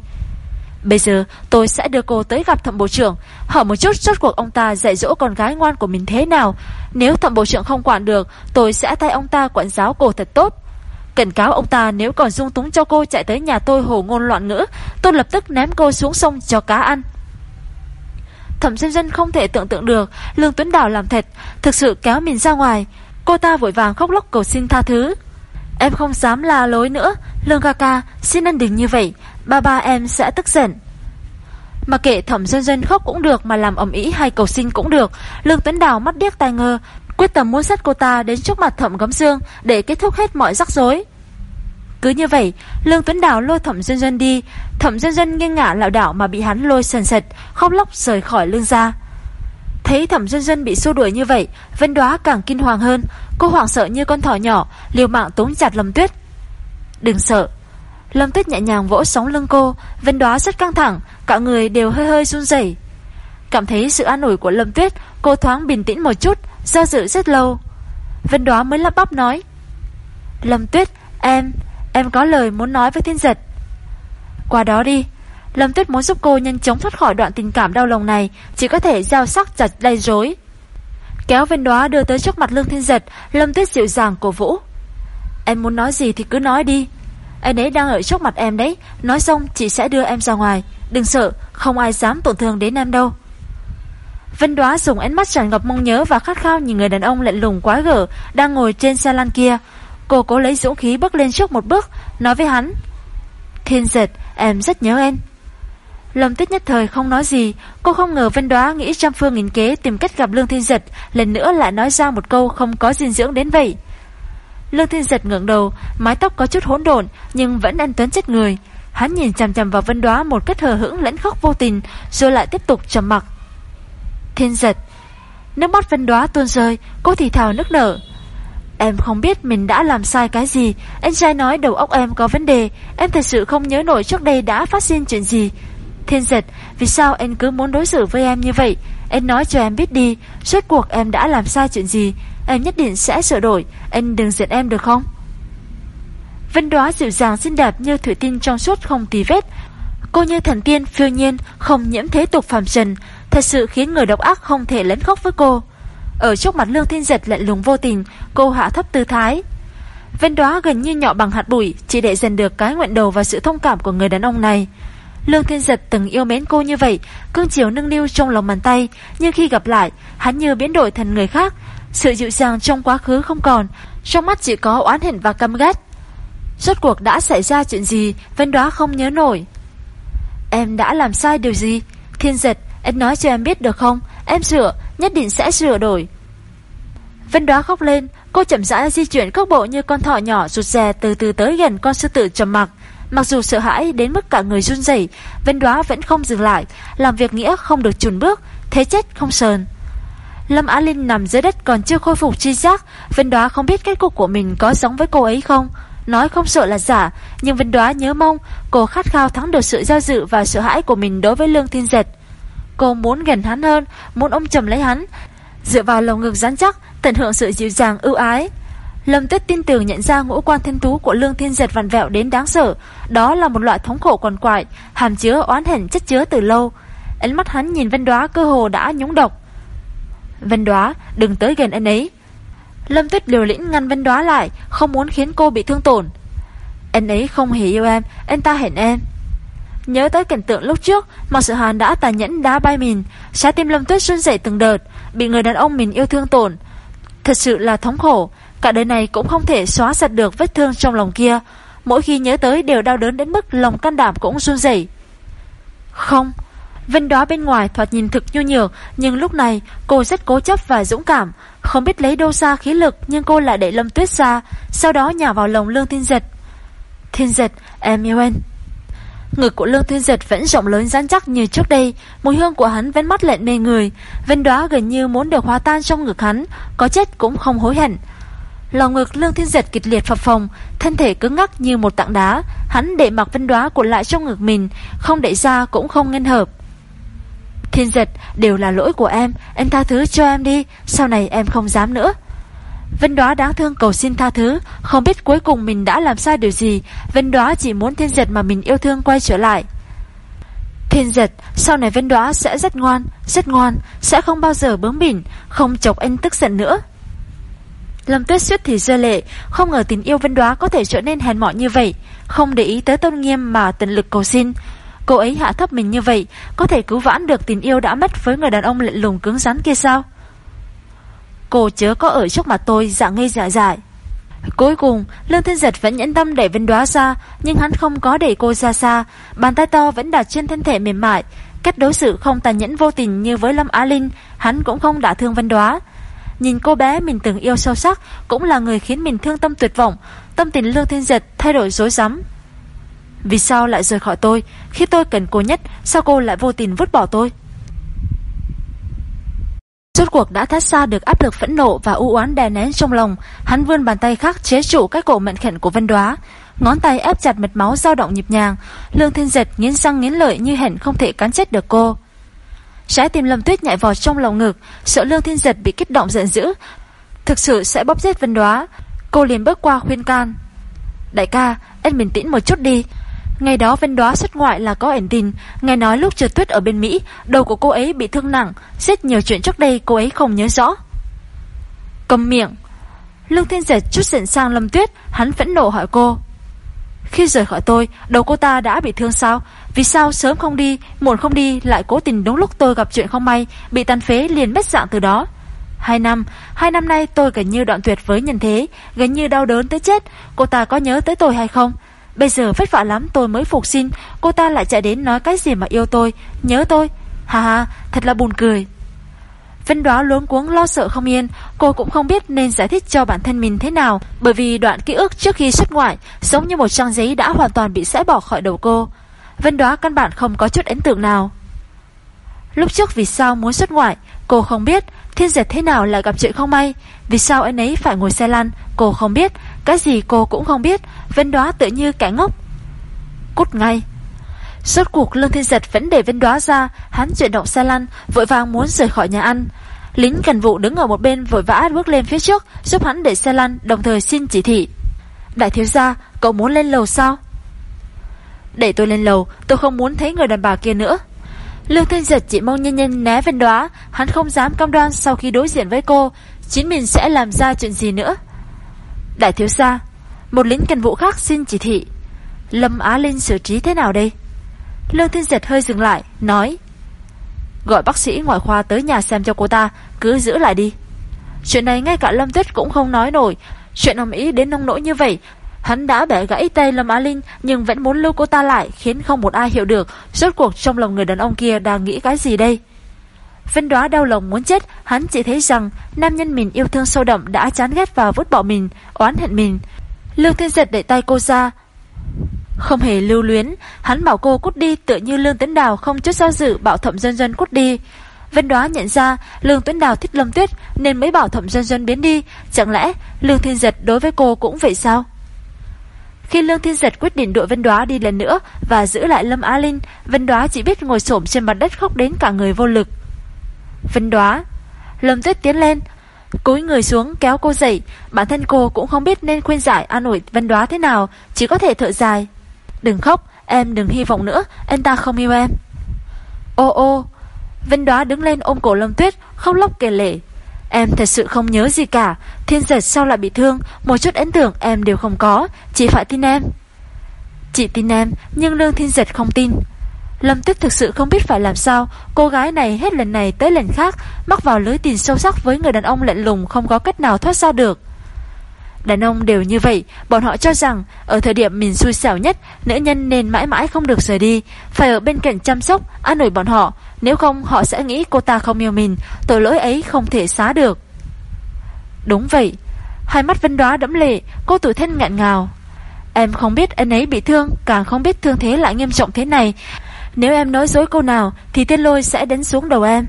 Bây giờ tôi sẽ đưa cô tới gặp thẩm bộ trưởng. Hỏi một chút rốt cuộc ông ta dạy dỗ con gái ngoan của mình thế nào. Nếu thẩm bộ trưởng không quản được Tôi sẽ thay ông ta quản giáo cô thật tốt. Cảnh cáo ông ta nếu còn dung túng cho cô chạy tới nhà tôi hồ ngôn loạn ngữ Tôi lập tức ném cô xuống sông cho cá ăn. Thẩm dân dân không thể tưởng tượng được Lương Tuấn Đào làm thật Thực sự kéo mình ra ngoài. Cô ta vội vàng khóc lóc cầu xin tha thứ. Em không dám la lối nữa. Lương ca ca, xin anh đừng như vậy, Ba ba em sẽ tức giận. Mà kệ thẩm dân dân khóc cũng được Mà làm ẩm ý hay cầu xin cũng được, Lương Tuấn Đào mắt điếc tai ngơ, Quyết tâm muốn xét cô ta đến trước mặt thẩm gấm dương Để kết thúc hết mọi rắc rối. Cứ như vậy, Lương Tuấn Đào lôi thẩm dân dân đi. Thẩm dân dân nghiêng ngả lạo đảo mà bị hắn lôi sần sật, Khóc lóc rời khỏi lương gia Thấy thẩm dân dân bị xua đuổi như vậy, Vân đoá càng kinh hoàng hơn. Cô hoảng sợ như con thỏ nhỏ, Liều mạng tống chặt Lâm Tuyết. Đừng sợ. Lâm Tuyết nhẹ nhàng vỗ sóng lưng cô. Vân đoá rất căng thẳng, Cả người đều hơi hơi run rẩy. Cảm thấy sự an ủi của Lâm Tuyết, Cô thoáng bình tĩnh một chút, Do dự rất lâu. Vân đoá mới lắp bắp nói, Lâm Tuyết, em Em có lời muốn nói với thiên giật. Qua đó đi. Lâm Tuyết muốn giúp cô nhanh chóng thoát khỏi đoạn tình cảm đau lòng này, Chỉ có thể giao sắc chặt đầy rối. Kéo Vân đoá đưa tới trước mặt Lương Thiên Giật, Lâm Tuyết dịu dàng cổ vũ. Em muốn nói gì thì cứ nói đi. Anh ấy đang ở trước mặt em đấy, Nói xong chị sẽ đưa em ra ngoài. Đừng sợ, không ai dám tổn thương đến em đâu. Vân đoá dùng ánh mắt tràn ngập mong nhớ Và khát khao nhìn người đàn ông lạnh lùng quá gở Đang ngồi trên xe lăn kia. Cô cố lấy dũng khí bước lên trước một bước, Nói với hắn, Thiên giật, em rất nhớ em. Lâm Tuyết nhất thời không nói gì, cô không ngờ Vân Đoá nghĩ trăm phương nghìn kế tìm cách gặp Lương Thiên Giật, lần nữa lại nói ra một câu không có dinh dưỡng đến vậy. Lương Thiên Giật ngẩng đầu, mái tóc có chút hỗn độn nhưng vẫn anh tuấn chết người. Hắn nhìn chằm chằm vào Vân Đoá một cách hờ hững lẫn khóc vô tình, rồi lại tiếp tục trầm mặc. Thiên Giật, nước mắt Vân Đoá tuôn rơi, cô thì thào nức nở. Em không biết mình đã làm sai cái gì Anh trai nói đầu óc em có vấn đề Em thật sự không nhớ nổi trước đây đã phát sinh chuyện gì Thiên giật, vì sao anh cứ muốn đối xử với em như vậy? Anh nói cho em biết đi, suốt cuộc em đã làm sai chuyện gì? Em nhất định sẽ sửa đổi, anh đừng giận em được không? Vân đoá dịu dàng xinh đẹp như thủy tinh trong suốt không tì vết. Cô như thần tiên phiêu nhiên, không nhiễm thế tục phàm trần, thật sự khiến người độc ác không thể lấn khóc với cô. Ở trước mặt Lương Thiên Giật lạnh lùng vô tình, cô hạ thấp tư thái. Vân đoá gần như nhỏ bằng hạt bụi, chỉ để dần được cái nguyện đầu và sự thông cảm của người đàn ông này. Lương Thiên Giật từng yêu mến cô như vậy, cương chiều nâng niu trong lòng bàn tay, nhưng khi gặp lại, hắn như biến đổi thành người khác. Sự dịu dàng trong quá khứ không còn, trong mắt chỉ có oán hận và căm ghét. Rốt cuộc đã xảy ra chuyện gì, Vân Đoá không nhớ nổi. Em đã làm sai điều gì? Thiên Giật, em nói cho em biết được không? Em sửa, nhất định sẽ sửa đổi. Vân Đoá khóc lên, cô chậm rãi di chuyển cước bộ như con thỏ nhỏ rụt rè từ từ tới gần con sư tử trầm mặc. Mặc dù sợ hãi đến mức cả người run rẩy, Vân Đoá vẫn không dừng lại, làm việc nghĩa không được chùn bước, thế chết không sờn. Lâm Á Linh nằm dưới đất còn chưa khôi phục chi giác, Vân Đoá không biết kết cục của mình có giống với cô ấy không. Nói không sợ là giả, nhưng Vân Đoá nhớ mong cô khát khao thắng được sự do dự và sợ hãi của mình đối với Lương Thiên Giật. Cô muốn gần hắn hơn, muốn ôm chầm lấy hắn, dựa vào lồng ngực rắn chắc, tận hưởng sự dịu dàng ưu ái. Lâm Tuyết tin tưởng nhận ra ngũ quan thiên tú của Lương Thiên Giật vằn vẹo đến đáng sợ, đó là một loại thống khổ quằn quại, hàm chứa oán hận chất chứa từ lâu. Ánh mắt hắn nhìn Vân Đóa cơ hồ đã nhúng độc. Vân Đóa, đừng tới gần anh ấy. Lâm Tuyết liều lĩnh ngăn Vân Đóa lại, không muốn khiến cô bị thương tổn. Anh ấy không hề yêu em, anh ta hẹn em. Nhớ tới cảnh tượng lúc trước, mà Sự Hàn đã tàn nhẫn đá bay mình, trái tim Lâm Tuyết run rẩy từng đợt, bị người đàn ông mình yêu thương tổn. Thật sự là thống khổ, Cả đời này cũng không thể xóa sạch được vết thương trong lòng kia. Mỗi khi nhớ tới đều đau đớn đến mức lòng can đảm cũng run rẩy. Không Vân đó bên ngoài thoạt nhìn thực nhu nhược, Nhưng lúc này cô rất cố chấp và dũng cảm. Không biết lấy đâu ra khí lực, Nhưng cô lại đẩy Lâm Tuyết ra, Sau đó nhả vào lòng Lương Thiên Giật. Thiên Giật, em yêu anh Ngực của Lương Thiên Giật vẫn rộng lớn rắn chắc như trước đây, Mùi hương của hắn vẫn mắt lệnh mê người. Vân đoá gần như muốn được hóa tan trong ngực hắn, Có chết cũng không hối hận. Lòng ngực Lương Thiên Giật kịch liệt phập phồng, thân thể cứng ngắc như một tảng đá, hắn để mặc vân đóa cuộn lại trong ngực mình, không đẩy ra cũng không ngăn hợp. Thiên giật đều là lỗi của em Em tha thứ cho em đi Sau này em không dám nữa. Vân Đoá đáng thương cầu xin tha thứ Không biết cuối cùng mình đã làm sai điều gì Vân Đoá chỉ muốn thiên giật mà mình yêu thương quay trở lại. Thiên giật Sau này Vân Đoá sẽ rất ngoan Rất ngoan Sẽ không bao giờ bướng bỉnh Không chọc anh tức giận nữa. Lâm Tuyết suýt thì rơi lệ, Không ngờ tình yêu Vân Đoá có thể trở nên hèn mọn như vậy. Không để ý tới tôn nghiêm mà tận lực cầu xin. Cô ấy hạ thấp mình như vậy, Có thể cứu vãn được tình yêu đã mất Với người đàn ông lạnh lùng cứng rắn kia sao? Cô chớ có ở trước mặt tôi dạng ngây dạ dại. Cuối cùng, Lương Thiên Giật vẫn nhẫn tâm đẩy Vân Đoá ra, Nhưng hắn không có đẩy cô ra xa. Bàn tay to vẫn đặt trên thân thể mềm mại. Cách đối xử không tàn nhẫn vô tình như với Lâm Á Linh, Hắn cũng không đả thương Vân Đoá. Nhìn cô bé mình từng yêu sâu sắc Cũng là người khiến mình thương tâm tuyệt vọng. Tâm tình Lương Thiên Giật thay đổi rối rắm. Vì sao lại rời khỏi tôi? Khi tôi cần cô nhất Sao cô lại vô tình vứt bỏ tôi? Rốt cuộc đã thoát xa được áp lực phẫn nộ và u oán đè nén trong lòng, hắn vươn bàn tay khác chế trụ cái cổ mệnh khẩn của Vân Đoá, ngón tay ép chặt mạch máu dao động nhịp nhàng, Lương Thiên Dật nghiến răng nghiến lợi như hẳn không thể cắn chết được cô. Trái tim Lâm Tuyết nhảy vào trong lòng ngực, sợ Lương Thiên Giật bị kích động giận dữ, thực sự sẽ bóp chết Vân Đoá. Cô liền bước qua khuyên can. "Đại ca, em bình tĩnh một chút đi." Ngày đó Vân Đoá xuất ngoại là có ẩn tình Nghe nói lúc trượt tuyết ở bên Mỹ Đầu của cô ấy bị thương nặng. Rất nhiều chuyện trước đây cô ấy không nhớ rõ. Cầm miệng. Lương Thiên Giật chút giận sang Lâm Tuyết Hắn phẫn nộ hỏi cô. Khi rời khỏi tôi Đầu cô ta đã bị thương sao? Vì sao sớm không đi Muộn không đi Lại cố tình đúng lúc tôi gặp chuyện không may Bị tàn phế liền mất dạng từ đó? Hai năm, hai năm nay tôi gần như đoạn tuyệt với nhân thế, gần như đau đớn tới chết. Cô ta có nhớ tới tôi hay không? Bây giờ vất vả lắm tôi mới phục sinh. Cô ta lại chạy đến nói cái gì mà yêu tôi? Nhớ tôi. Hà hà thật là buồn cười. Vân đoá luống cuống lo sợ không yên. Cô cũng không biết nên giải thích cho bản thân mình thế nào Bởi vì đoạn ký ức trước khi xuất ngoại Giống như một trang giấy đã hoàn toàn bị xé bỏ khỏi đầu cô. Vân đoá căn bản không có chút ấn tượng nào. Lúc trước vì sao muốn xuất ngoại, Cô không biết Thiên giật thế nào lại gặp chuyện không may. Vì sao anh ấy phải ngồi xe lăn, Cô không biết. Cái gì cô cũng không biết. Vân đoá tự như kẻ ngốc. Cút ngay. Suốt cuộc Lương Thiên Giật vẫn để Vân đoá ra, Hắn chuyển động xe lăn, Vội vàng muốn rời khỏi nhà ăn. Lính cần vụ đứng ở một bên vội vã bước lên phía trước, Giúp hắn để xe lăn, đồng thời xin chỉ thị. Đại thiếu gia, Cậu muốn lên lầu sao? Để tôi lên lầu, Tôi không muốn thấy người đàn bà kia nữa. Lương Thiên Giật chỉ mong nhân nhân né Vân đoá, Hắn không dám cam đoan sau khi đối diện với cô, Chính mình sẽ làm ra chuyện gì nữa. Đại thiếu gia, Một lính cần vụ khác xin chỉ thị. Lâm Á Linh xử trí thế nào đây? Lương Thiên Giật hơi dừng lại, Nói, Gọi bác sĩ ngoại khoa tới nhà xem cho cô ta, Cứ giữ lại đi. Chuyện này ngay cả Lâm Tuyết cũng không nói nổi. Chuyện ông ý đến nông nỗi như vậy Hắn đã bẻ gãy tay Lâm Á Linh, Nhưng vẫn muốn lưu cô ta lại, Khiến không một ai hiểu được. Rốt cuộc trong lòng người đàn ông kia đang nghĩ cái gì đây? Vân đoá đau lòng muốn chết, Hắn chỉ thấy rằng Nam nhân mình yêu thương sâu đậm đã chán ghét và vứt bỏ mình, Oán hận mình. Lương Thiên Giật đẩy tay cô ra. Không hề lưu luyến, Hắn bảo cô cút đi, tựa như Lương Tuấn Đào Không chút do dự bảo thẩm dân dân cút đi. Vân đoá nhận ra Lương Tuấn Đào thích Lâm Tuyết, Nên mới bảo thẩm dân dân biến đi. Chẳng lẽ Lương Thiên Giật đối với cô cũng vậy sao? Khi Lương Thiên Giật quyết định đội Vân Đoá đi lần nữa và giữ lại Lâm Á Linh, Vân Đoá chỉ biết ngồi xổm trên mặt đất khóc đến cả người vô lực. Vân Đoá, Lâm Tuyết tiến lên, cúi người xuống kéo cô dậy, bản thân cô cũng không biết nên khuyên giải an ủi Vân Đoá thế nào, chỉ có thể thở dài. Đừng khóc, em đừng hy vọng nữa, anh ta không yêu em. Ô ô, Vân Đoá đứng lên ôm cổ Lâm Tuyết, khóc lóc kể lể. Em thật sự không nhớ gì cả. Thiên giật sao lại bị thương? Một chút ấn tượng em đều không có. Chị phải tin em. Chị tin em, Nhưng Lương Thiên giật không tin. Lâm Tuyết thực sự không biết phải làm sao. Cô gái này hết lần này tới lần khác, Mắc vào lưới tình sâu sắc với người đàn ông lạnh lùng Không có cách nào thoát ra được. Đàn ông đều như vậy, Bọn họ cho rằng Ở thời điểm mình xui xẻo nhất, Nữ nhân nên mãi mãi không được rời đi, Phải ở bên cạnh chăm sóc, An ủi bọn họ. Nếu không họ sẽ nghĩ cô ta không yêu mình. Tội lỗi ấy không thể xá được. Đúng vậy. Hai mắt Vân Đoá đẫm lệ Cô tuổi thân ngạn ngào. Em không biết anh ấy bị thương Càng không biết thương thế lại nghiêm trọng thế này. Nếu em nói dối câu nào Thì tên lôi sẽ đánh xuống đầu em.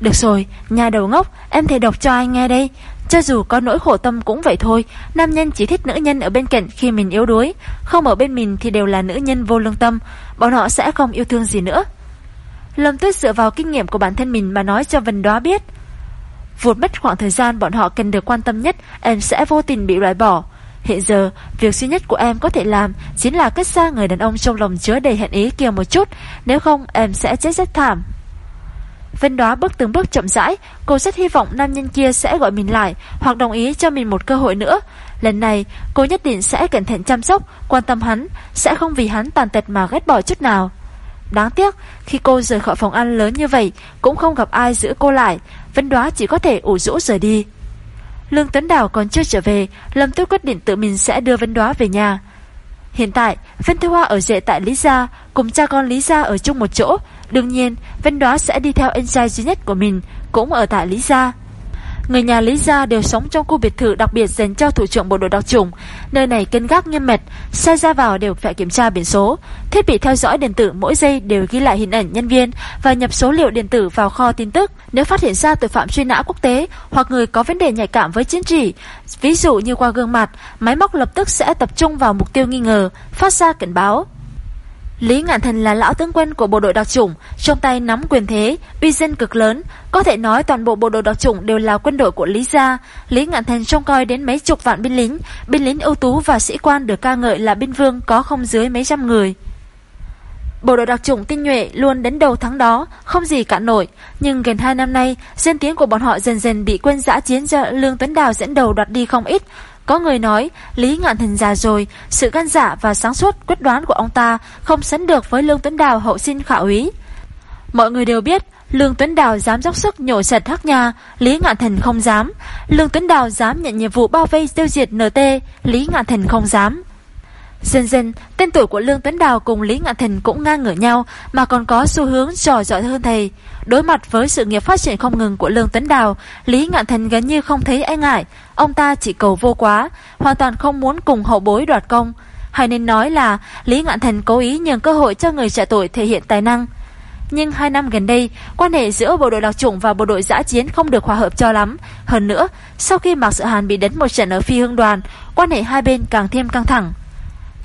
Được rồi, nhà đầu ngốc Em thể đọc cho anh nghe đây. Cho dù có nỗi khổ tâm cũng vậy thôi. Nam nhân chỉ thích nữ nhân ở bên cạnh khi mình yếu đuối. Không ở bên mình thì đều là nữ nhân vô lương tâm. Bọn họ sẽ không yêu thương gì nữa. Lâm Tuyết dựa vào kinh nghiệm của bản thân mình mà nói cho Vân Đoá biết. Vụt mất khoảng thời gian bọn họ cần được quan tâm nhất, em sẽ vô tình bị loại bỏ. Hiện giờ, việc duy nhất của em có thể làm chính là cách xa người đàn ông trong lòng chứa đầy hẹn ý kia một chút, nếu không em sẽ chết rất thảm. Vân Đoá bước từng bước chậm rãi, cô rất hy vọng nam nhân kia sẽ gọi mình lại hoặc đồng ý cho mình một cơ hội nữa. Lần này, cô nhất định sẽ cẩn thận chăm sóc, quan tâm hắn, sẽ không vì hắn tàn tật mà ghét bỏ chút nào. Đáng tiếc, khi cô rời khỏi phòng ăn lớn như vậy, cũng không gặp ai giữ cô lại, Vân Đoá chỉ có thể ủ rũ rời đi. Lương Tuấn Đào còn chưa trở về, Lâm Tuyết quyết định tự mình sẽ đưa Vân Đoá về nhà. Hiện tại, Vân Thư Hoa ở dệ tại Lý Gia, cùng cha con Lý Gia ở chung một chỗ. Đương nhiên, Vân Đoá sẽ đi theo anh trai duy nhất của mình, cũng ở tại Lý Gia. Người nhà Lý Gia đều sống trong khu biệt thự đặc biệt dành cho thủ trưởng bộ đội đặc chủng. Nơi này cân gác nghiêm mật, xe ra vào đều phải kiểm tra biển số. Thiết bị theo dõi điện tử mỗi giây đều ghi lại hình ảnh nhân viên và nhập số liệu điện tử vào kho tin tức. Nếu phát hiện ra tội phạm truy nã quốc tế hoặc người có vấn đề nhạy cảm với chiến trị, ví dụ như qua gương mặt, máy móc lập tức sẽ tập trung vào mục tiêu nghi ngờ, phát ra cảnh báo. Lý Ngạn Thần là lão tướng quân của bộ đội đặc chủng, trong tay nắm quyền thế, uy dân cực lớn, có thể nói toàn bộ bộ đội đặc chủng đều là quân đội của Lý gia. Lý Ngạn Thần trông coi đến mấy chục vạn binh lính, binh lính ưu tú và sĩ quan được ca ngợi là binh vương có không dưới mấy trăm người. Bộ đội đặc chủng tinh nhuệ luôn đến đầu tháng đó, không gì cản nổi, nhưng gần 2 năm nay, danh tiếng của bọn họ dần dần bị quân giã chiến do Lương Tuấn Đào dẫn đầu đoạt đi không ít, có người nói Lý Ngạn Thần già rồi, sự gan dạ và sáng suốt quyết đoán của ông ta không sánh được với Lương Tuấn Đào hậu sinh khảo úy. Mọi người đều biết Lương Tuấn Đào dám dốc sức nhổ sạch Hắc Nha, Lý Ngạn Thần không dám. Lương Tuấn Đào dám nhận nhiệm vụ bao vây tiêu diệt NT, Lý Ngạn Thần không dám. Dần dần, tên tuổi của Lương Tuấn Đào cùng Lý Ngạn Thần cũng ngang ngửa nhau mà còn có xu hướng trò giỏi hơn thầy. Đối mặt với sự nghiệp phát triển không ngừng của Lương Tuấn Đào, Lý Ngạn Thần gần như không thấy e ngại, ông ta chỉ cầu vô quá, hoàn toàn không muốn cùng hậu bối đoạt công. Hay nên nói là Lý Ngạn Thần cố ý nhường cơ hội cho người trẻ tuổi thể hiện tài năng. Nhưng hai năm gần đây, quan hệ giữa bộ đội đặc chủng và bộ đội giã chiến không được hòa hợp cho lắm. Hơn nữa, sau khi Mạc Sự Hàn bị đánh một trận ở phi hương đoàn, quan hệ hai bên càng thêm căng thẳng.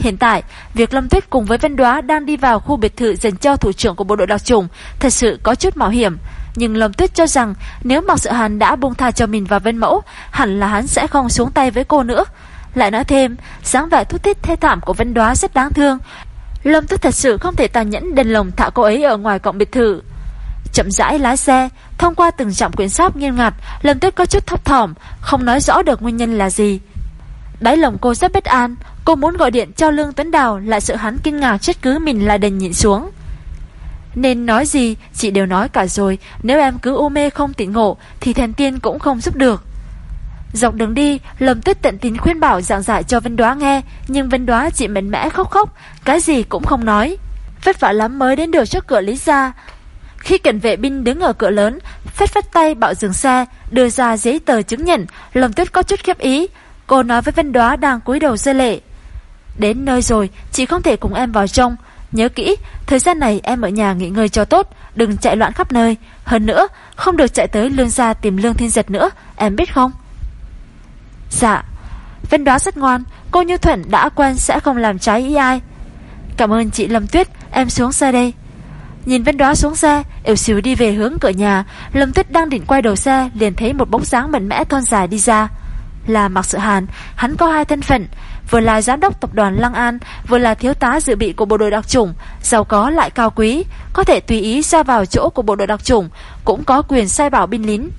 Hiện tại, việc Lâm Tuyết cùng với Vân Đoá đang đi vào khu biệt thự dành cho thủ trưởng của bộ đội đặc chủng thật sự có chút mạo hiểm. Nhưng Lâm Tuyết cho rằng nếu Mạc Sự Hàn đã buông tha cho mình và Vân Mẫu, hẳn là hắn sẽ không xuống tay với cô nữa. Lại nói thêm, dáng vẻ thút thít thê thảm của Vân Đoá rất đáng thương. Lâm Tuyết thật sự không thể tàn nhẫn đền lồng thả cô ấy ở ngoài cổng biệt thự. Chậm rãi lái xe, thông qua từng trạm quyển sáp nghiêm ngặt, Lâm Tuyết có chút thấp thỏm, không nói rõ được nguyên nhân là gì. Đáy lòng cô rất bất an, cô muốn gọi điện cho Lương Tuấn Đào lại sợ hắn kinh ngạc chết cứ mình lại đành nhịn xuống. Nên nói gì, chị đều nói cả rồi, nếu em cứ u mê không tỉnh ngộ thì thèn tiên cũng không giúp được. Dọc đường đi, Lâm Tuyết tận tình khuyên bảo giảng giải cho Vân Đoá nghe, nhưng Vân Đoá chỉ mệt mẽ khóc khóc, cái gì cũng không nói. Vất vả lắm mới đến được trước cửa Lý gia. Khi cảnh vệ binh đứng ở cửa lớn, phết phết tay bảo dừng xe, đưa ra giấy tờ chứng nhận, Lâm Tuyết có chút khiếp ý, Cô nói với Vân Đoá đang cúi đầu rơi lệ. Đến nơi rồi, chị không thể cùng em vào trong. Nhớ kỹ, thời gian này em ở nhà nghỉ ngơi cho tốt, đừng chạy loạn khắp nơi. Hơn nữa, không được chạy tới lương gia tìm lương thiên giật nữa, em biết không? Dạ, Vân Đoá rất ngoan, cô Như Thuận đã quen sẽ không làm trái ý ai. Cảm ơn chị Lâm Tuyết, em xuống xe đây. Nhìn Vân Đoá xuống xe, yếu xíu đi về hướng cửa nhà, Lâm Tuyết đang định quay đầu xe liền thấy một bóng dáng mạnh mẽ thon dài đi ra là Mạc Sự Hàn, hắn có hai thân phận, vừa là giám đốc tập đoàn Lăng An, vừa là thiếu tá dự bị của bộ đội đặc chủng, giàu có lại cao quý, có thể tùy ý ra vào chỗ của bộ đội đặc chủng, cũng có quyền sai bảo binh lính.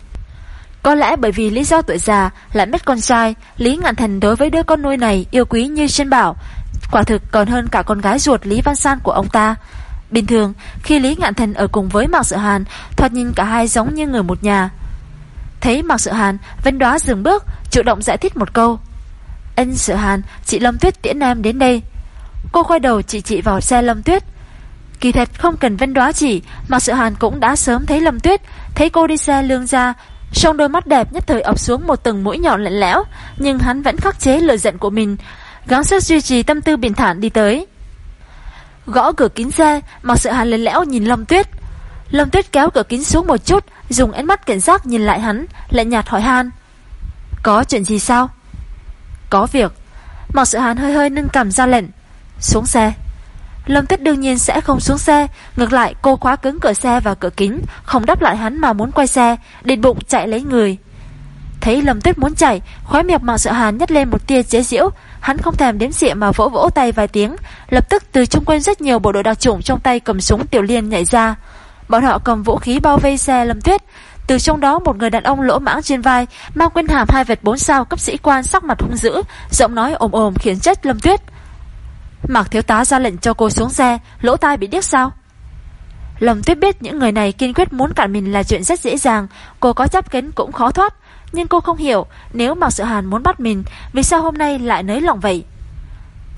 Có lẽ bởi vì lý do tuổi già lại mất con trai, Lý Ngạn Thần đối với đứa con nuôi này yêu quý như trên bảo, quả thực còn hơn cả con gái ruột Lý Văn San của ông ta. Bình thường, khi Lý Ngạn Thần ở cùng với Mạc Sự Hàn, thoạt nhìn cả hai giống như người một nhà. Thấy Mạc Sự Hàn, Vân Đoá dừng bước, chủ động giải thích một câu. Anh sợ Hàn, chị Lâm Tuyết tiễn em đến đây. Cô quay đầu chỉ chị vào xe Lâm Tuyết. Kỳ thật không cần Vân Đoá chỉ, mà sợ Hàn cũng đã sớm thấy Lâm Tuyết, thấy cô đi xe lương ra, trong đôi mắt đẹp nhất thời ập xuống một tầng mũi nhọn lạnh lẽo, nhưng hắn vẫn khắc chế lời giận của mình, gắng sức duy trì tâm tư bình thản đi tới. Gõ cửa kính xe, mặc sợ Hàn lạnh lẽo nhìn Lâm Tuyết. Lâm Tuyết kéo cửa kính xuống một chút, dùng ánh mắt cảnh giác nhìn lại hắn, lại nhạt hỏi han. Có chuyện gì sao? Có việc. Mạc sự hán hơi hơi nâng cầm ra lệnh. Xuống xe. Lâm Tuyết đương nhiên sẽ không xuống xe, ngược lại cô khóa cứng cửa xe và cửa kính, không đáp lại hắn mà muốn quay xe, định bụng chạy lấy người. Thấy Lâm Tuyết muốn chạy, khóe miệng Mạc Sợ Hàn nhếch lên một tia chế giễu, hắn không thèm đếm xỉa mà vỗ vỗ tay vài tiếng, lập tức từ chung quanh rất nhiều bộ đội đặc chủng trong tay cầm súng tiểu liên nhảy ra. Bọn họ cầm vũ khí bao vây xe Lâm Tuyết, từ trong đó một người đàn ông lỗ mãng trên vai, mang quân hàm hai vệt bốn sao cấp sĩ quan sắc mặt hung dữ, giọng nói ồm ồm khiến chết Lâm Tuyết. Mạc thiếu tá ra lệnh cho cô xuống xe, lỗ tai bị điếc sao? Lâm Tuyết biết những người này kiên quyết muốn cản mình là chuyện rất dễ dàng, cô có chấp kính cũng khó thoát, nhưng cô không hiểu nếu Mạc Sự Hàn muốn bắt mình, vì sao hôm nay lại nới lòng vậy?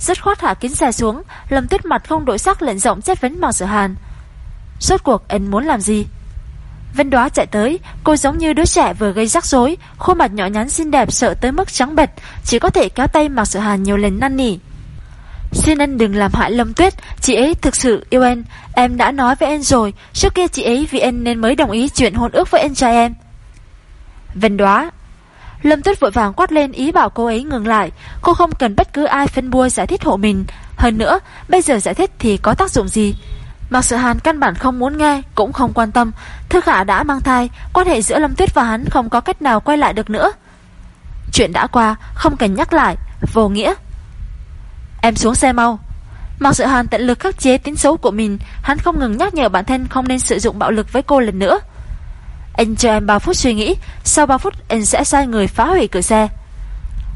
Rất khoát hạ kính xe xuống, Lâm Tuyết mặt không đổi sắc lệnh rộng chất vấn Mạc Sự Hàn. Rốt cuộc anh muốn làm gì? Vân đoá chạy tới, cô giống như đứa trẻ vừa gây rắc rối, khuôn mặt nhỏ nhắn xinh đẹp sợ tới mức trắng bệch, chỉ có thể kéo tay Mạc Sự Hàn nhiều lần năn nỉ. Xin anh đừng làm hại Lâm Tuyết, chị ấy thực sự yêu em, em đã nói với anh rồi, trước kia chị ấy vì anh nên mới đồng ý chuyện hôn ước với anh trai em. Vân đoá Lâm Tuyết vội vàng quát lên ý bảo cô ấy ngừng lại, cô không cần bất cứ ai phân bua giải thích hộ mình, hơn nữa, bây giờ giải thích thì có tác dụng gì? Mạc Sự Hàn căn bản không muốn nghe, cũng không quan tâm. Thư Khả đã mang thai, quan hệ giữa Lâm Tuyết và hắn không có cách nào quay lại được nữa. Chuyện đã qua, không cần nhắc lại, vô nghĩa. Em xuống xe mau. Mạc Sự Hàn tận lực khắc chế tính xấu của mình, hắn không ngừng nhắc nhở bản thân không nên sử dụng bạo lực với cô lần nữa. Anh cho em 3 phút suy nghĩ, sau 3 phút anh sẽ sai người phá hủy cửa xe.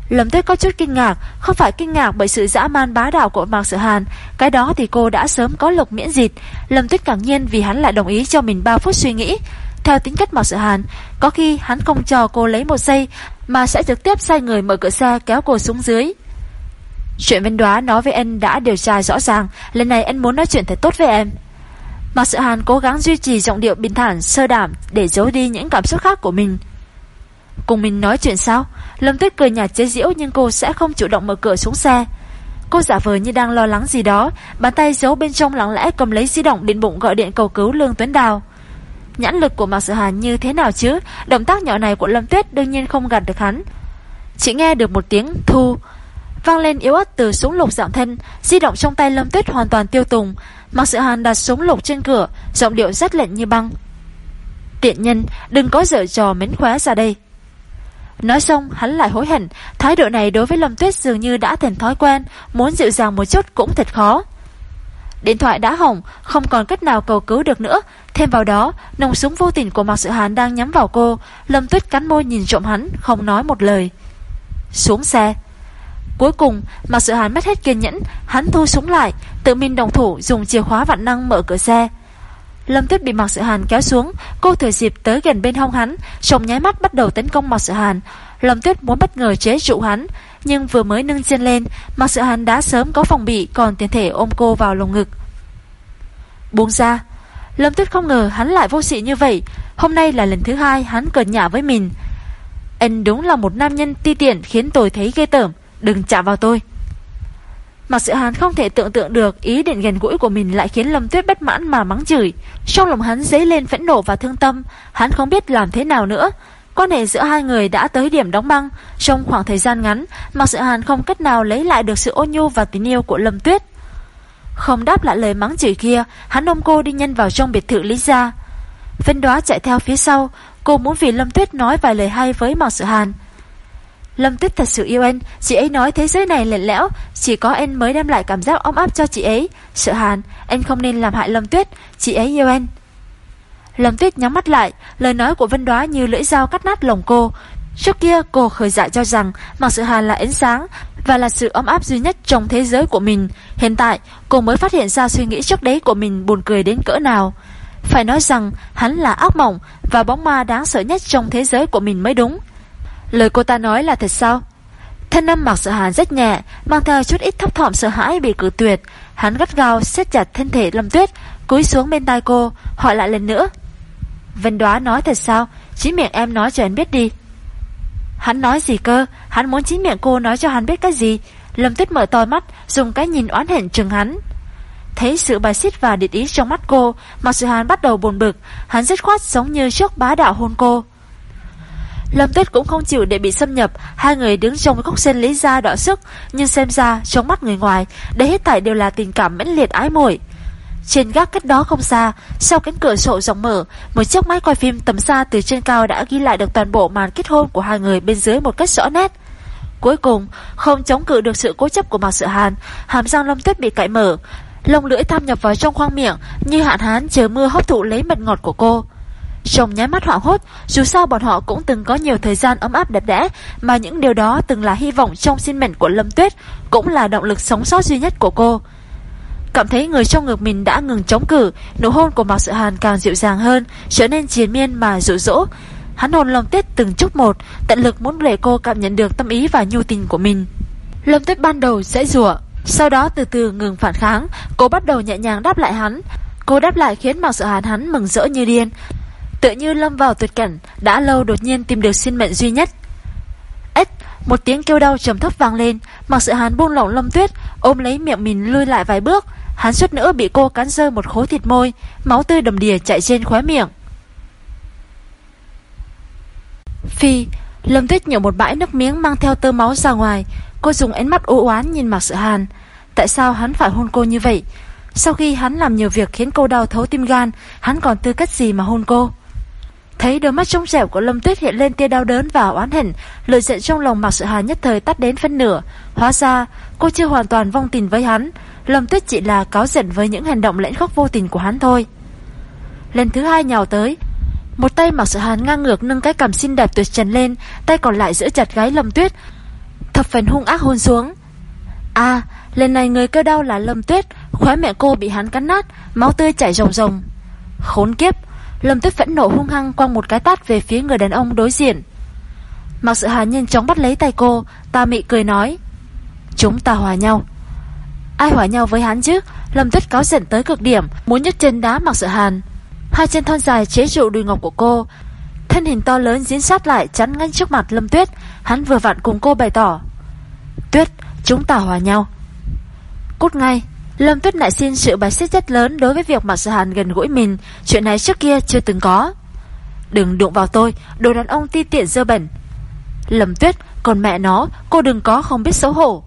Lâm Tuyết có chút kinh ngạc, không phải kinh ngạc bởi sự dã man bá đạo của Mạc Sự Hàn, cái đó thì cô đã sớm có lục miễn dịch. Lâm Tuyết càng nhiên vì hắn lại đồng ý cho mình 3 phút suy nghĩ. Theo tính cách Mạc Sự Hàn, có khi hắn không cho cô lấy một giây mà sẽ trực tiếp sai người mở cửa xe kéo cô xuống dưới. Chuyện Vân Đoá nói với anh đã điều tra rõ ràng, lần này anh muốn nói chuyện thật tốt với em. Mạc Sự Hàn cố gắng duy trì giọng điệu bình thản, sơ đảm để giấu đi những cảm xúc khác của mình. Cùng mình nói chuyện sao? Lâm Tuyết cười nhạt chế giễu nhưng cô sẽ không chủ động mở cửa xuống xe. Cô giả vờ như đang lo lắng gì đó, bàn tay giấu bên trong lặng lẽ cầm lấy di động điện bụng gọi điện cầu cứu Lương Tuấn Đào. Nhãn lực của Mạc Sự Hàn như thế nào chứ? Động tác nhỏ này của Lâm Tuyết đương nhiên không gạt được hắn. Chỉ nghe được một tiếng thu vang lên yếu ớt từ súng lục dạng thân, di động trong tay Lâm Tuyết hoàn toàn tiêu tùng. Mạc Sự Hàn đặt súng lục trên cửa, giọng điệu rất lệnh như băng. Tiện nhân, đừng có dở trò mến khóe ra đây. Nói xong, hắn lại hối hận. Thái độ này đối với Lâm Tuyết dường như đã thành thói quen. Muốn dịu dàng một chút cũng thật khó. Điện thoại đã hỏng, Không còn cách nào cầu cứu được nữa. Thêm vào đó, Nòng súng vô tình của Mạc Sự Hàn đang nhắm vào cô. Lâm Tuyết cắn môi nhìn trộm hắn, Không nói một lời. Xuống xe. Cuối cùng, Mạc Sự Hàn mất hết kiên nhẫn. Hắn thu súng lại, Tự mình đồng thủ dùng chìa khóa vạn năng mở cửa xe. Lâm Tuyết bị Mạc Sự Hàn kéo xuống, cô thừa dịp tới gần bên hông hắn, trong nháy mắt bắt đầu tấn công Mạc Sự Hàn. Lâm Tuyết muốn bất ngờ chế trụ hắn, nhưng vừa mới nâng chân lên, Mạc Sự Hàn đã sớm có phòng bị còn tiền thể ôm cô vào lồng ngực. Buông ra, Lâm Tuyết không ngờ hắn lại vô sĩ như vậy, hôm nay là lần thứ hai hắn cợt nhả với mình. Anh đúng là một nam nhân ti tiện khiến tôi thấy ghê tởm, đừng chạm vào tôi. Mạc Sự Hàn không thể tưởng tượng được ý định gần gũi của mình lại khiến Lâm Tuyết bất mãn mà mắng chửi. Trong lòng hắn dấy lên phẫn nộ và thương tâm, hắn không biết làm thế nào nữa. Quan hệ giữa hai người đã tới điểm đóng băng, trong khoảng thời gian ngắn, Mạc Sự Hàn không cách nào lấy lại được sự ôn nhu và tình yêu của Lâm Tuyết. Không đáp lại lời mắng chửi kia, hắn ôm cô đi nhân vào trong biệt thự Lý Gia. Vân Đoá chạy theo phía sau, cô muốn vì Lâm Tuyết nói vài lời hay với Mạc Sự Hàn. Lâm Tuyết thật sự yêu anh, chị ấy nói thế giới này lạnh lẽo, chỉ có anh mới đem lại cảm giác ấm áp cho chị ấy. Sợ Hàn, anh không nên làm hại Lâm Tuyết, chị ấy yêu anh. Lâm Tuyết nhắm mắt lại, lời nói của Vân Đoá như lưỡi dao cắt nát lòng cô. Trước kia cô khởi dại cho rằng Mạc Sự Hàn là ánh sáng và là sự ấm áp duy nhất trong thế giới của mình. Hiện tại, cô mới phát hiện ra suy nghĩ trước đấy của mình buồn cười đến cỡ nào. Phải nói rằng hắn là ác mộng và bóng ma đáng sợ nhất trong thế giới của mình mới đúng. Lời cô ta nói là thật sao? Thân năm mặc sợ hàn rất nhẹ, mang theo chút ít thấp thỏm sợ hãi bị cử tuyệt. Hắn gắt gao siết chặt thân thể Lâm Tuyết, cúi xuống bên tai cô, hỏi lại lần nữa. Vân đoá nói thật sao? Chính miệng em nói cho anh biết đi. Hắn nói gì cơ? Hắn muốn chính miệng cô nói cho hắn biết cái gì? Lâm Tuyết mở to mắt, dùng cái nhìn oán hận chừng hắn. Thấy sự bài xích và địch ý trong mắt cô, mặc sự hàn bắt đầu buồn bực, hắn rất khoát giống như trước bá đạo hôn cô. Lâm Tuyết cũng không chịu để bị xâm nhập, hai người đứng trong góc sen lấy ra đỏ sức, nhưng xem ra trong mắt người ngoài, đây hết thảy đều là tình cảm mãnh liệt ái muội. Trên gác cách đó không xa, sau cánh cửa sổ rộng mở, một chiếc máy quay phim tầm xa từ trên cao đã ghi lại được toàn bộ màn kết hôn của hai người bên dưới một cách rõ nét. Cuối cùng, không chống cự được sự cố chấp của Mạc Sự Hàn, hàm răng Lâm Tuyết bị cạy mở, lông lưỡi tham nhập vào trong khoang miệng như hạn hán chờ mưa hấp thụ lấy mật ngọt của cô. Trong nháy mắt hoảng hốt, dù sao bọn họ cũng từng có nhiều thời gian ấm áp đẹp đẽ, mà những điều đó từng là hy vọng trong sinh mệnh của Lâm Tuyết, cũng là động lực sống sót duy nhất của cô. Cảm thấy người trong ngực mình đã ngừng chống cử, nụ hôn của Mạc Sự Hàn càng dịu dàng hơn, trở nên triền miên mà dụ dỗ. Hắn hôn Lâm Tuyết từng chút một, tận lực muốn để cô cảm nhận được tâm ý và nhu tình của mình. Lâm Tuyết ban đầu dễ dụa, sau đó từ từ ngừng phản kháng, cô bắt đầu nhẹ nhàng đáp lại hắn. Cô đáp lại khiến Mạc Sự Hàn hắn mừng rỡ như điên. Tự như lâm vào tuyệt cảnh, đã lâu đột nhiên tìm được sinh mệnh duy nhất. Ếch, một tiếng kêu đau trầm thấp vang lên, mặc Sự Hàn buông lỏng Lâm Tuyết, ôm lấy miệng mình lui lại vài bước, hắn suốt nữa bị cô cắn rơi một khối thịt môi, máu tươi đầm đìa chạy trên khóe miệng. Phi, Lâm Tuyết nhổ một bãi nước miếng mang theo tơ máu ra ngoài, cô dùng ánh mắt u oán nhìn mặc Sự Hàn. Tại sao hắn phải hôn cô như vậy? Sau khi hắn làm nhiều việc khiến cô đau thấu tim gan, hắn còn tư cách gì mà hôn cô? Thấy đôi mắt trong dẻo của Lâm Tuyết hiện lên tia đau đớn và oán hận, lời giận trong lòng Mạc Sự Hà nhất thời tắt đến phân nửa. Hóa ra, cô chưa hoàn toàn vong tình với hắn, Lâm Tuyết chỉ là cáo giận với những hành động lẽn khóc vô tình của hắn thôi. Lần thứ hai nhào tới, một tay Mạc Sự Hàn ngang ngược nâng cái cằm xinh đẹp tuyệt trần lên, tay còn lại giữ chặt gái Lâm Tuyết, thập phần hung ác hôn xuống. À, lần này người kêu đau là Lâm Tuyết, khóe mẹ cô bị hắn cắn nát, máu tươi chảy ròng ròng. Khốn kiếp, Lâm Tuyết phẫn nộ hung hăng quăng một cái tát về phía người đàn ông đối diện. Mạc Sự Hà nhanh chóng bắt lấy tay cô, ta mị cười nói: "Chúng ta hòa nhau." Ai hòa nhau với hắn chứ? Lâm Tuyết cáo giận tới cực điểm, muốn nhấc chân đá Mạc Sự Hàn. Hai chân thon dài chế trụ đùi ngọc của cô, thân hình to lớn diễn sát lại chắn ngay trước mặt Lâm Tuyết, hắn vừa vặn cùng cô bày tỏ: "Tuyết, chúng ta hòa nhau." Cút ngay. Lâm Tuyết lại xin sự bài xích rất lớn đối với việc Mạc Sự Hàn gần gũi mình, chuyện này trước kia chưa từng có. Đừng đụng vào tôi, đồ đàn ông ti tiện dơ bẩn. Lâm Tuyết, còn mẹ nó, cô đừng có không biết xấu hổ.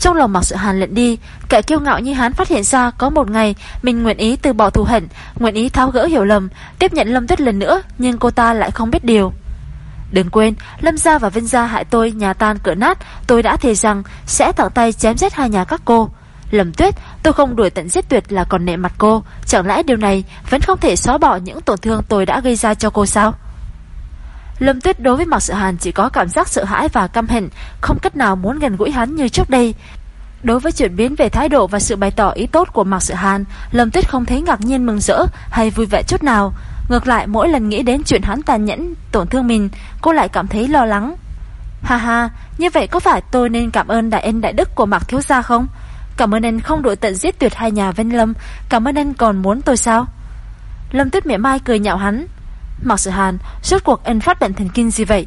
Trong lòng Mạc Sự Hàn lận đi, kẻ kiêu ngạo như hắn phát hiện ra có một ngày mình nguyện ý từ bỏ thù hận, nguyện ý tháo gỡ hiểu lầm, tiếp nhận Lâm Tuyết lần nữa, nhưng cô ta lại không biết điều. Đừng quên, Lâm Gia và Vinh Gia hại tôi nhà tan cửa nát, tôi đã thề rằng sẽ thẳng tay chém giết hai nhà các cô. Lâm Tuyết, tôi không đuổi tận giết tuyệt là còn nệ mặt cô, chẳng lẽ điều này vẫn không thể xóa bỏ những tổn thương tôi đã gây ra cho cô sao? Lâm Tuyết đối với Mạc Sự Hàn chỉ có cảm giác sợ hãi và căm hận, không cách nào muốn gần gũi hắn như trước đây. Đối với chuyển biến về thái độ và sự bày tỏ ý tốt của Mạc Sự Hàn, Lâm Tuyết không thấy ngạc nhiên mừng rỡ hay vui vẻ chút nào. Ngược lại mỗi lần nghĩ đến chuyện hắn tàn nhẫn, tổn thương mình, cô lại cảm thấy lo lắng. Ha ha, như vậy có phải tôi nên cảm ơn đại ân đại đức của Mạc Thiếu Gia không? Cảm ơn anh không đội tận giết tuyệt hai nhà Vân Lâm. Cảm ơn anh còn muốn tôi sao? Lâm Tuyết mỉa mai cười nhạo hắn. Mạc Sự Hàn Suốt cuộc anh phát bệnh thần kinh gì vậy?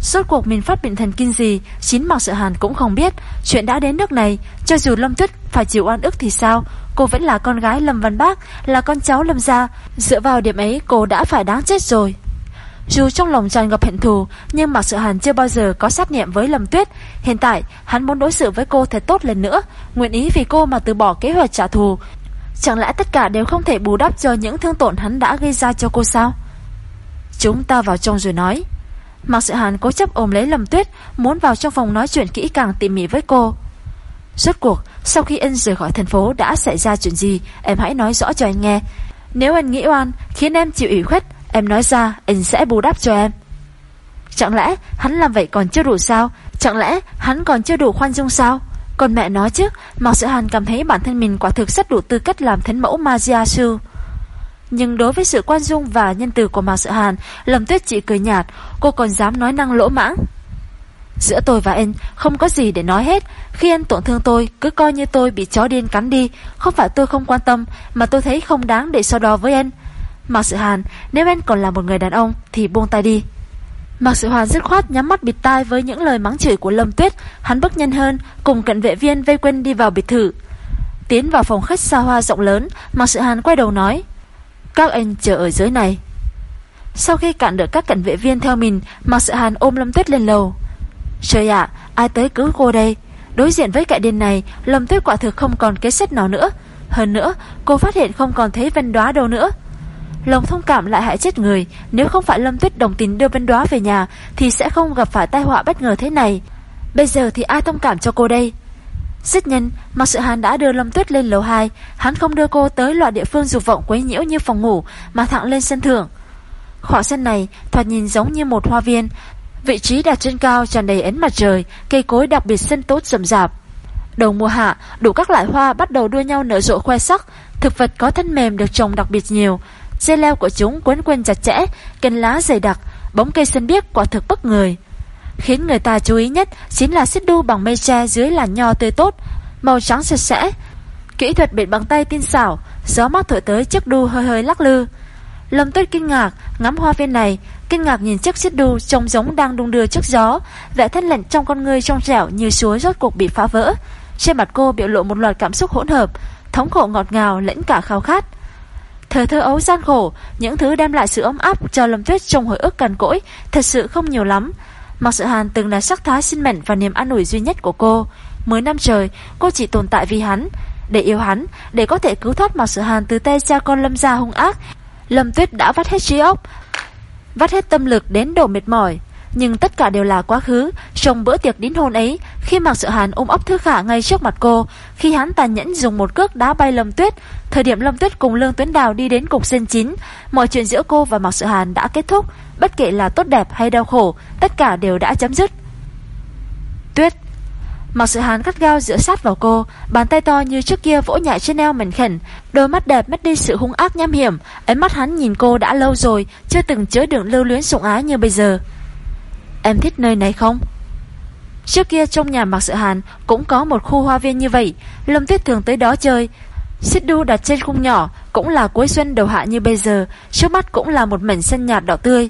Suốt cuộc mình phát bệnh thần kinh gì, Chính Mạc Sự Hàn cũng không biết. Chuyện đã đến nước này, Cho dù Lâm Tuyết phải chịu oan ức thì sao? Cô vẫn là con gái Lâm Văn Bác, Là con cháu Lâm Gia. Dựa vào điểm ấy, cô đã phải đáng chết rồi dù trong lòng tràn ngập hận thù, nhưng Mạc Sự Hàn chưa bao giờ có sát niệm với Lâm Tuyết. Hiện tại, hắn muốn đối xử với cô thật tốt lần nữa, nguyện ý vì cô mà từ bỏ kế hoạch trả thù. Chẳng lẽ tất cả đều không thể bù đắp cho những thương tổn hắn đã gây ra cho cô sao? Chúng ta vào trong rồi nói. Mạc Sự Hàn cố chấp ôm lấy Lâm Tuyết, muốn vào trong phòng nói chuyện kỹ càng tỉ mỉ với cô. Rốt cuộc, sau khi anh rời khỏi thành phố đã xảy ra chuyện gì, em hãy nói rõ cho anh nghe. Nếu anh nghĩ oan, khiến em chịu ủy khuất, Em nói ra, anh sẽ bù đắp cho em. Chẳng lẽ hắn làm vậy còn chưa đủ sao? Chẳng lẽ hắn còn chưa đủ khoan dung sao? Còn mẹ nói chứ, Mạc Sự Hàn cảm thấy bản thân mình quả thực rất đủ tư cách làm thánh mẫu Magia Sư. Nhưng đối với sự quan dung và nhân từ của Mạc Sự Hàn, Lâm Tuyết chỉ cười nhạt, Cô còn dám nói năng lỗ mãng. Giữa tôi và anh, không có gì để nói hết. Khi anh tổn thương tôi, Cứ coi như tôi bị chó điên cắn đi. Không phải tôi không quan tâm, Mà tôi thấy không đáng để so đo với anh. Mạc Sự Hàn, nếu anh còn là một người đàn ông thì buông tay đi. Mạc Sự Hoàn dứt khoát nhắm mắt bịt tai với những lời mắng chửi của Lâm Tuyết, hắn bước nhanh hơn, cùng cận vệ viên vây quanh đi vào biệt thự. Tiến vào phòng khách xa hoa rộng lớn, Mạc Sự Hàn quay đầu nói: "Các anh chờ ở dưới này." Sau khi cản được các cận vệ viên theo mình Mạc Sự Hàn ôm Lâm Tuyết lên lầu Trời ạ ai tới cứu cô đây Đối diện với cãi điên này Lâm Tuyết quả thực không còn kế sách nào nữa Hơn nữa cô phát hiện không còn thấy văn đoá đâu nữa Lòng thông cảm lại hại chết người. Nếu không phải Lâm Tuyết đồng tình đưa vân đoá về nhà, Thì sẽ không gặp phải tai họa bất ngờ thế này. Bây giờ thì ai thông cảm cho cô đây? Giết nhân Mặc sự Hàn đã đưa Lâm Tuyết lên lầu 2 Hắn không đưa cô tới loại địa phương dục vọng quấy nhiễu như phòng ngủ, Mà thẳng lên sân thượng. Khỏa sân này, thoạt nhìn giống như một hoa viên. Vị trí đặt trên cao tràn đầy ánh mặt trời, Cây cối đặc biệt xanh tốt rậm rạp. Đầu mùa hạ, đủ các loại hoa bắt đầu đua nhau nở rộ khoe sắc. Thực vật có thân mềm được trồng đặc biệt nhiều. Dây leo của chúng quấn quanh chặt chẽ, Cành lá dày đặc, Bóng cây xanh biếc quả thực bất người Khiến người ta chú ý nhất Chính là xích đu bằng mây tre dưới làn nho tươi tốt, Màu trắng sạch sẽ. Kỹ thuật bịt bằng tay tinh xảo, Gió mát thổi tới chiếc đu hơi hơi lắc lư. Lâm tuyết kinh ngạc, Ngắm hoa viên này, Kinh ngạc nhìn chiếc xích đu trông giống đang đung đưa trước gió, Vẻ thân lạnh trong con người trong trẻo Như suối rốt cuộc bị phá vỡ. Trên mặt cô biểu lộ một loạt cảm xúc hỗn hợp, Thống khổ ngọt ngào lẫn cả khao khát. Thời thơ ấu gian khổ, Những thứ đem lại sự ấm áp cho Lâm Tuyết trong hồi ức cằn cỗi, Thật sự không nhiều lắm. Mặc Sự Hàn từng là sắc thái sinh mệnh và niềm an ủi duy nhất của cô Mới năm trời, Cô chỉ tồn tại vì hắn, Để yêu hắn, Để có thể cứu thoát Mặc Sự Hàn từ tay cha con Lâm gia hung ác. Lâm Tuyết đã vắt hết trí óc, Vắt hết tâm lực đến độ mệt mỏi. Nhưng tất cả đều là quá khứ. Trong bữa tiệc đính hôn ấy, Khi Mạc Sự Hàn ôm ấp Thư Khả ngay trước mặt cô, Khi hắn tàn nhẫn dùng một cước đá bay Lâm Tuyết, Thời điểm Lâm Tuyết cùng Lương tuyến Đào đi đến cục sân chín, Mọi chuyện giữa cô và Mạc Sự Hàn đã kết thúc. Bất kể là tốt đẹp hay đau khổ, Tất cả đều đã chấm dứt. Tuyết. Mặc sự hán cắt gao giữa sát vào cô, Bàn tay to như trước kia vỗ nhại trên eo mình khẩn, Đôi mắt đẹp mất đi sự hung ác nham hiểm. Ánh mắt hắn nhìn cô đã lâu rồi, Chưa từng chứa đựng lưu luyến sủng ái như bây giờ. Em thích nơi này không? Trước kia trong nhà Mạc Sự Hàn cũng có một khu hoa viên như vậy. Lâm Tuyết thường tới đó chơi. Xích đu đặt trên khung nhỏ, Cũng là cuối xuân đầu hạ như bây giờ. Trước mắt cũng là một mảnh xanh nhạt đỏ tươi.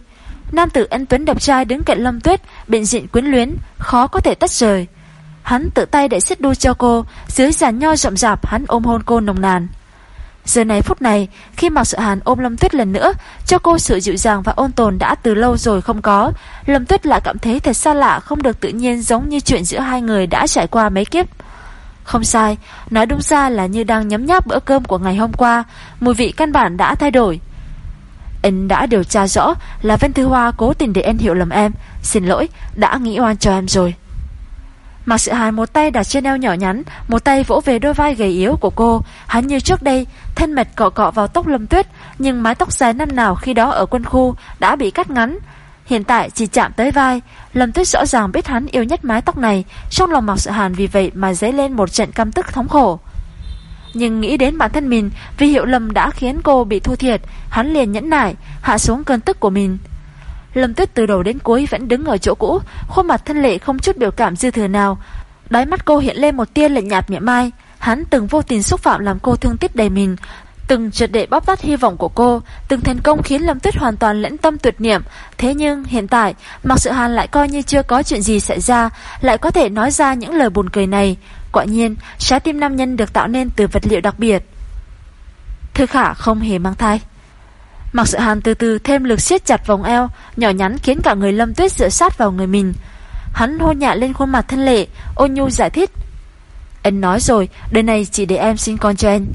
Nam tử anh Tuấn đập trai đứng cạnh Lâm Tuyết Bệnh diện quyến luyến, Khó có thể tách rời. Hắn tự tay để xích đu cho cô, Dưới giàn nho rậm rạp hắn ôm hôn cô nồng nàn. Giờ này phút này Khi Mạc Sự Hàn ôm Lâm Tuyết lần nữa Cho cô sự dịu dàng và ôn tồn đã từ lâu rồi không có. Lâm Tuyết lại cảm thấy thật xa lạ Không được tự nhiên giống như chuyện giữa hai người đã trải qua mấy kiếp. Không sai Nói đúng ra là như đang nhấm nháp bữa cơm của ngày hôm qua Mùi vị căn bản đã thay đổi. Anh đã điều tra rõ là Vân Thư Hoa cố tình để anh hiểu lầm em. Xin lỗi, đã nghĩ oan cho em rồi. Mạc Sự Hàn một tay đặt trên eo nhỏ nhắn, Một tay vỗ về đôi vai gầy yếu của cô. Hắn như trước đây, Thân mật cọ cọ vào tóc lâm tuyết, Nhưng mái tóc dài năm nào khi đó ở quân khu Đã bị cắt ngắn. Hiện tại chỉ chạm tới vai. Lâm tuyết rõ ràng biết hắn yêu nhất mái tóc này. Trong lòng Mạc Sự Hàn vì vậy mà dấy lên một trận căm tức thống khổ. Nhưng nghĩ đến bản thân mình Vì hiệu lầm đã khiến cô bị thua thiệt, Hắn liền nhẫn nại, Hạ xuống cơn tức của mình. Lâm Tuyết từ đầu đến cuối vẫn đứng ở chỗ cũ, Khuôn mặt thân lệ không chút biểu cảm dư thừa nào. Đáy mắt cô hiện lên một tia lạnh nhạt mỉa mai. Hắn từng vô tình xúc phạm làm cô thương tiếc đầy mình. Từng trượt đệ bóp tắt hy vọng của cô, Từng thành công khiến Lâm Tuyết hoàn toàn lẫn tâm tuyệt niệm. Thế nhưng, hiện tại, Mặc sự hàn lại coi như chưa có chuyện gì xảy ra, Lại có thể nói ra những lời buồn cười này. Quả nhiên, trái tim nam nhân được tạo nên từ vật liệu đặc biệt. Thư khả không hề mang thai. Mặc sự hàn từ từ thêm lực siết chặt vòng eo, Nhỏ nhắn khiến cả người lâm tuyết dựa sát vào người mình. Hắn hôn nhạ lên khuôn mặt thân lệ, Ôn nhu giải thích. Anh nói rồi, Đời này chỉ để em sinh con cho anh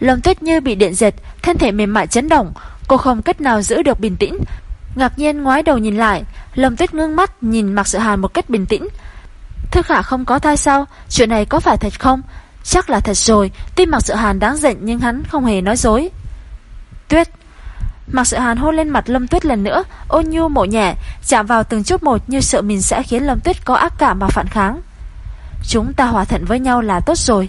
Lâm tuyết như bị điện giật, Thân thể mềm mại chấn động, Cô không cách nào giữ được bình tĩnh. Ngạc nhiên ngoái đầu nhìn lại, Lâm tuyết ngưng mắt nhìn mặc sự hàn một cách bình tĩnh. Thư khả không có thai sao? Chuyện này có phải thật không? Chắc là thật rồi Tim mặc sự hàn đáng giận nhưng hắn không hề nói dối. Tuyết Mặc sự hàn hôn lên mặt Lâm Tuyết lần nữa, Ôn nhu mổ nhẹ, Chạm vào từng chút một như sợ mình sẽ khiến Lâm Tuyết có ác cảm và phản kháng. Chúng ta hòa thuận với nhau là tốt rồi.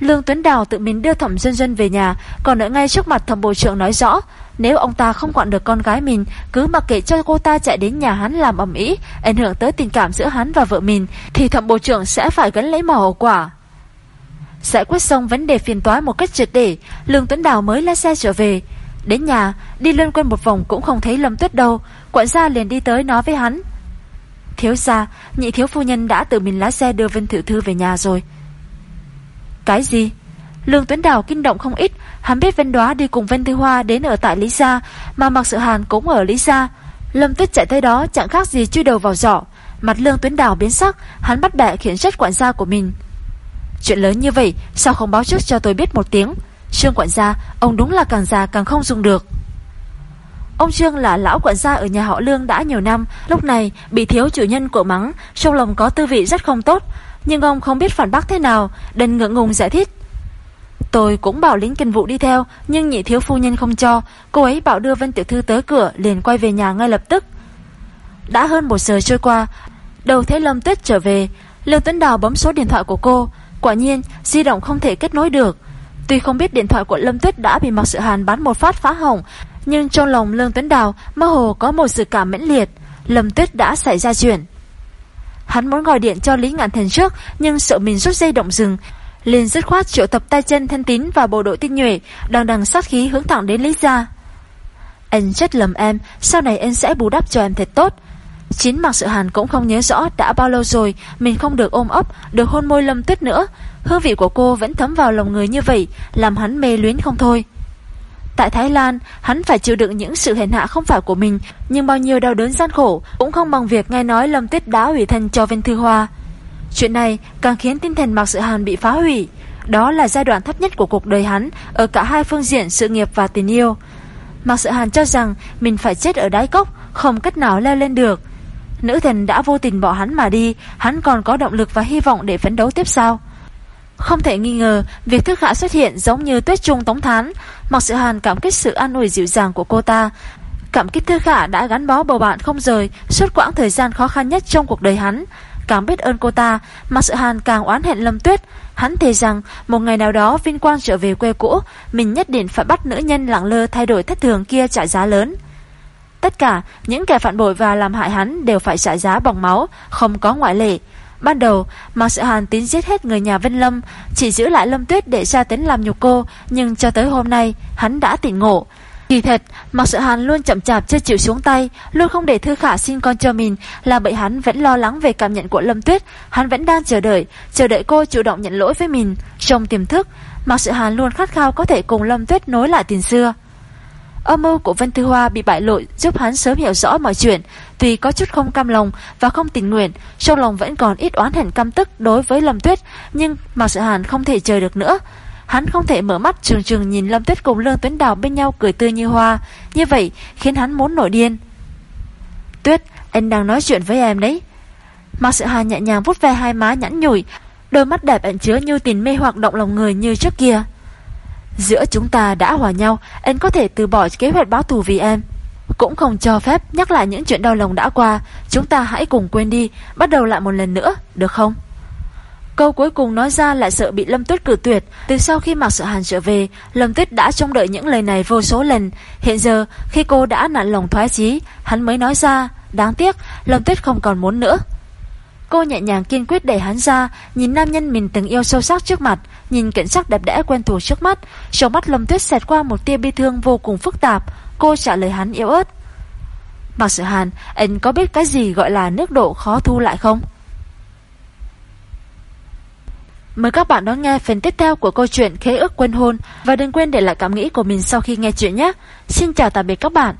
Lương Tuấn Đào tự mình đưa thẩm dân dân về nhà, Còn ở ngay trước mặt thẩm bộ trưởng nói rõ, Nếu ông ta không quản được con gái mình, Cứ mặc kệ cho cô ta chạy đến nhà hắn làm ẩm ý Ảnh hưởng tới tình cảm giữa hắn và vợ mình, Thì thẩm bộ trưởng sẽ phải gắn lấy màu hậu quả. Giải quyết xong vấn đề phiền toái một cách triệt để Lương Tuấn Đào mới lái xe trở về Đến nhà Đi lên quanh một vòng cũng không thấy Lâm Tuyết đâu Quản gia liền đi tới nói với hắn Thiếu gia Nhị thiếu phu nhân đã tự mình lái xe đưa Vân Thự Thư về nhà rồi cái gì? Lương Tuấn Đào kinh động không ít, hắn biết Vân Đóa đi cùng Vân Thư Hoa đến ở tại Lý Gia, mà Mạc Sự Hàn cũng ở Lý Gia. Lâm Tuyết chạy tới đó chẳng khác gì chui đầu vào giỏ. Mặt Lương Tuấn Đào biến sắc, hắn bắt bẻ khiển trách quản gia của mình. Chuyện lớn như vậy, sao không báo trước cho tôi biết một tiếng? Trương quản gia, ông đúng là càng già càng không dùng được. Ông Trương là lão quản gia ở nhà họ Lương đã nhiều năm, lúc này bị thiếu chủ nhân của mắng, trong lòng có tư vị rất không tốt, nhưng ông không biết phản bác thế nào, đành ngượng ngùng giải thích. Tôi cũng bảo lính kinh vụ đi theo, nhưng nhị thiếu phu nhân không cho, cô ấy bảo đưa Vân Tiểu Thư tới cửa, liền quay về nhà ngay lập tức. Đã hơn một giờ trôi qua, đầu thấy Lâm Tuyết trở về, Lương Tuấn Đào bấm số điện thoại của cô, quả nhiên di động không thể kết nối được. Tuy không biết điện thoại của Lâm Tuyết đã bị Mạc Sự Hàn bắn một phát phá hỏng, nhưng trong lòng Lương Tuấn Đào mơ hồ có một sự cảm mãnh liệt, Lâm Tuyết đã xảy ra chuyện. Hắn muốn gọi điện cho Lý Ngạn Thần trước, nhưng sợ mình rút dây động rừng, liền dứt khoát triệu tập tay chân thân tín và bộ đội tinh nhuệ, đằng đằng sát khí hướng thẳng đến Lý gia. Anh chết lầm em, sau này anh sẽ bù đắp cho em thật tốt. Chính Mạc Sự Hàn cũng không nhớ rõ đã bao lâu rồi mình không được ôm ấp, được hôn môi Lâm Tuyết nữa. Hương vị của cô vẫn thấm vào lòng người như vậy, làm hắn mê luyến không thôi. Tại Thái Lan, hắn phải chịu đựng những sự hèn hạ không phải của mình, nhưng bao nhiêu đau đớn gian khổ cũng không bằng việc nghe nói Lâm Tuyết đã hủy thân cho Vân Thư Hoa. Chuyện này càng khiến tinh thần Mạc Sự Hàn bị phá hủy. Đó là giai đoạn thấp nhất của cuộc đời hắn ở cả hai phương diện sự nghiệp và tình yêu. Mạc Sự Hàn cho rằng mình phải chết ở đáy cốc, không cách nào leo lên được. Nữ thần đã vô tình bỏ hắn mà đi, hắn còn có động lực và hy vọng để phấn đấu tiếp sau. Không thể nghi ngờ, việc thức hạ xuất hiện giống như tuyết trung tống thán. Mặc sự hàn cảm kích sự an ủi dịu dàng của cô ta. Cảm kích thư khả đã gắn bó bầu bạn không rời suốt quãng thời gian khó khăn nhất trong cuộc đời hắn. Càng biết ơn cô ta, mặc Sự Hàn càng oán hẹn Lâm Tuyết. Hắn thề rằng một ngày nào đó Vinh Quang trở về quê cũ, mình nhất định phải bắt nữ nhân lặng lơ thay đổi thất thường kia trả giá lớn. Tất cả những kẻ phản bội và làm hại hắn đều phải trả giá bằng máu, không có ngoại lệ. Ban đầu, Mạc Sự Hàn tính giết hết người nhà Vân Lâm, chỉ giữ lại Lâm Tuyết để ra tính làm nhục cô, nhưng cho tới hôm nay, hắn đã tỉnh ngộ. Kỳ thật, Mạc Sự Hàn luôn chậm chạp chưa chịu xuống tay, luôn không để Thư Khả sinh con cho mình, là bởi hắn vẫn lo lắng về cảm nhận của Lâm Tuyết, hắn vẫn đang chờ đợi, chờ đợi cô chủ động nhận lỗi với mình. Trong tiềm thức, Mạc Sự Hàn luôn khát khao có thể cùng Lâm Tuyết nối lại tình xưa. Âm mưu của Vân Thư Hoa bị bại lộ giúp hắn sớm hiểu rõ mọi chuyện, tuy có chút không cam lòng và không tình nguyện, trong lòng vẫn còn ít oán hận căm tức đối với Lâm Tuyết, nhưng Mạc Sự Hàn không thể chờ được nữa. Hắn không thể mở mắt trường trường nhìn Lâm Tuyết cùng Lương Tuấn Đào bên nhau cười tươi như hoa, như vậy khiến hắn muốn nổi điên. Tuyết, anh đang nói chuyện với em đấy. Mạc Sự Hàn nhẹ nhàng vuốt ve hai má nhẵn nhủi, đôi mắt đẹp ẩn chứa như tình mê hoặc động lòng người như trước kia. Giữa chúng ta đã hòa nhau Anh có thể từ bỏ kế hoạch báo thù vì em. Cũng không cho phép nhắc lại những chuyện đau lòng đã qua. Chúng ta hãy cùng quên đi Bắt đầu lại một lần nữa, được không? Câu cuối cùng nói ra lại sợ bị Lâm Tuyết cử tuyệt. Từ sau khi Mạc Sợ Hàn trở về Lâm Tuyết đã trông đợi những lời này vô số lần. Hiện giờ khi cô đã nản lòng thoái chí Hắn mới nói ra Đáng tiếc Lâm Tuyết không còn muốn nữa. Cô nhẹ nhàng kiên quyết đẩy hắn ra, nhìn nam nhân mình từng yêu sâu sắc trước mặt, nhìn cảnh sắc đẹp đẽ quen thuộc trước mắt, trong mắt Lâm Tuyết xẹt qua một tia bi thương vô cùng phức tạp, cô trả lời hắn yếu ớt. Mạc Sự Hàn, anh có biết cái gì gọi là nước độ khó thu lại không? Mời các bạn đón nghe phần tiếp theo của câu chuyện Khế ước quân hôn và đừng quên để lại cảm nghĩ của mình sau khi nghe chuyện nhé. Xin chào tạm biệt các bạn.